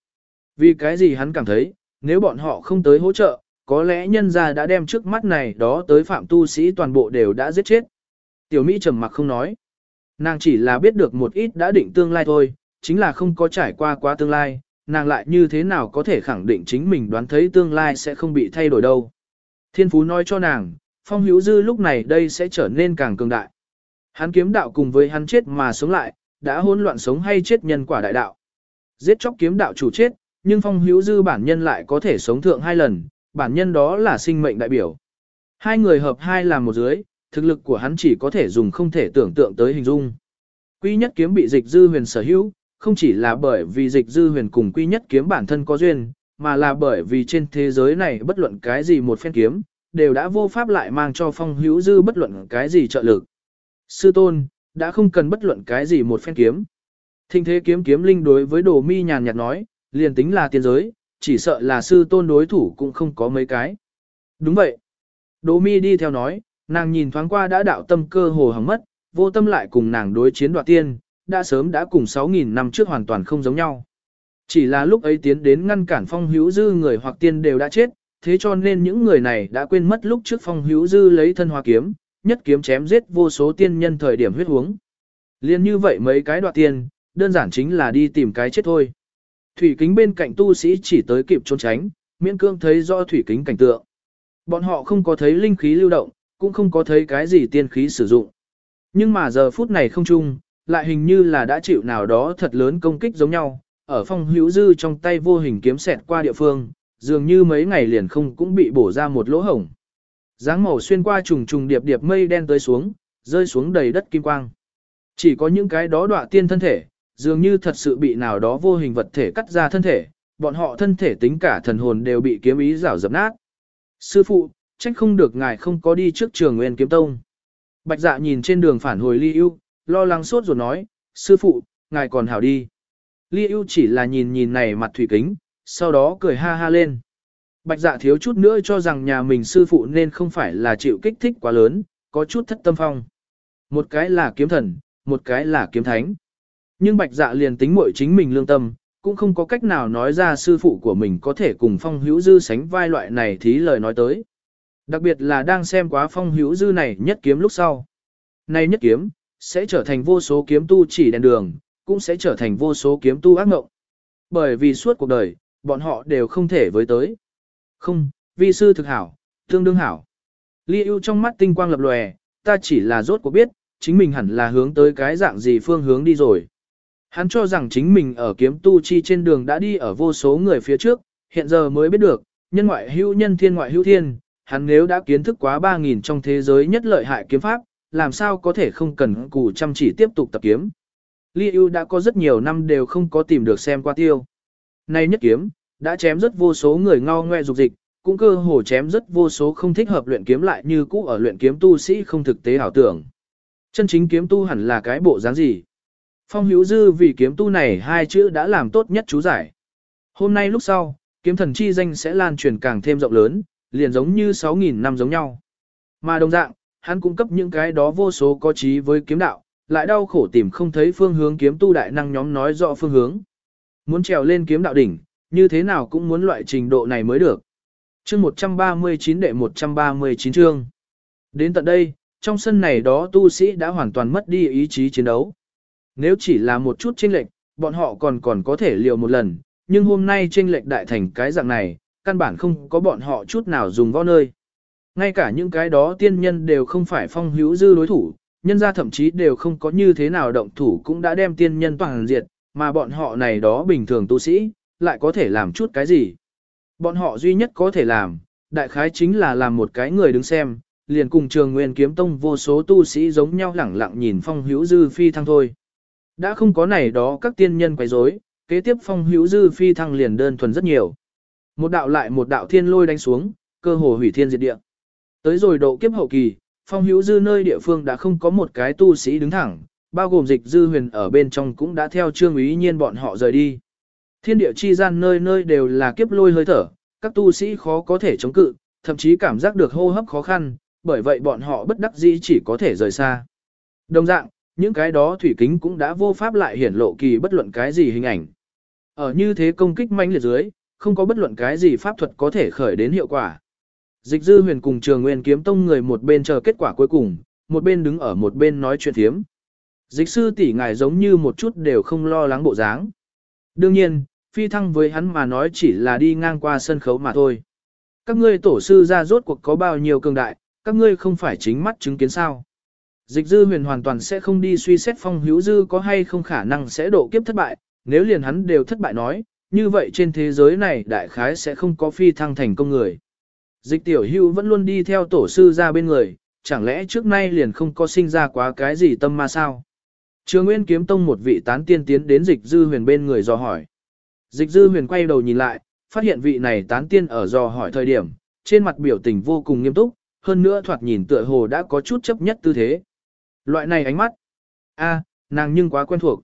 Vì cái gì hắn cảm thấy, nếu bọn họ không tới hỗ trợ, có lẽ nhân gia đã đem trước mắt này đó tới phạm tu sĩ toàn bộ đều đã giết chết. Tiểu Mỹ trầm mặc không nói. Nàng chỉ là biết được một ít đã định tương lai thôi, chính là không có trải qua quá tương lai, nàng lại như thế nào có thể khẳng định chính mình đoán thấy tương lai sẽ không bị thay đổi đâu. Thiên Phú nói cho nàng, Phong Hữu Dư lúc này đây sẽ trở nên càng cường đại. Hắn kiếm đạo cùng với hắn chết mà sống lại, đã hỗn loạn sống hay chết nhân quả đại đạo. Giết chóc kiếm đạo chủ chết, nhưng Phong Hữu Dư bản nhân lại có thể sống thượng hai lần, bản nhân đó là sinh mệnh đại biểu. Hai người hợp hai làm một dưới, thực lực của hắn chỉ có thể dùng không thể tưởng tượng tới hình dung. Quy nhất kiếm bị dịch dư huyền sở hữu, không chỉ là bởi vì dịch dư huyền cùng quy nhất kiếm bản thân có duyên, mà là bởi vì trên thế giới này bất luận cái gì một phen kiếm, đều đã vô pháp lại mang cho phong hữu dư bất luận cái gì trợ lực. Sư tôn, đã không cần bất luận cái gì một phen kiếm. Thinh thế kiếm kiếm linh đối với đồ mi nhàn nhạt nói, liền tính là tiên giới, chỉ sợ là sư tôn đối thủ cũng không có mấy cái. Đúng vậy. Đồ mi đi theo nói, nàng nhìn thoáng qua đã đạo tâm cơ hồ hỏng mất, vô tâm lại cùng nàng đối chiến đoạt tiên, đã sớm đã cùng 6.000 năm trước hoàn toàn không giống nhau. Chỉ là lúc ấy tiến đến ngăn cản phong hữu dư người hoặc tiên đều đã chết, thế cho nên những người này đã quên mất lúc trước phong hữu dư lấy thân hoa kiếm, nhất kiếm chém giết vô số tiên nhân thời điểm huyết huống. Liên như vậy mấy cái đoạt tiên, đơn giản chính là đi tìm cái chết thôi. Thủy kính bên cạnh tu sĩ chỉ tới kịp trốn tránh, miễn cương thấy rõ thủy kính cảnh tượng. Bọn họ không có thấy linh khí lưu động, cũng không có thấy cái gì tiên khí sử dụng. Nhưng mà giờ phút này không chung, lại hình như là đã chịu nào đó thật lớn công kích giống nhau, ở phong hữu dư trong tay vô hình kiếm xẹt qua địa phương, dường như mấy ngày liền không cũng bị bổ ra một lỗ hổng. Dáng màu xuyên qua trùng trùng điệp điệp mây đen tới xuống, rơi xuống đầy đất kim quang. Chỉ có những cái đó đọa tiên thân thể, dường như thật sự bị nào đó vô hình vật thể cắt ra thân thể, bọn họ thân thể tính cả thần hồn đều bị kiếm ý rảo dập nát. Sư phụ, trách không được ngài không có đi trước trường nguyên kiếm tông. Bạch dạ nhìn trên đường phản hồi ly ưu, lo lắng sốt rồi nói, sư phụ, ngài còn hảo đi. Ly ưu chỉ là nhìn nhìn này mặt thủy kính, sau đó cười ha ha lên. Bạch dạ thiếu chút nữa cho rằng nhà mình sư phụ nên không phải là chịu kích thích quá lớn, có chút thất tâm phong. Một cái là kiếm thần, một cái là kiếm thánh. Nhưng bạch dạ liền tính muội chính mình lương tâm, cũng không có cách nào nói ra sư phụ của mình có thể cùng phong hữu dư sánh vai loại này thí lời nói tới. Đặc biệt là đang xem quá phong hữu dư này nhất kiếm lúc sau. Này nhất kiếm, sẽ trở thành vô số kiếm tu chỉ đèn đường, cũng sẽ trở thành vô số kiếm tu ác mộng. Bởi vì suốt cuộc đời, bọn họ đều không thể với tới. Không, vi sư thực hảo, tương đương hảo. Li ưu trong mắt tinh quang lập lòe, ta chỉ là rốt cuộc biết, chính mình hẳn là hướng tới cái dạng gì phương hướng đi rồi. Hắn cho rằng chính mình ở kiếm tu chi trên đường đã đi ở vô số người phía trước, hiện giờ mới biết được, nhân ngoại hữu nhân thiên ngoại hữu thiên, hắn nếu đã kiến thức quá 3.000 trong thế giới nhất lợi hại kiếm pháp, làm sao có thể không cần cù chăm chỉ tiếp tục tập kiếm. Li Yu đã có rất nhiều năm đều không có tìm được xem qua tiêu. Nay nhất kiếm, đã chém rất vô số người ngao ngoe dục dịch, cũng cơ hồ chém rất vô số không thích hợp luyện kiếm lại như cũ ở luyện kiếm tu sĩ không thực tế ảo tưởng. Chân chính kiếm tu hẳn là cái bộ dáng gì? Phong hữu dư vì kiếm tu này hai chữ đã làm tốt nhất chú giải. Hôm nay lúc sau, kiếm thần chi danh sẽ lan truyền càng thêm rộng lớn, liền giống như 6.000 năm giống nhau. Mà đồng dạng, hắn cung cấp những cái đó vô số có trí với kiếm đạo, lại đau khổ tìm không thấy phương hướng kiếm tu đại năng nhóm nói rõ phương hướng. Muốn trèo lên kiếm đạo đỉnh, như thế nào cũng muốn loại trình độ này mới được. Chương 139 đệ 139 chương. Đến tận đây, trong sân này đó tu sĩ đã hoàn toàn mất đi ý chí chiến đấu. Nếu chỉ là một chút chênh lệch, bọn họ còn còn có thể liều một lần, nhưng hôm nay chênh lệch đại thành cái dạng này, căn bản không có bọn họ chút nào dùng võ nơi. Ngay cả những cái đó tiên nhân đều không phải phong hữu dư đối thủ, nhân ra thậm chí đều không có như thế nào động thủ cũng đã đem tiên nhân toàn diệt, mà bọn họ này đó bình thường tu sĩ, lại có thể làm chút cái gì. Bọn họ duy nhất có thể làm, đại khái chính là làm một cái người đứng xem, liền cùng trường nguyên kiếm tông vô số tu sĩ giống nhau lẳng lặng nhìn phong hữu dư phi thăng thôi. Đã không có này đó các tiên nhân quấy rối, kế tiếp phong hữu dư phi thăng liền đơn thuần rất nhiều. Một đạo lại một đạo thiên lôi đánh xuống, cơ hồ hủy thiên diệt địa. Tới rồi độ kiếp hậu kỳ, phong hữu dư nơi địa phương đã không có một cái tu sĩ đứng thẳng, bao gồm dịch dư huyền ở bên trong cũng đã theo trương ý nhiên bọn họ rời đi. Thiên địa chi gian nơi nơi đều là kiếp lôi hơi thở, các tu sĩ khó có thể chống cự, thậm chí cảm giác được hô hấp khó khăn, bởi vậy bọn họ bất đắc dĩ chỉ có thể rời xa. Đồng dạng, những cái đó thủy kính cũng đã vô pháp lại hiển lộ kỳ bất luận cái gì hình ảnh. Ở như thế công kích mãnh liệt dưới, không có bất luận cái gì pháp thuật có thể khởi đến hiệu quả. Dịch dư huyền cùng trường nguyên kiếm tông người một bên chờ kết quả cuối cùng, một bên đứng ở một bên nói chuyện thiếm. Dịch sư tỷ ngài giống như một chút đều không lo lắng bộ dáng. Đương nhiên, phi thăng với hắn mà nói chỉ là đi ngang qua sân khấu mà thôi. Các ngươi tổ sư ra rốt cuộc có bao nhiêu cường đại, các ngươi không phải chính mắt chứng kiến sao. Dịch dư huyền hoàn toàn sẽ không đi suy xét phong hữu dư có hay không khả năng sẽ độ kiếp thất bại, nếu liền hắn đều thất bại nói, như vậy trên thế giới này đại khái sẽ không có phi thăng thành công người. Dịch tiểu hưu vẫn luôn đi theo tổ sư ra bên người, chẳng lẽ trước nay liền không có sinh ra quá cái gì tâm ma sao? Trường Nguyên kiếm tông một vị tán tiên tiến đến dịch dư huyền bên người dò hỏi. Dịch dư huyền quay đầu nhìn lại, phát hiện vị này tán tiên ở dò hỏi thời điểm, trên mặt biểu tình vô cùng nghiêm túc, hơn nữa thoạt nhìn tựa hồ đã có chút chấp nhất tư thế. Loại này ánh mắt, a, nàng nhưng quá quen thuộc.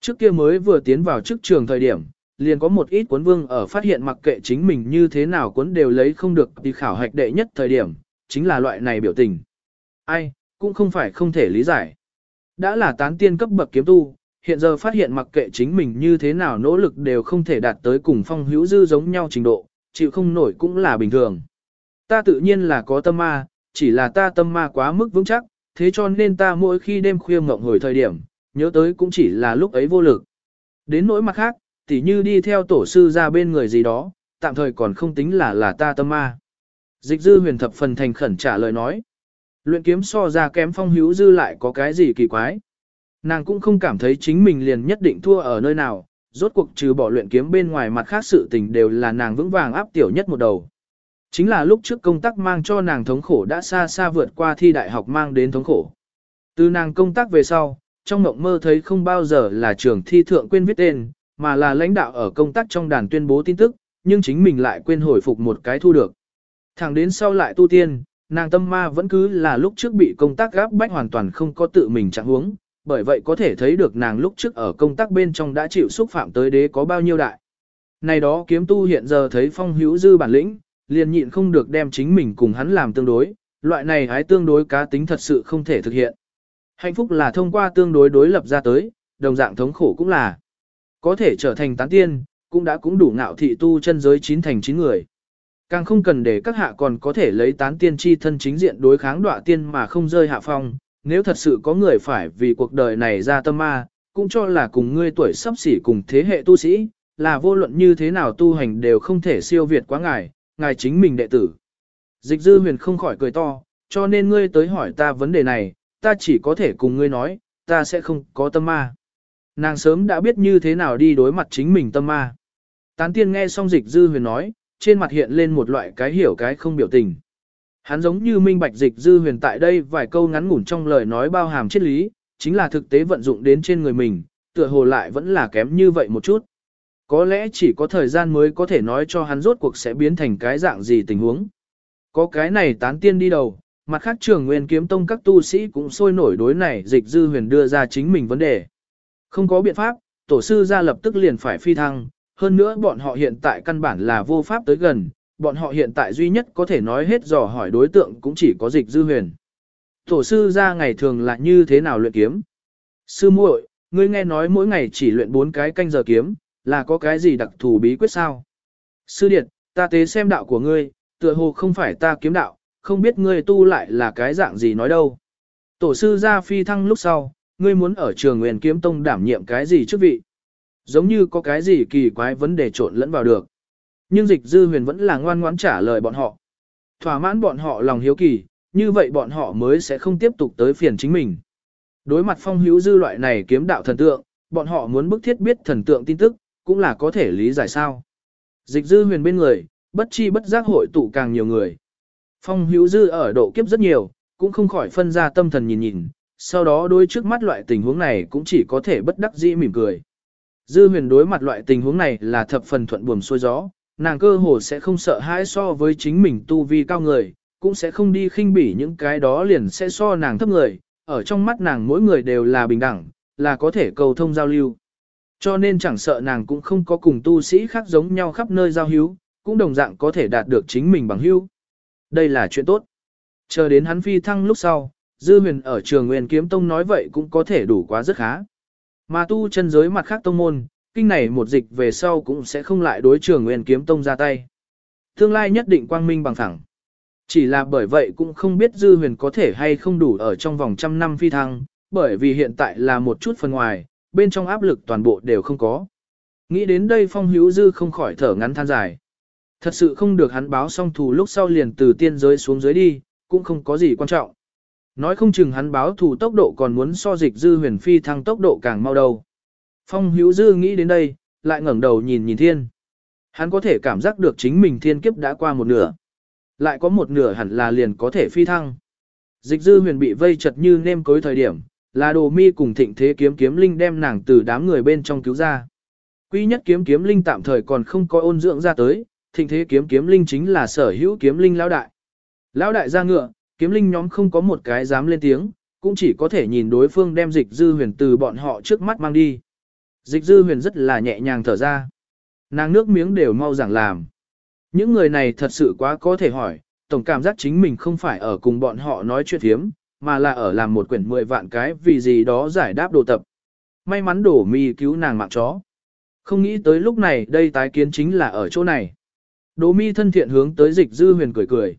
Trước kia mới vừa tiến vào chức trường thời điểm, liền có một ít cuốn vương ở phát hiện mặc kệ chính mình như thế nào cuốn đều lấy không được thì khảo hạch đệ nhất thời điểm, chính là loại này biểu tình. Ai, cũng không phải không thể lý giải. Đã là tán tiên cấp bậc kiếm tu, hiện giờ phát hiện mặc kệ chính mình như thế nào nỗ lực đều không thể đạt tới cùng phong hữu dư giống nhau trình độ, chịu không nổi cũng là bình thường. Ta tự nhiên là có tâm ma, chỉ là ta tâm ma quá mức vững chắc, thế cho nên ta mỗi khi đêm khuya ngộng hồi thời điểm, nhớ tới cũng chỉ là lúc ấy vô lực. Đến nỗi mặt khác, tỉ như đi theo tổ sư ra bên người gì đó, tạm thời còn không tính là là ta tâm ma. Dịch dư huyền thập phần thành khẩn trả lời nói. Luyện kiếm so ra kém phong hữu dư lại có cái gì kỳ quái. Nàng cũng không cảm thấy chính mình liền nhất định thua ở nơi nào, rốt cuộc trừ bỏ luyện kiếm bên ngoài mặt khác sự tình đều là nàng vững vàng áp tiểu nhất một đầu. Chính là lúc trước công tác mang cho nàng thống khổ đã xa xa vượt qua thi đại học mang đến thống khổ. Từ nàng công tác về sau, trong mộng mơ thấy không bao giờ là trường thi thượng quên viết tên, mà là lãnh đạo ở công tác trong đàn tuyên bố tin tức, nhưng chính mình lại quên hồi phục một cái thu được. Thẳng đến sau lại tu tiên, nàng tâm ma vẫn cứ là lúc trước bị công tác gáp bách hoàn toàn không có tự mình trạng huống, bởi vậy có thể thấy được nàng lúc trước ở công tác bên trong đã chịu xúc phạm tới đế có bao nhiêu đại. Này đó kiếm tu hiện giờ thấy phong hữu dư bản lĩnh, liền nhịn không được đem chính mình cùng hắn làm tương đối, loại này hái tương đối cá tính thật sự không thể thực hiện. Hạnh phúc là thông qua tương đối đối lập ra tới, đồng dạng thống khổ cũng là. Có thể trở thành tán tiên, cũng đã cũng đủ ngạo thị tu chân giới chín thành chín người. Càng không cần để các hạ còn có thể lấy tán tiên chi thân chính diện đối kháng đọa tiên mà không rơi hạ phong, nếu thật sự có người phải vì cuộc đời này ra tâm ma, cũng cho là cùng ngươi tuổi sắp xỉ cùng thế hệ tu sĩ, là vô luận như thế nào tu hành đều không thể siêu việt quá ngài, ngài chính mình đệ tử. Dịch dư huyền không khỏi cười to, cho nên ngươi tới hỏi ta vấn đề này, ta chỉ có thể cùng ngươi nói, ta sẽ không có tâm ma. Nàng sớm đã biết như thế nào đi đối mặt chính mình tâm ma. Tán tiên nghe xong dịch dư huyền nói, trên mặt hiện lên một loại cái hiểu cái không biểu tình. Hắn giống như minh bạch dịch dư huyền tại đây vài câu ngắn ngủn trong lời nói bao hàm triết lý, chính là thực tế vận dụng đến trên người mình, tựa hồ lại vẫn là kém như vậy một chút. Có lẽ chỉ có thời gian mới có thể nói cho hắn rốt cuộc sẽ biến thành cái dạng gì tình huống. Có cái này tán tiên đi đầu, mặt khác trường nguyên kiếm tông các tu sĩ cũng sôi nổi đối này dịch dư huyền đưa ra chính mình vấn đề. Không có biện pháp, tổ sư ra lập tức liền phải phi thăng, hơn nữa bọn họ hiện tại căn bản là vô pháp tới gần, bọn họ hiện tại duy nhất có thể nói hết dò hỏi đối tượng cũng chỉ có dịch dư huyền. Tổ sư ra ngày thường là như thế nào luyện kiếm? Sư muội, ngươi nghe nói mỗi ngày chỉ luyện 4 cái canh giờ kiếm, là có cái gì đặc thù bí quyết sao? Sư điệt, ta tế xem đạo của ngươi, tựa hồ không phải ta kiếm đạo, không biết ngươi tu lại là cái dạng gì nói đâu. Tổ sư ra phi thăng lúc sau, ngươi muốn ở trường nguyên kiếm tông đảm nhiệm cái gì chức vị? Giống như có cái gì kỳ quái vấn đề trộn lẫn vào được. Nhưng dịch dư huyền vẫn là ngoan ngoãn trả lời bọn họ. Thỏa mãn bọn họ lòng hiếu kỳ, như vậy bọn họ mới sẽ không tiếp tục tới phiền chính mình. Đối mặt phong hữu dư loại này kiếm đạo thần tượng, bọn họ muốn bức thiết biết thần tượng tin tức, cũng là có thể lý giải sao. Dịch dư huyền bên người, bất chi bất giác hội tụ càng nhiều người. Phong hữu dư ở độ kiếp rất nhiều, cũng không khỏi phân ra tâm thần nhìn nhìn, sau đó đối trước mắt loại tình huống này cũng chỉ có thể bất đắc dĩ mỉm cười. Dư huyền đối mặt loại tình huống này là thập phần thuận buồm xuôi gió, nàng cơ hồ sẽ không sợ hãi so với chính mình tu vi cao người, cũng sẽ không đi khinh bỉ những cái đó liền sẽ so nàng thấp người, ở trong mắt nàng mỗi người đều là bình đẳng, là có thể cầu thông giao lưu. Cho nên chẳng sợ nàng cũng không có cùng tu sĩ khác giống nhau khắp nơi giao hữu, cũng đồng dạng có thể đạt được chính mình bằng hữu. Đây là chuyện tốt. Chờ đến hắn phi thăng lúc sau, Dư Huyền ở trường Nguyên Kiếm Tông nói vậy cũng có thể đủ quá rất khá. Mà tu chân giới mặt khác tông môn, kinh này một dịch về sau cũng sẽ không lại đối trường Nguyên Kiếm Tông ra tay. Tương lai nhất định quang minh bằng thẳng. Chỉ là bởi vậy cũng không biết Dư Huyền có thể hay không đủ ở trong vòng trăm năm phi thăng, bởi vì hiện tại là một chút phần ngoài, bên trong áp lực toàn bộ đều không có. Nghĩ đến đây Phong Hữu Dư không khỏi thở ngắn than dài. Thật sự không được hắn báo xong thù lúc sau liền từ tiên giới xuống dưới đi, cũng không có gì quan trọng. Nói không chừng hắn báo thù tốc độ còn muốn so dịch dư huyền phi thăng tốc độ càng mau đâu. Phong hữu dư nghĩ đến đây, lại ngẩng đầu nhìn nhìn thiên. Hắn có thể cảm giác được chính mình thiên kiếp đã qua một nửa. Lại có một nửa hẳn là liền có thể phi thăng. Dịch dư huyền bị vây chật như nêm cối thời điểm, là đồ mi cùng thịnh thế kiếm kiếm linh đem nàng từ đám người bên trong cứu ra. Quy nhất kiếm kiếm linh tạm thời còn không có ôn dưỡng ra tới, thịnh thế kiếm kiếm linh chính là sở hữu kiếm linh lão đại. Lão đại ra ngựa, kiếm linh nhóm không có một cái dám lên tiếng, cũng chỉ có thể nhìn đối phương đem dịch dư huyền từ bọn họ trước mắt mang đi. Dịch dư huyền rất là nhẹ nhàng thở ra. Nàng nước miếng đều mau giảng làm. Những người này thật sự quá có thể hỏi, tổng cảm giác chính mình không phải ở cùng bọn họ nói chuyện thiếm, mà là ở làm một quyển mười vạn cái vì gì đó giải đáp đồ tập. May mắn đổ mi cứu nàng mạng chó. Không nghĩ tới lúc này đây tái kiến chính là ở chỗ này. Đỗ mi thân thiện hướng tới dịch dư huyền cười cười.